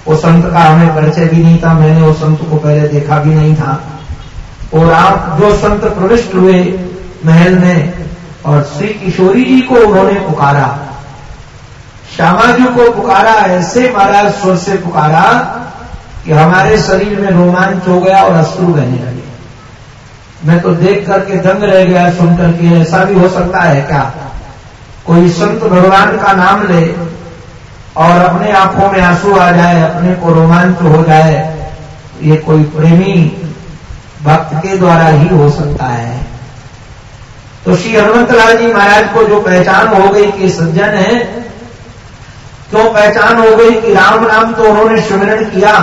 वो संत का हमें परिचय भी नहीं था, मैंने उस संत को पहले देखा भी नहीं था। और आप जो संत प्रविष्ट हुए महल में और श्री किशोरी जी को उन्होंने पुकारा। श्यामा जी को पुकारा, ऐसे महाराज स्वर से पुकारा कि हमारे शरीर में रोमांच हो गया और अश्रु बहने लगे। मैं तो देख करके दंग रह गया, सुन करके, ऐसा भी हो सकता है क्या? कोई संत भगवान का नाम ले और अपने आँखों में आँसू आ जाए, अपने को रोमांच हो जाए, ये कोई प्रेमी भक्त के द्वारा ही हो सकता है। तो श्री हनुमत लाल जी महाराज को जो पहचान हो गई कि सज्जन है क्यों पहचान हो गई कि राम नाम तो उन्होंने सुमिरण किया।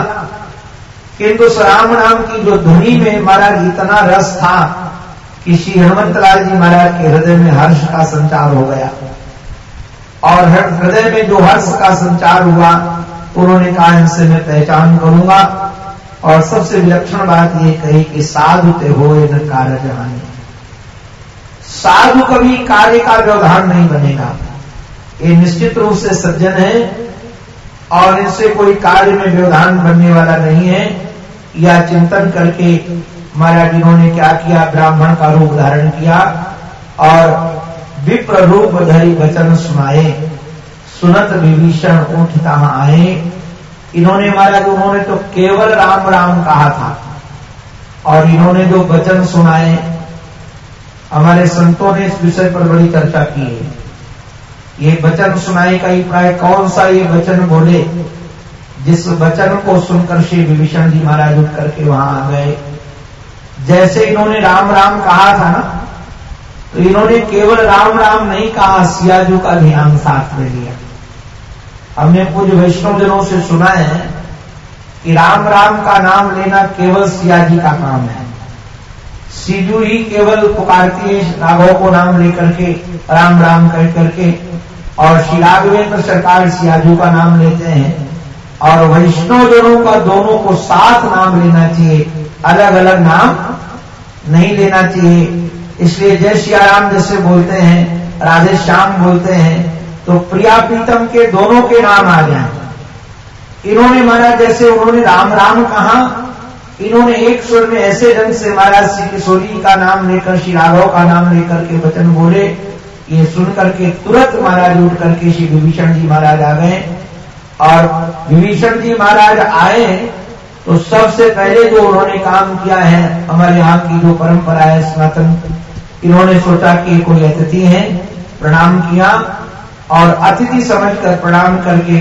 किंतु उस राम नाम की जो ध्वनि में महाराज इतना रस था कि श्री हनुमत लाल जी महाराज के हृदय में हर्ष का संचार हो गया। और हृदय में जो हर्ष का संचार हुआ, उन्होंने कहा, इनसे मैं पहचान करूँगा। और सबसे विलक्षण बात ये कही कि साधु ते हो न कार्य जहानी साधु कभी कार्य का व्यवधान नहीं बनेगा। ये निश्चित रूप से सज्जन है और इनसे कोई कार्य में व्यवधान बनने वाला नहीं है। या चिंतन करके महाराज जिन्होंने क्या किया, ब्राह्मण का रूप धारण किया और विप्र रूप धरी वचन सुनाए। सुनत विभीषण उठ कहा आए। इन्होंने महाराज उन्होंने तो केवल राम राम कहा था और इन्होंने जो वचन सुनाए, हमारे संतों ने इस विषय पर बड़ी चर्चा की है। ये वचन सुनाई का ही प्राय कौन सा ये वचन बोले? जिस वचन को सुनकर श्री विभीषण जी महाराज उठ करके वहाँ आ गए। जैसे इन्होंने राम राम कहा था ना तो इन्होंने केवल राम राम नहीं कहा, सियाजू का ध्यान साथ में लिया। हमने कुछ वैष्णव वैष्णवजनों से सुना है कि राम राम का नाम लेना केवल सियाजी का काम है। सीजू ही केवल पुकारती है राघव को नाम लेकर के, राम राम कह करके, और श्री राघवेंद्र सरकार सियाजू का नाम लेते हैं। और वैष्णव जनों का दोनों को साथ नाम लेना चाहिए। अलग अलग नाम नहीं लेना चाहिए। इसलिए जय सियाराम जैसे बोलते हैं, राधे श्याम बोलते हैं तो प्रिया प्रीतम के दोनों के नाम आ जाए। इन्होंने महाराज जैसे उन्होंने राम राम कहा इन्होंने एक स्वर में ऐसे ढंग से महाराज श्री किशोरी का नाम लेकर, श्री राघव का नाम लेकर के वचन बोले। ये सुन करके तुरंत महाराज उठ करके श्री विभीषण जी महाराज आ गए। और विभीषण जी महाराज आए तो सबसे पहले जो उन्होंने काम किया है, हमारे यहाँ की जो परंपरा है सनातन, इन्होंने सोचा कि कोई अतिथि है, प्रणाम किया। और अतिथि समझकर प्रणाम करके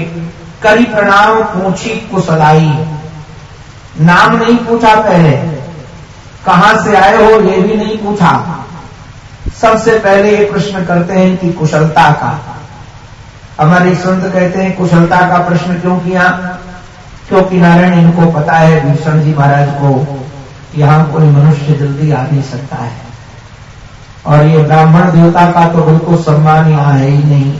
करी प्रणाम, पूछी कुशलाई नाम नहीं पूछा पहले कहाँ से आए हो, ये भी नहीं पूछा। सबसे पहले ये प्रश्न करते हैं कि कुशलता का। हमारे संत कहते हैं, कुशलता का प्रश्न क्यों किया? क्योंकि नारायण इनको पता है भीषण जी महाराज को यहाँ कोई मनुष्य जल्दी आ नहीं सकता है। और ये ब्राह्मण देवता का तो बिल्कुल सम्मान यहाँ है ही नहीं।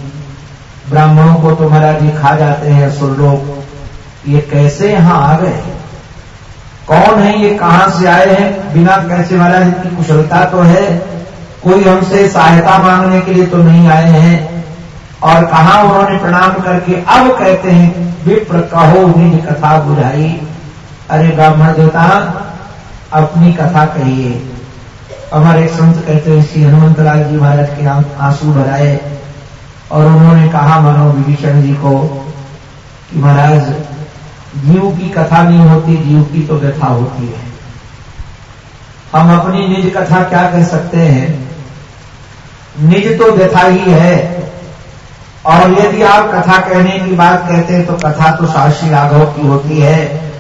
ब्राह्मणों को तो महाराज जी खा जाते हैं असुर लोग ये कैसे यहाँ आ गए? कौन है ये, कहाँ से आए हैं? बिना कैसे महाराज की कुशलता तो है, कोई हमसे सहायता मांगने के लिए तो नहीं आए हैं। और कहा उन्होंने प्रणाम करके अब कहते हैं, विप्र कहो निज कथा बुझाई। अरे ब्राह्मण देवता, अपनी कथा कहिए। हमारे संत कहते हैं, श्री हनुमत लाल जी महाराज के नाम आँसू भराए। और उन्होंने कहा, मानो विभीषण जी को, कि महाराज जीव की कथा नहीं होती, जीव की तो व्यथा होती है। हम अपनी निज कथा क्या कह सकते हैं? निज तो व्यथा ही है। और यदि आप कथा कहने की बात कहते हैं तो कथा तो साक्षी राघव की होती है।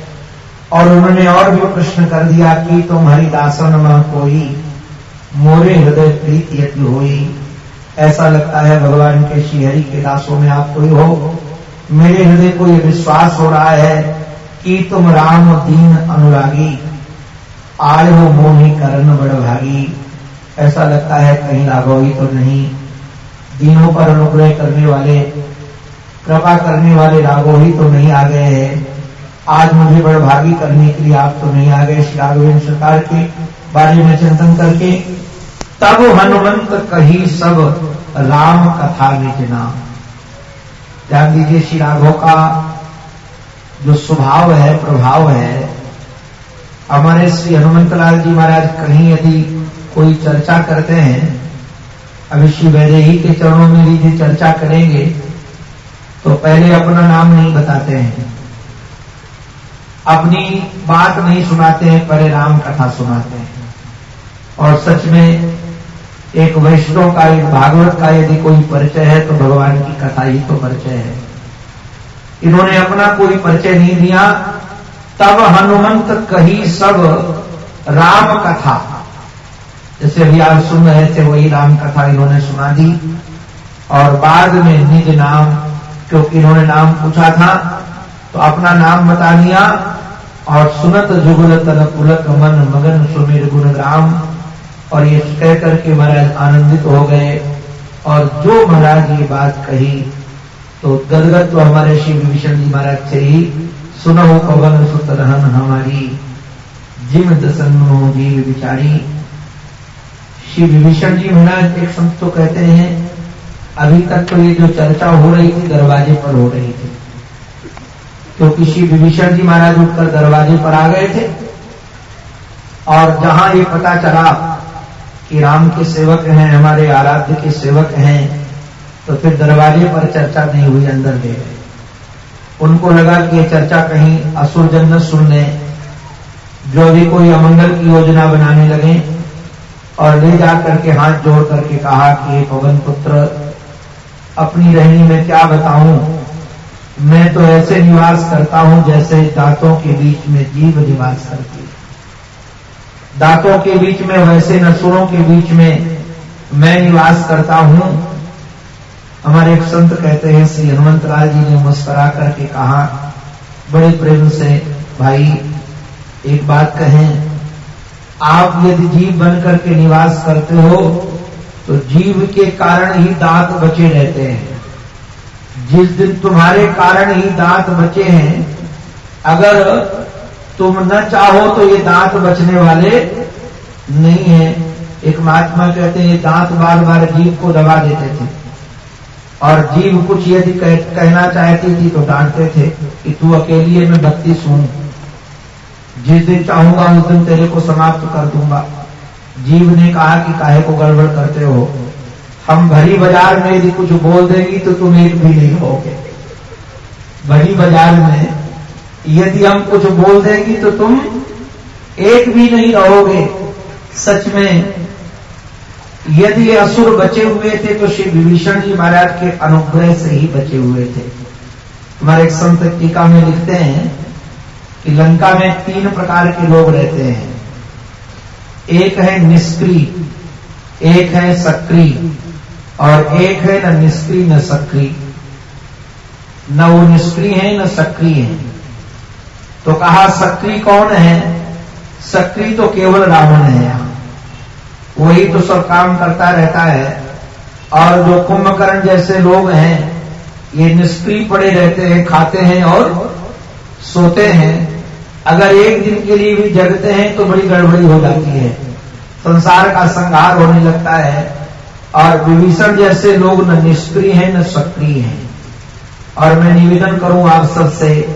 और उन्होंने और भी प्रश्न कर दिया कि तुम हरिदासन में कोई, मोरे हृदय प्रीति यदि हुई। ऐसा लगता है भगवान के श्रीहरि के दासों में आप कोई हो। मेरे हृदय को यह विश्वास हो रहा है कि तुम राम दीन अनुरागी आय हो मोही करण बड़ भागी ऐसा लगता है कहीं राघवी तो नहीं। दीनों पर अनुग्रह करने वाले, कृपा करने वाले राघो ही तो नहीं आ गए हैं। आज मुझे बड़ भागी करने के लिए आप तो नहीं आ गए, श्री राघवेंद्र सरकार के बारे में चिंतन करके। तब हनुमंत कही सब राम कथा निज नाम। ध्यान दीजिए श्री राघव का जो स्वभाव है, प्रभाव है, हमारे श्री हनुमंत लाल जी महाराज कहीं यदि कोई चर्चा करते हैं, अभी श्री वैदेही के चरणों में यदि चर्चा करेंगे तो पहले अपना नाम नहीं बताते हैं। अपनी बात नहीं सुनाते हैं, पहले राम कथा सुनाते हैं। और सच में एक वैष्णव का, एक भागवत का यदि कोई परिचय है तो भगवान की कथा ही तो परिचय है। इन्होंने अपना कोई परिचय नहीं दिया, तब हनुमंत कही सब राम कथा। जैसे अभी आप सुन रहे थे, वही राम कथा इन्होंने सुना दी। और बाद में निज नाम, क्योंकि इन्होंने नाम पूछा था तो अपना नाम बता दिया, और सुनत जुगल तन पुलक मन मगन सुमेर गुण ग्राम और ये कह करके महाराज आनंदित हो गए। और जो महाराज ये बात कही तो गदगद तो हमारे श्री विभीषण जी महाराज से ही सुनो पवन सुत रहन हमारी, जिम दसनो जीव विचारी। श्री विभीषण जी महाराज एक संत तो कहते हैं, अभी तक तो ये जो चर्चा हो रही थी, दरवाजे पर हो रही थी। क्योंकि श्री विभीषण जी महाराज उठकर दरवाजे पर आ गए थे, और जहाँ ये पता चला कि राम के सेवक हैं, हमारे आराध्य के सेवक हैं तो फिर दरवाजे पर चर्चा नहीं हुई, अंदर ले गए। उनको लगा कि ये चर्चा कहीं असुर जन सुन ले। जो भी कोई अमंगल की योजना बनाने लगे और ले जा करके हाथ जोड़ करके कहा कि पवन पुत्र, अपनी रहनी में क्या बताऊँ? मैं तो ऐसे निवास करता हूँ जैसे दांतों के बीच में जीव निवास करती दांतों के बीच में वैसे नसुरों के बीच में मैं निवास करता हूँ। हमारे एक संत कहते हैं, श्री हनुमंत लाल जी ने मुस्करा करके कहा, बड़े प्रेम से, भाई, एक बात कहें, आप यदि जीव बन करके निवास करते हो तो जीव के कारण ही दांत बचे रहते हैं। जिस दिन तुम्हारे कारण ही दांत बचे हैं, अगर तुम न चाहो तो ये दांत बचने वाले नहीं है। एक महात्मा कहते हैं ये दांत बार बार जीव को दबा देते थे। और जीव कुछ यदि कह, कहना चाहती थी तो डांटते थे कि तू अकेली में मैं सुन जिस दिन चाहूँगा उस दिन तेरे को समाप्त कर दूँगा। जीव ने कहा कि काहे को गड़बड़ करते हो? हम भरी बाज़ार में यदि कुछ बोल देगी तो तुम एक भी नहीं होगे। भरी बाज़ार में यदि हम कुछ बोल देंगी तो तुम एक भी नहीं रहोगे। सच में, यदि असुर बचे हुए थे तो श्री विभीषण जी महाराज के अनुग्रह से ही बचे हुए थे। हमारे एक संत टीका में लिखते हैं कि लंका में तीन प्रकार के लोग रहते हैं। एक है निष्क्रिय, एक है सक्रिय, और एक है न निष्क्रिय न सक्रिय। न वो निष्क्रिय है, न सक्रिय है। तो कहा सक्रिय कौन है? सक्रिय तो केवल रावण है यहाँ। वही तो सब काम करता रहता है। और जो कुंभकर्ण जैसे लोग हैं, ये निष्क्रिय पड़े रहते हैं, खाते हैं और सोते हैं। अगर एक दिन के लिए भी जगते हैं तो बड़ी गड़बड़ी हो जाती है। संसार का संहार होने लगता है। और विभीषण जैसे लोग न निष्क्रिय हैं, न सक्रिय हैं। और मैं निवेदन करूँ आप सबसे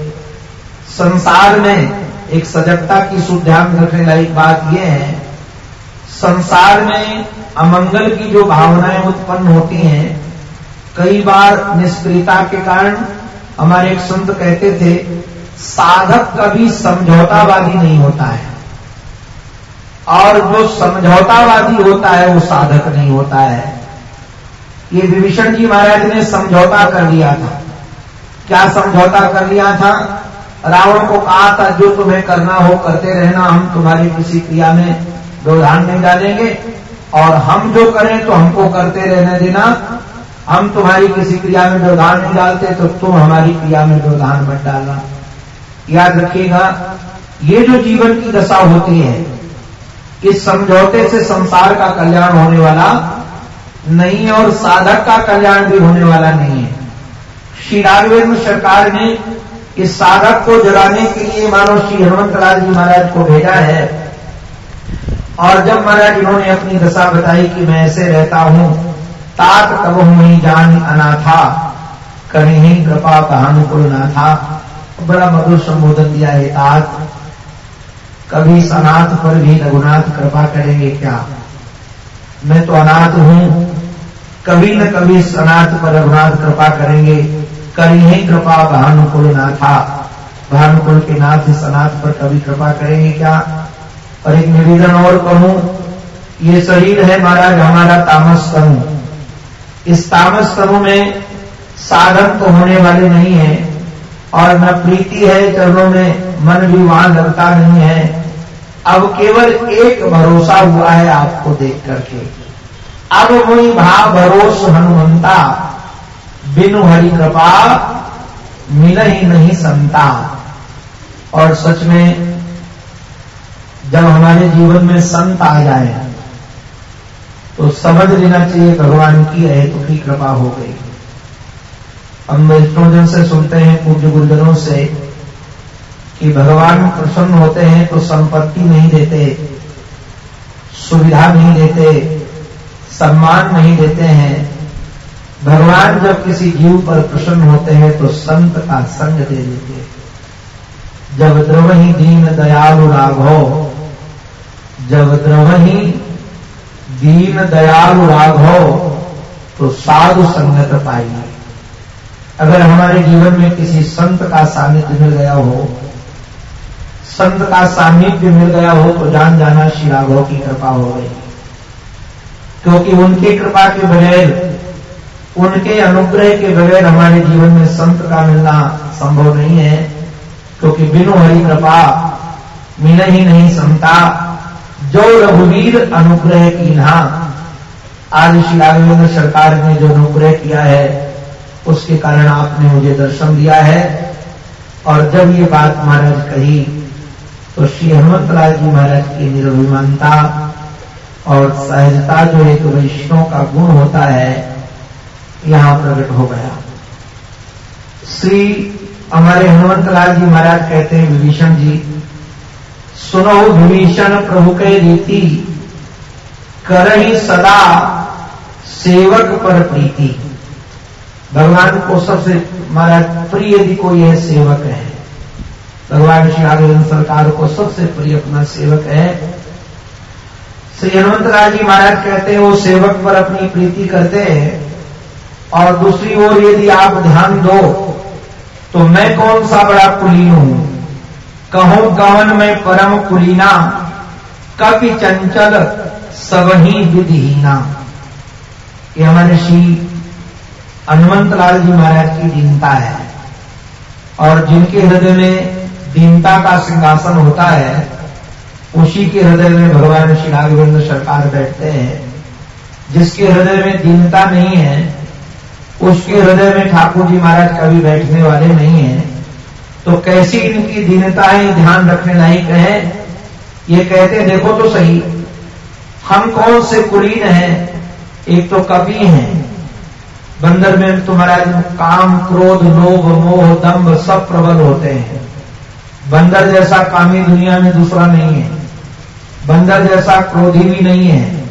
संसार में एक सजगता की सुध्यान रखने लायक बात यह है, संसार में अमंगल की जो भावनाएँ उत्पन्न होती हैं, कई बार निष्क्रियता के कारण हमारे एक संत कहते थे, साधक कभी समझौतावादी नहीं होता है। और जो समझौतावादी होता है, वो साधक नहीं होता है। ये विभीषण जी महाराज ने समझौता कर लिया था। क्या समझौता कर लिया था? रावण को कहा था जो तुम्हें करना हो करते रहना, हम तुम्हारी किसी क्रिया में व्यवधान नहीं डालेंगे। और हम जो करें तो हमको करते रहने देना। हम तुम्हारी किसी क्रिया में व्यवधान नहीं डालते तो तुम हमारी क्रिया में व्यवधान मत डालना। याद रखिएगा, ये जो जीवन की दशा होती है, इस समझौते से संसार का कल्याण होने वाला नहीं और साधक का कल्याण भी होने वाला नहीं है। श्री राघवेंद्र सरकार ने इस साधक को जलाने के लिए मानो श्री हनुमत लाल जी महाराज को भेजा है। और जब महाराज इन्होंने अपनी दशा बताई कि मैं ऐसे रहता हूँ, तात तब हुई जान अनाथा कहीं कृपा कहानुकुल ना था बड़ा मधुर संबोधन दिया है तात। कभी सनाथ पर भी रघुनाथ कृपा करेंगे क्या? मैं तो अनाथ हूँ, कभी न कभी सनाथ पर रघुनाथ कृपा करेंगे। करी कृपा, भानुकुल नाथा। भानुकुल के नाथ सनाथ पर कभी कृपा करेंगे क्या? और एक निवेदन और कहूँ ये शरीर है महाराज, हमारा तामस तनु इस तामस तनु में साधन तो होने वाले नहीं है, और न प्रीति है चरणों में, मन भी वहाँ लगता नहीं है। अब केवल एक भरोसा हुआ है आपको देख करके। अब वही भाव भरोस हनुमंता। बिनु हरि कृपा मिल ही नहीं संता। और सच में, जब हमारे जीवन में संत आ जाए तो समझ लेना चाहिए भगवान की अहेतु की कृपा हो गई। हम वैष्णोजन से सुनते हैं, पूज्य गुरुजनों से, कि भगवान प्रसन्न होते हैं तो संपत्ति नहीं देते, सुविधा नहीं देते, सम्मान नहीं देते हैं भगवान जब किसी जीव पर प्रसन्न होते हैं तो संत का संग दे देते जब द्रवही दीन दयालु राघव, जब द्रवही दीन दयालु राघव तो साधु संगत पाइए। अगर हमारे जीवन में किसी संत का सानिध्य मिल गया हो, संत का सानिध्य मिल गया हो तो जान जाना श्री राघव की कृपा हो गई। क्योंकि उनकी कृपा के बगैर उनके अनुग्रह के बगैर हमारे जीवन में संत का मिलना संभव नहीं है, क्योंकि बिनु हरि कृपा मिल ही नहीं संता। जो रघुवीर अनुग्रह की ना, आज श्री राघवेंद्र सरकार ने जो अनुग्रह किया है, उसके कारण आपने मुझे दर्शन दिया है। और जब ये बात महाराज कही तो श्री हनुमतलाल जी महाराज की निर्भिमानता और सहजता जो एक वैष्णव का गुण होता है यहाँ प्रकट हो गया। श्री हमारे हनुमंतलाल जी महाराज कहते हैं, विभीषण जी, सुनो विभीषण प्रभु के रीति कर ही सदा सेवक पर प्रीति। भगवान को सबसे महाराज प्रिय यदि कोई है सेवक है। भगवान श्री राघवेंद्र सरकार को सबसे प्रिय अपना सेवक है। श्री हनुमंत राज जी महाराज कहते हैं, वो सेवक पर अपनी प्रीति करते हैं। और दूसरी ओर यदि आप ध्यान दो तो मैं कौन सा बड़ा कुलीन हूँ? कहो, गवन में परम कुलीना कपि चंचल सबही विधिहीना। ये हमारे श्री हनुमंत लाल जी महाराज की दीनता है। और जिनके हृदय में दीनता का सिंहासन होता है, उसी के हृदय में भगवान श्री राघवेंद्र सरकार बैठते हैं। जिसके हृदय में दीनता नहीं है उसके हृदय में ठाकुर जी महाराज कभी बैठने वाले नहीं है। तो कैसी इनकी दीनताएँ ध्यान रखने लायक है? ये कहते देखो तो सही, हम कौन से कुलीन हैं? एक तो कवि हैं। बंदर में तुम्हारा काम क्रोध, लोभ, मोह, दम्भ सब प्रबल होते हैं। बंदर जैसा कामी दुनिया में दूसरा नहीं है। बंदर जैसा क्रोधी भी नहीं है।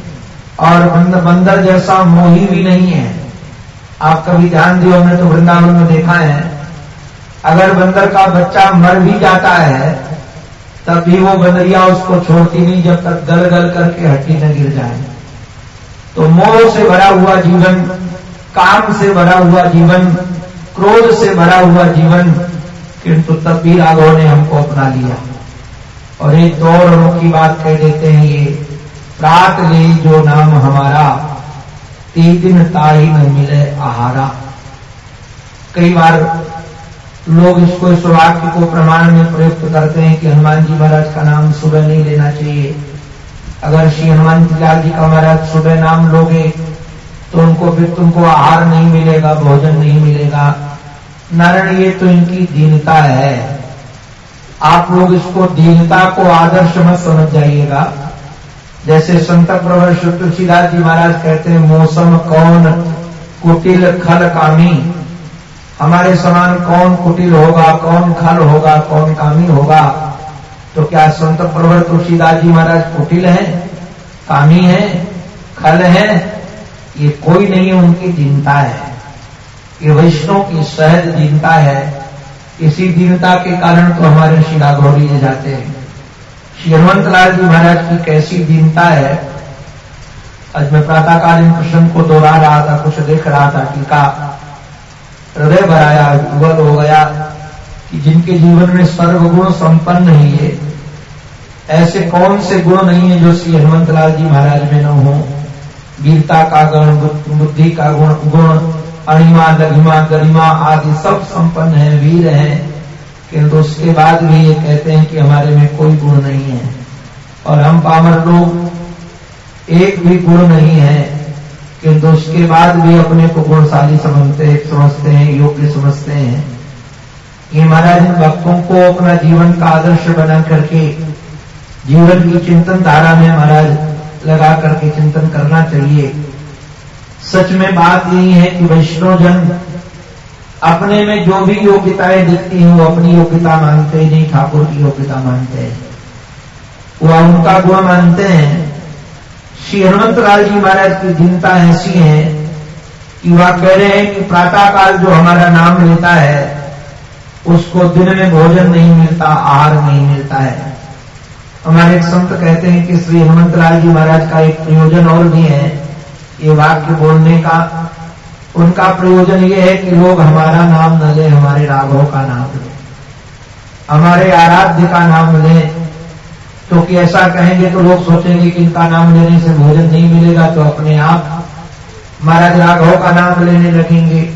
और बंदर जैसा मोही भी नहीं है। आप कभी ध्यान दियो हमने तो वृंदावन में देखा है। अगर बंदर का बच्चा मर भी जाता है, तब भी वो बंदरिया उसको छोड़ती नहीं, जब तक गल गल करके हड्डी न गिर जाए। तो मोह से भरा हुआ जीवन, काम से भरा हुआ जीवन, क्रोध से भरा हुआ जीवन, किंतु तब भी राघव ने हमको अपना लिया। और एक दो औरों की बात कह देते हैं ये, प्रात ले जो नाम हमारा तीन दिन ताही न मिले आहारा कई बार लोग इसको इस वाक्य को प्रमाण में प्रयुक्त करते हैं कि हनुमान जी महाराज का नाम सुबह नहीं लेना चाहिए अगर श्री हनुमान लाल जी का महाराज सुबह नाम लोगे तो उनको फिर तुमको आहार नहीं मिलेगा भोजन नहीं मिलेगा नारायण ये तो इनकी दीनता है आप लोग इसको दीनता को आदर्श मत समझ जाइएगा जैसे संत प्रवर तुलसीदास जी महाराज कहते हैं, मौसम कौन कुटिल खल कामी? हमारे समान कौन कुटिल होगा, कौन खल होगा, कौन कामी होगा? तो क्या संत प्रवर तुलसीदास जी महाराज कुटिल है, कामी है, खल है? ये कोई नहीं, उनकी दीनता है। ये वैष्णव की सहज दीनता है। इसी दीनता के कारण तो हमारे श्री राघौरी जाते हैं। श्री लाल जी महाराज की कैसी दीनता है? आज मैं प्रातःकालीन प्रश्न को दोहरा रहा था, कुछ देख रहा था, टीका हृदय भराया, उबल हो गया कि जिनके जीवन में सर्वगुण संपन्न ही है ऐसे कौन से गुण नहीं है जो श्री हनुमत लाल जी महाराज में न हो? वीरता का गुण, बुद्धि का गुण गुण, अणिमा लघिमा गरिमा आदि सब संपन्न है, वीर है। किंतु उसके बाद भी ये कहते हैं कि हमारे में कोई गुण नहीं है। और हम पामर लोग, एक भी गुण नहीं है, किंतु उसके बाद भी अपने को गुणशाली समझते समझते हैं, योग्य समझते हैं। ये महाराज इन भक्तों को अपना जीवन का आदर्श बना करके, जीवन की चिंतन धारा में महाराज लगा करके चिंतन करना चाहिए। सच में बात यही है कि वैष्णव जन अपने में जो भी योग्यताएँ दिखती हैं, वो अपनी योग्यता मानते नहीं ठाकुर की योग्यता मानते हैं। वो उनका गुण मानते हैं। श्री हनुमत लाल जी महाराज की चिंता ऐसी है कि वह कह रहे हैं कि प्रातः काल जो हमारा नाम लेता है, उसको दिन में भोजन नहीं मिलता, आहार नहीं मिलता है। हमारे एक संत कहते हैं कि श्री हनुमत लाल जी महाराज का एक प्रयोजन और भी है, ये वाक्य बोलने का उनका प्रयोजन ये है कि लोग हमारा नाम न ले, हमारे राघव का नाम ले, हमारे आराध्य का नाम ले। तो कि ऐसा कहेंगे तो लोग सोचेंगे कि इनका नाम लेने से भोजन नहीं मिलेगा तो अपने आप महाराज राघव का नाम लेने लगेंगे।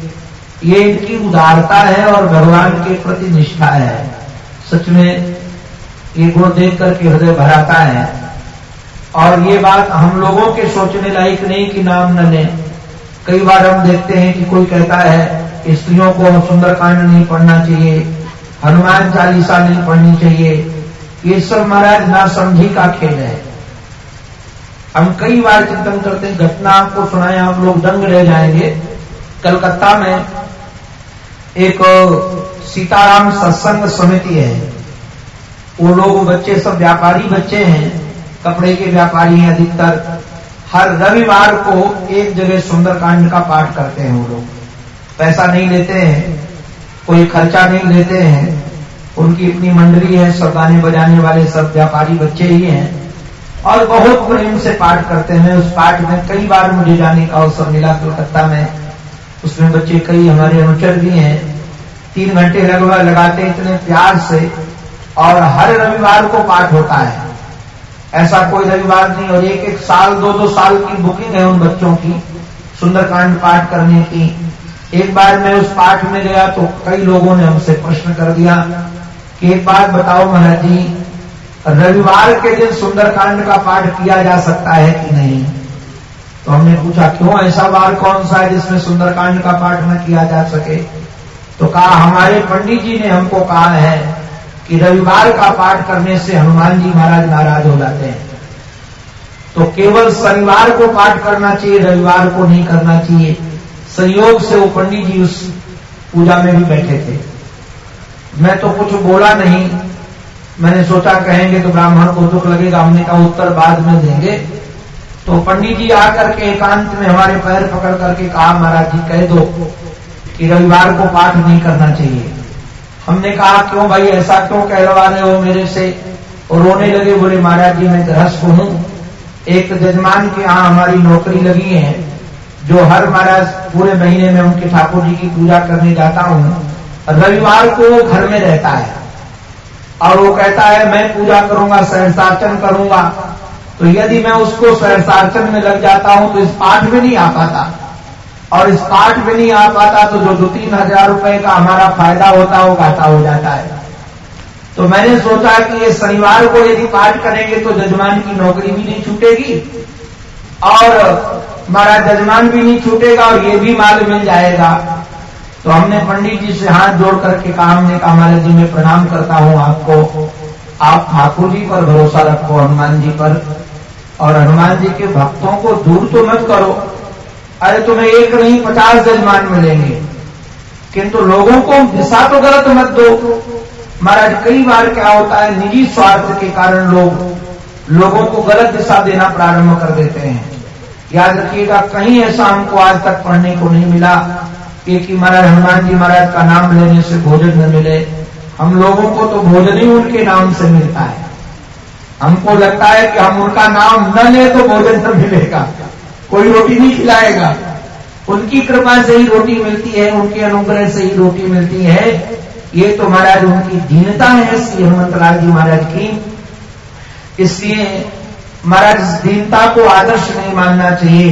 ये इनकी उदारता है और भगवान के प्रति निष्ठा है। सच में ये गुण देख करके हृदय भराता है। और ये बात हम लोगों के सोचने लायक नहीं कि नाम न लें। कई बार हम देखते हैं कि कोई कहता है स्त्रियों को सुंदरकांड नहीं पढ़ना चाहिए, हनुमान चालीसा नहीं पढ़नी चाहिए। ये सब महाराज ना समझी का खेल है। हम कई बार चिंतन करते हैं, घटना आपको सुनाए हम लोग, दंग रह जाएँगे। कलकत्ता में एक सीताराम सत्संग समिति है। वो लोग बच्चे सब, व्यापारी बच्चे हैं, कपड़े के व्यापारी हैं अधिकतर। हर रविवार को एक जगह सुंदरकांड का पाठ करते हैं वो लोग। पैसा नहीं लेते हैं, कोई खर्चा नहीं लेते हैं, उनकी अपनी मंडली है, सब गाने बजाने वाले, सब व्यापारी बच्चे ही हैं। और बहुत प्रेम से पाठ करते हैं। उस पाठ में कई बार मुझे जाने का अवसर मिला कलकत्ता में। उसमें बच्चे कई हमारे अनुचर भी हैं। तीन घंटे लगभग लगाते इतने प्यार से। और हर रविवार को पाठ होता है। ऐसा कोई रविवार नहीं, और एक एक साल, दो दो साल की बुकिंग है उन बच्चों की, सुंदरकांड पाठ करने की। एक बार मैं उस पाठ में गया तो कई लोगों ने हमसे प्रश्न कर दिया कि एक बात बताओ महाराज जी, रविवार के दिन सुंदरकांड का पाठ किया जा सकता है कि नहीं? तो हमने पूछा, क्यों ऐसा बार कौन सा है जिसमें सुंदरकांड का पाठ न किया जा सके? तो कहा, हमारे पंडित जी ने हमको कहा है कि रविवार का पाठ करने से हनुमान जी महाराज नाराज़ हो जाते हैं। तो केवल शनिवार को पाठ करना चाहिए, रविवार को नहीं करना चाहिए। संयोग से वो पंडित जी उस पूजा में भी बैठे थे। मैं तो कुछ बोला नहीं। मैंने सोचा कहेंगे तो ब्राह्मण को दुख लगेगा, हमने का उत्तर बाद में देंगे। तो पंडित जी आकर के एकांत में हमारे पैर पकड़ करके कहा, महाराज जी, कह दो कि रविवार को पाठ नहीं करना चाहिए। हमने कहा, क्यों भाई, ऐसा क्यों कहलवा रहे हो मेरे से? और रोने लगे, बोले, महाराज जी, मैं गृहस्थ हूँ। एक जजमान के यहाँ हमारी नौकरी लगी है, जो हर महाराज पूरे महीने में उनके ठाकुर जी की पूजा करने जाता हूँ। रविवार को वो घर में रहता है। और वो कहता है, मैं पूजा करूँगा सहसार्चन करूँगा। तो यदि मैं उसको सहसार्चन में लग जाता हूँ तो इस पाठ में नहीं आ पाता। और इस पाठ में नहीं आ पाता तो जो दो तीन हज़ार रुपए का हमारा फ़ायदा होता है वो घाटा हो जाता है। तो मैंने सोचा कि ये शनिवार को यदि पाठ करेंगे तो जजमान की नौकरी भी नहीं छूटेगी और हमारा जजमान भी नहीं छूटेगा और ये भी माल मिल जाएगा। तो हमने पंडित जी से हाथ जोड़ करके कहा, हमने कहा महाराज जी, मैं प्रणाम करता हूँ आपको। आप ठाकुर जी पर भरोसा रखो, हनुमान जी पर। और हनुमान जी के भक्तों को दूर तो मत करो। अरे तुम्हें एक नहीं पचास जजमान मिलेंगे। किंतु लोगों को दिशा तो गलत मत दो। महाराज कई बार क्या होता है निजी स्वार्थ के कारण लोग लोगों को गलत दिशा देना प्रारंभ कर देते हैं। याद रखिएगा कहीं ऐसा हमको आज तक पढ़ने को नहीं मिला। कि, कि महाराज हनुमान जी महाराज का नाम लेने से भोजन न मिले। हम लोगों को तो भोजन ही उनके नाम से मिलता है। हमको लगता है कि हम उनका नाम न ले तो भोजन न मिलेगा। कोई रोटी नहीं खिलाएगा। उनकी कृपा से ही रोटी मिलती है, उनके अनुग्रह से ही रोटी मिलती है। ये तो महाराज उनकी दीनता है, श्री हनुमंतलाल जी महाराज की। इसलिए महाराज इस दीनता को आदर्श नहीं मानना चाहिए।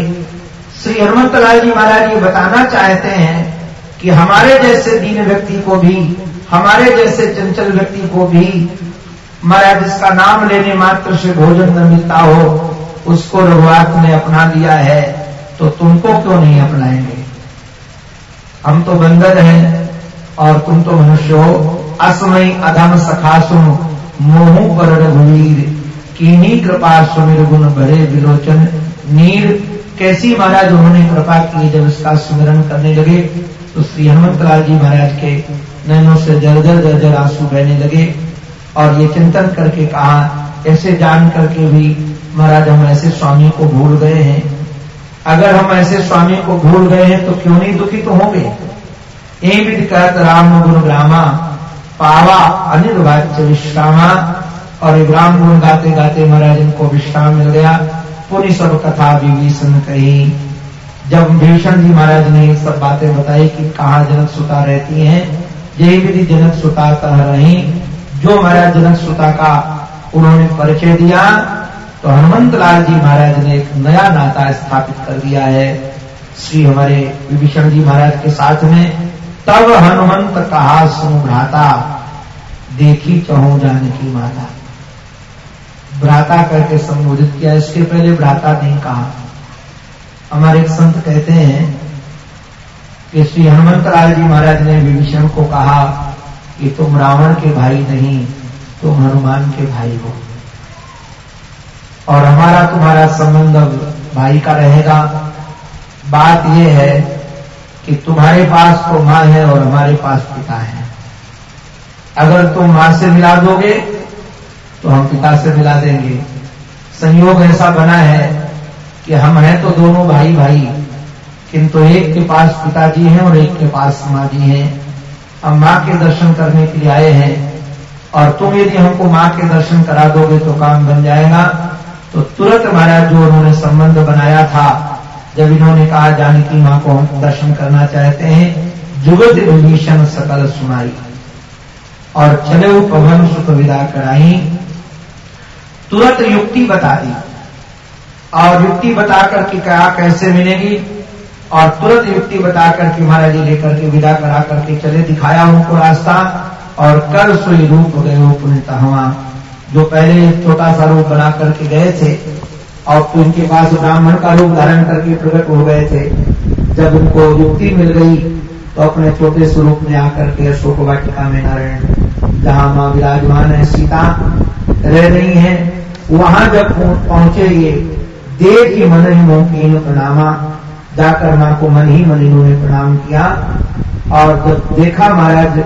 श्री हनुमंतलाल जी महाराज ये बताना चाहते हैं कि हमारे जैसे दीन व्यक्ति को भी, हमारे जैसे चंचल व्यक्ति को भी महाराज इसका नाम लेने मात्र से भोजन न मिलता हो। उसको रघुआत ने अपना लिया है तो तुमको क्यों नहीं अपनाएँगे? हम तो बंदर हैं और तुम तो मनुष्य हो। असमय अधम सखा सुन, मोहू पर रघुवीर कीनी कृपा सुमिर गुण भरे विलोचन। नीर, कैसी महाराज उन्होंने कृपा की जब इसका सुमिरन करने लगे? तो श्री हनुमत लाल जी महाराज के नैनों से जर्जर जर्जर आँसू बहने लगे और ये चिंतन करके कहा, ऐसे जान करके भी महाराज, हम ऐसे स्वामी को भूल गए हैं। अगर हम ऐसे स्वामी को भूल गए हैं तो क्यों नहीं दुखी तो होंगे? एक कहत राम गुण ग्रामा पावा अनिर्वाच्य विश्रामा। और राम गुण गाते गाते महाराज, इनको विश्राम मिल गया। पूरी सब कथा विभीषण कही। जब भीषण जी महाराज ने सब बातें बताई कि कहा जनक सुता रहती हैं, यही विधि जनक सुता कह रही। जो महाराज जनक सुता का उन्होंने परिचय दिया तो हनुमंत लाल जी महाराज ने एक नया नाता स्थापित कर दिया है। श्री हमारे विभीषण जी महाराज के साथ में तब हनुमंत कहा सुन भ्राता, देखी चहो जानकी माता। भ्राता करके संबोधित किया, इसके पहले भ्राता नहीं कहा। हमारे एक संत कहते हैं कि श्री हनुमंत लाल जी महाराज ने विभीषण को कहा कि तुम रावण के भाई नहीं, तुम हनुमान के भाई हो। और हमारा तुम्हारा संबंध भाई का रहेगा। बात यह है कि तुम्हारे पास तो माँ है और हमारे पास पिता है। अगर तुम माँ से मिला दोगे तो हम पिता से मिला देंगे। संयोग ऐसा बना है कि हम हैं तो दोनों भाई भाई किंतु एक के पास पिताजी हैं और एक के पास माँ जी हैं। हम माँ के दर्शन करने के लिए आए हैं। और तुम यदि हमको माँ के दर्शन करा दोगे तो काम बन जाएगा। तो तुरंत महाराज जो उन्होंने संबंध बनाया था, जब इन्होंने कहा, जानकी माँ को हम दर्शन करना चाहते हैं, जुगत विभीषण सकल सुनाई। और चले पवन सुख विदा कराई। तुरंत युक्ति बता दी। और युक्ति बताकर के कहा कैसे मिलेगी, और तुरंत युक्ति बताकर के महाराज जी लेकर के विदा करा करके चले, दिखाया उनको रास्ता, और कर सोई रूप गए पुण्यता हवा जो पहले छोटा सा रूप बना करके गए थे और इनके पास ब्राह्मण का रूप धारण करके प्रकट हो गए थे, जब उनको युक्ति मिल गई तो अपने छोटे स्वरूप में आकर के अशोक वाटिका में नारायण, जहाँ माँ विराजमान है, सीता रह रही है, वहाँ जब पहुँचे ये देव की मन ही मोकीन प्रणामा, जाकर माँ को मन ही मन इन्होंने प्रणाम किया, और जब देखा महाराज,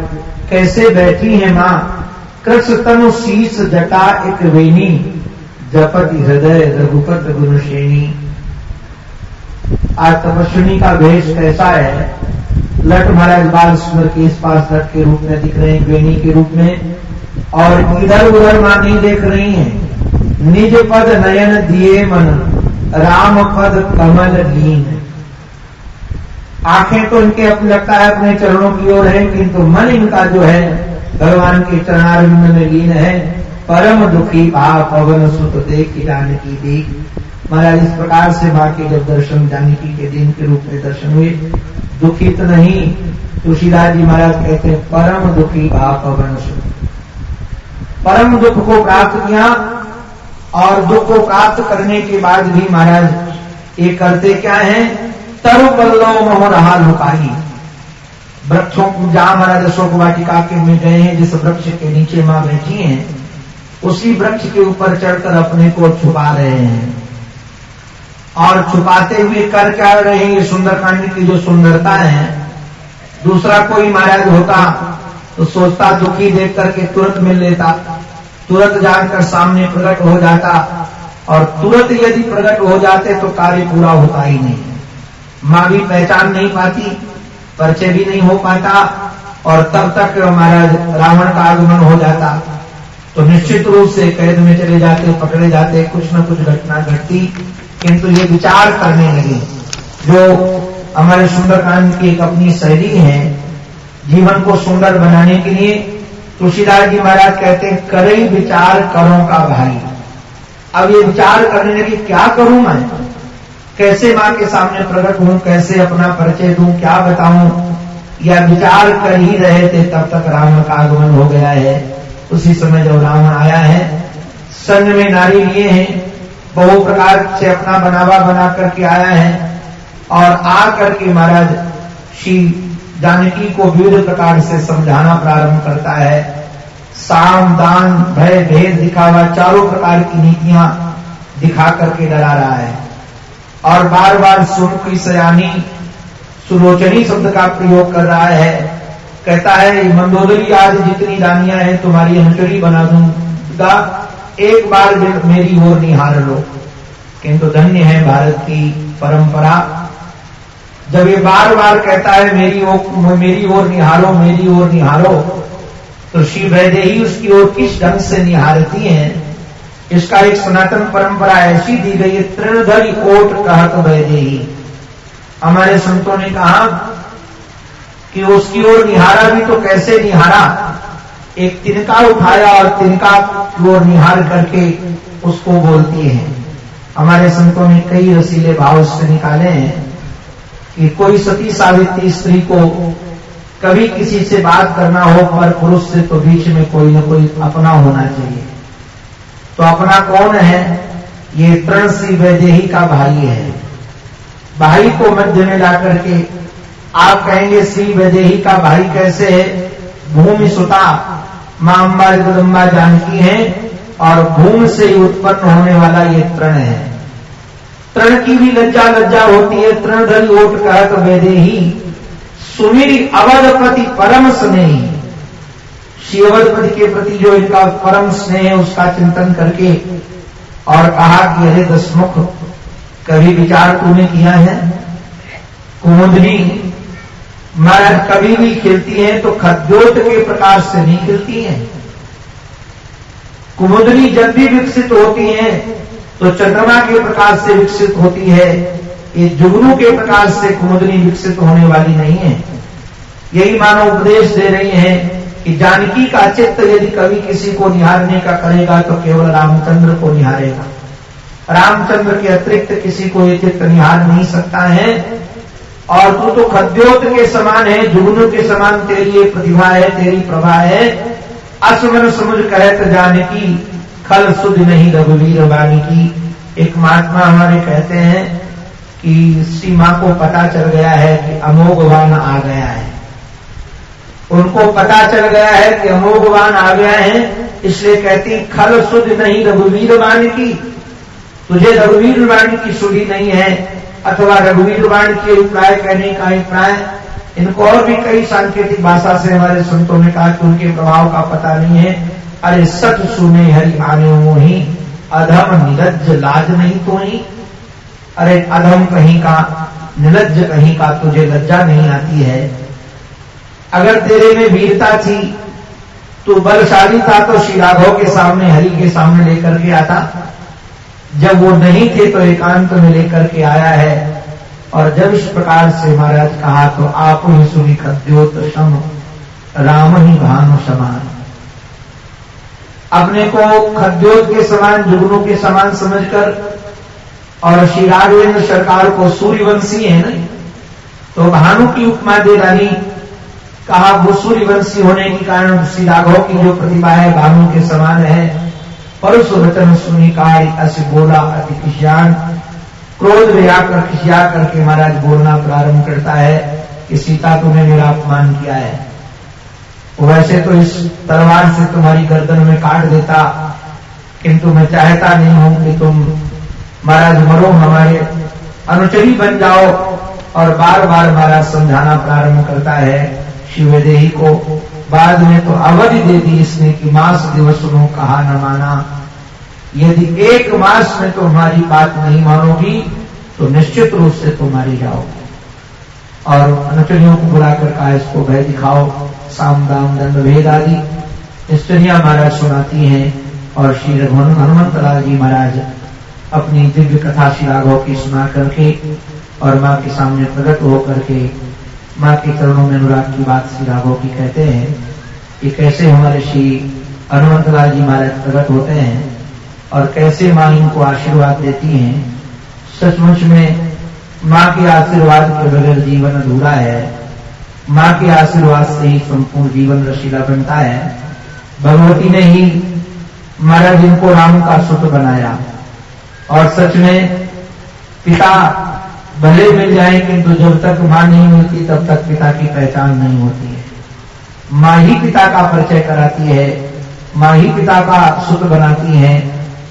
कैसे बैठी है माँ? तनु शीश जटा एक वेणी, जपत हृदय रघुपत गुणश्रेणी आज तपस्विनी का भेष कैसा है? लट महाराज बाल स्मर के इस पास लट के रूप में दिख रहे हैं, वेणी के रूप में, और इधर उधर माँ नहीं देख रही हैं। निज पद नयन दिए मन, राम पद कमल लीन आँखें तो इनके अपने लगता है अपने चरणों की ओर है, किंतु मन इनका जो है भगवान के चरणारविंद में लीन है। परम दुखी भाव पवन सुत देख जानकी देख। महाराज, इस प्रकार से माँ के जब दर्शन जानकी के दिन के रूप में दर्शन हुए दुखित नहीं। तुलसीदास जी महाराज कहते हैं, परम दुखी भाव पवन परम दुख को प्राप्त किया और दुख को प्राप्त करने के बाद भी महाराज, ये करते क्या है? तरु पल्लो मोह रहा लुकाई वृक्षों को जहाँ महाराज अशोक वाटिका के में गए हैं, जिस वृक्ष के नीचे माँ बैठी हैं, उसी वृक्ष के ऊपर चढ़कर अपने को छुपा रहे हैं। और छुपाते हुए कर क्या रहे हैं? सुंदरकांड की जो सुंदरता है, दूसरा कोई महाराज होता तो सोचता, दुखी देख करके तुरंत मिल लेता। तुरंत जानकर सामने प्रकट हो जाता। और तुरंत यदि प्रकट हो जाते तो कार्य पूरा होता ही नहीं। माँ भी पहचान नहीं पाती परिचय भी नहीं हो पाता और तब तक महाराज रावण का आगमन हो जाता। तो निश्चित रूप से कैद में चले जाते, पकड़े जाते, कुछ न कुछ घटना घटती, किंतु ये विचार करने लगे। जो हमारे सुंदरकांड की एक अपनी शैली है, जीवन को सुंदर बनाने के लिए, तुलसीदास जी महाराज कहते हैं, करे विचार करो का भाई। अब ये विचार करने लगे, क्या करूँ मैं? कैसे माँ के सामने प्रकट हूँ, कैसे अपना परिचय दूँ, क्या बताऊँ? या विचार कर ही रहे थे, तब तक रावण का आगमन हो गया है। उसी समय जब रावण आया है, संग में नारी लिए हैं, बहु प्रकार से अपना बनावा बना करके आया है। और आ करके महाराज श्री जानकी को विविध प्रकार से समझाना प्रारंभ करता है। साम, दान, भय, भेद दिखावा, चारों प्रकार की नीतियाँ दिखा करके डरा रहा है। और बार बार सुन की सयानी सुलोचनी शब्द का प्रयोग कर रहा है। कहता है, मंदोदरी, आज जितनी रानियाँ हैं, तुम्हारी हंसड़ी बना दूँगा एक बार मेरी ओर निहार लो। किंतु धन्य है भारत की परंपरा। जब ये बार बार कहता है, मेरी ओर मेरी ओर निहारो, मेरी ओर निहारो तो श्री वैदेही उसकी ओर किस ढंग से निहारती हैं? इसका एक सनातन परंपरा ऐसी दी गई है तृणधरी ओट कहत वैदेही। हमारे संतों ने कहा कि उसकी ओर निहारा भी तो कैसे निहारा? एक तिनका उठाया और तिनका की ओर निहार करके उसको बोलती है। हमारे संतों ने कई रसीले भाव उससे निकाले हैं कि कोई सती सावित्री स्त्री को कभी किसी से बात करना हो, पर पुरुष से तो बीच में कोई ना कोई अपना होना चाहिए। तो अपना कौन है? ये तृण सी वैदेही का भाई है। भाई को मध्य में ला करके आप कहेंगे, श्री वैदेही का भाई कैसे है? भूमि सुता, माँ अम्बा जगदम्बा जानकी है और भूमि से उत्पन्न होने वाला ये तृण है। तृण की भी लज्जा लज्जा होती है। तृण धरी ओट कहत वेदे ही सुमिरी अवधपति परम स्नेही। श्री अवधपति के प्रति जो इनका परम स्नेह, उसका चिंतन करके और कहा कि अरे दसमुख, कभी विचार तूने किया है? कुमुदनी महाराज कभी भी खिलती है तो खद्योत के प्रकाश से नहीं खिलती है। कुमुदनी जब भी विकसित होती है तो चंद्रमा के प्रकाश से विकसित होती है। ये जुगनू के प्रकाश से कुमुदनी विकसित होने वाली नहीं है। यही मानो उपदेश दे रही है कि जानकी का चित्त यदि कभी किसी को निहारने का करेगा तो केवल रामचंद्र को निहारेगा। रामचंद्र के अतिरिक्त किसी को ये चित्त निहार नहीं सकता है। और तू तो खद्योत के समान है, जुगनू के समान तेरी प्रतिभा है, तेरी प्रभा है। असमन समुझ कहत जाने की खल सुध नहीं रघुवीर वाणी की एक महात्मा हमारे कहते हैं कि सीमा को पता चल गया है कि अमोघवान आ गया है। उनको पता चल गया है कि अमोघवान आ गया है, इसलिए कहती, खल सुध नहीं रघुवीर वाण की। तुझे रघुवीर वाण की सुधी नहीं है, अथवा रघुवीर वाण के अभिप्राय कहने का अभिप्राय इनको और भी कई सांकेतिक भाषा से हमारे संतों ने कहा कि उनके प्रभाव का पता नहीं है। अरे सच सुने हरि आने वो ही अधम निलज्ज लाज नहीं तो ही अरे अधम कहीं का, निलज्ज कहीं का तुझे लज्जा नहीं आती है। अगर तेरे में वीरता थी तो बलशाली था तो श्री राघव के सामने, हरि के सामने लेकर के आता। जब वो नहीं थे तो एकांत में लेकर के आया है। और जब इस प्रकार से महाराज कहा तो आप ही सुनी खद्योत सम राम ही भानु समान। अपने को खद्योत के समान, जुगनों के समान समझकर, और श्री राघवेंद्र सरकार को सूर्यवंशी है ना? तो भानु की उपमा दे डाली कहा वो होने के कारण श्री राघव की जो प्रतिभा है भानु के समान है परस वचन सुनी कार्य अस बोला अति किशान क्रोध में आकर खिसिया करके महाराज बोलना प्रारंभ करता है कि सीता तुमने मेरा अपमान किया है। वैसे तो इस तलवार से तुम्हारी गर्दन में काट देता, किंतु मैं चाहता नहीं हूँ कि तुम महाराज मरो, हमारे अनुचरी बन जाओ और बार बार महाराज समझाना प्रारंभ करता है। शिवदेही को बाद में तो अवधि दे दी इसने कि मास दिवस नो कहा न माना। यदि एक मास में तुम्हारी बात नहीं मानोगी तो निश्चित रूप से तुम मारी जाओगे। और अनुचरियों को बुलाकर कहा, इसको भय दिखाओ, साम दाम दंड भेद आदि। स्त्रियाँ महाराज सुनाती हैं और श्री रघुवन हनुमंत लाल जी महाराज अपनी दिव्य कथा श्री राघव की सुना करके और माँ के सामने प्रकट होकर के माँ के चरणों में अनुराग की बात श्री राघव की कहते हैं कि कैसे हमारे श्री हनुमंत लाल जी महाराज प्रकट होते हैं और कैसे माँ इनको आशीर्वाद देती हैं। सचमुच में माँ के आशीर्वाद के बगैर जीवन अधूरा है। माँ के आशीर्वाद से ही संपूर्ण जीवन रशीला बनता है। भगवती ने ही महाराज इनको राम का सुख बनाया। और सच में पिता भले मिल जाए किंतु जब तक माँ नहीं मिलती तब तक पिता की पहचान नहीं होती है। माँ ही पिता का परिचय कराती है, माँ ही पिता का सुख बनाती है।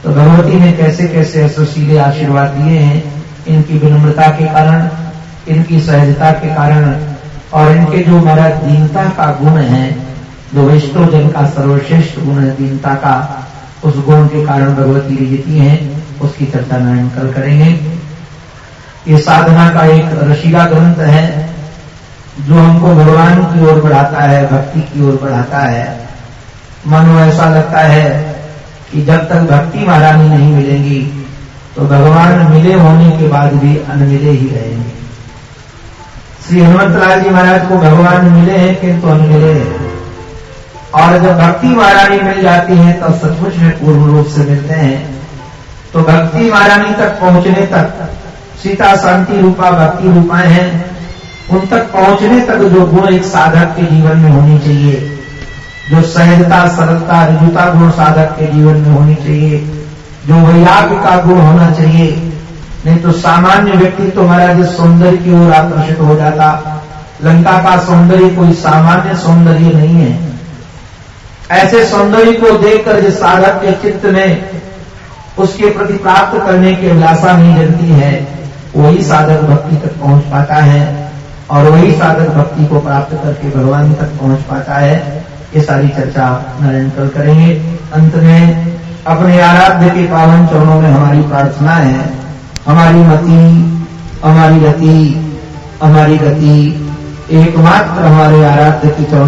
तो भगवती ने कैसे कैसे असुशीले आशीर्वाद दिए हैं, इनकी विनम्रता के कारण, इनकी सहजता के कारण, और इनके जो हमारा दीनता का गुण है, जो वैष्णोजन का सर्वश्रेष्ठ गुण है, दीनता का, उस गुण के कारण भगवती रिजती हैं, उसकी चर्चा नारायण कल करेंगे। ये साधना का एक रशीला ग्रंथ है, जो हमको भगवान की ओर बढ़ाता है, भक्ति की ओर बढ़ाता है। मनो ऐसा लगता है कि जब तक भक्ति महारानी नहीं मिलेंगी तो भगवान मिले होने के बाद भी अनमिले ही रहेंगे। श्री लाल जी महाराज को भगवान मिले हैं, किंतु अनमिले हैं। और जब भक्ति महारानी मिल जाती है, तब सचमुच में पूर्ण रूप से मिलते हैं। तो भक्ति महारानी तक पहुँचने तक सीता शांति रूपा, भक्ति रूपाएँ हैं। उन तक पहुँचने तक जो गुण एक साधक के जीवन में होनी चाहिए, जो सहजता, सरलता, रिजुता गुण साधक के जीवन में होनी चाहिए, जो वैराग्य का गुण होना चाहिए, नहीं तो सामान्य व्यक्ति तो महाराज सौंदर्य की ओर आकर्षित हो जाता। लंका का सौंदर्य कोई सामान्य सौंदर्य नहीं है। ऐसे सौंदर्य को देखकर जिस साधक के चित्त में उसके प्रति प्राप्त करने की अभिलाषा नहीं जलती है वही साधक भक्ति तक पहुँच पाता है और वही साधक भक्ति को प्राप्त करके भगवान तक पहुँच पाता है। ये सारी चर्चा नारायण कल करेंगे। अंत में अपने आराध्य के पावन चरणों में हमारी प्रार्थना है। हमारी मति, हमारी गति हमारी गति, एकमात्र हमारे आराध्य के चरणों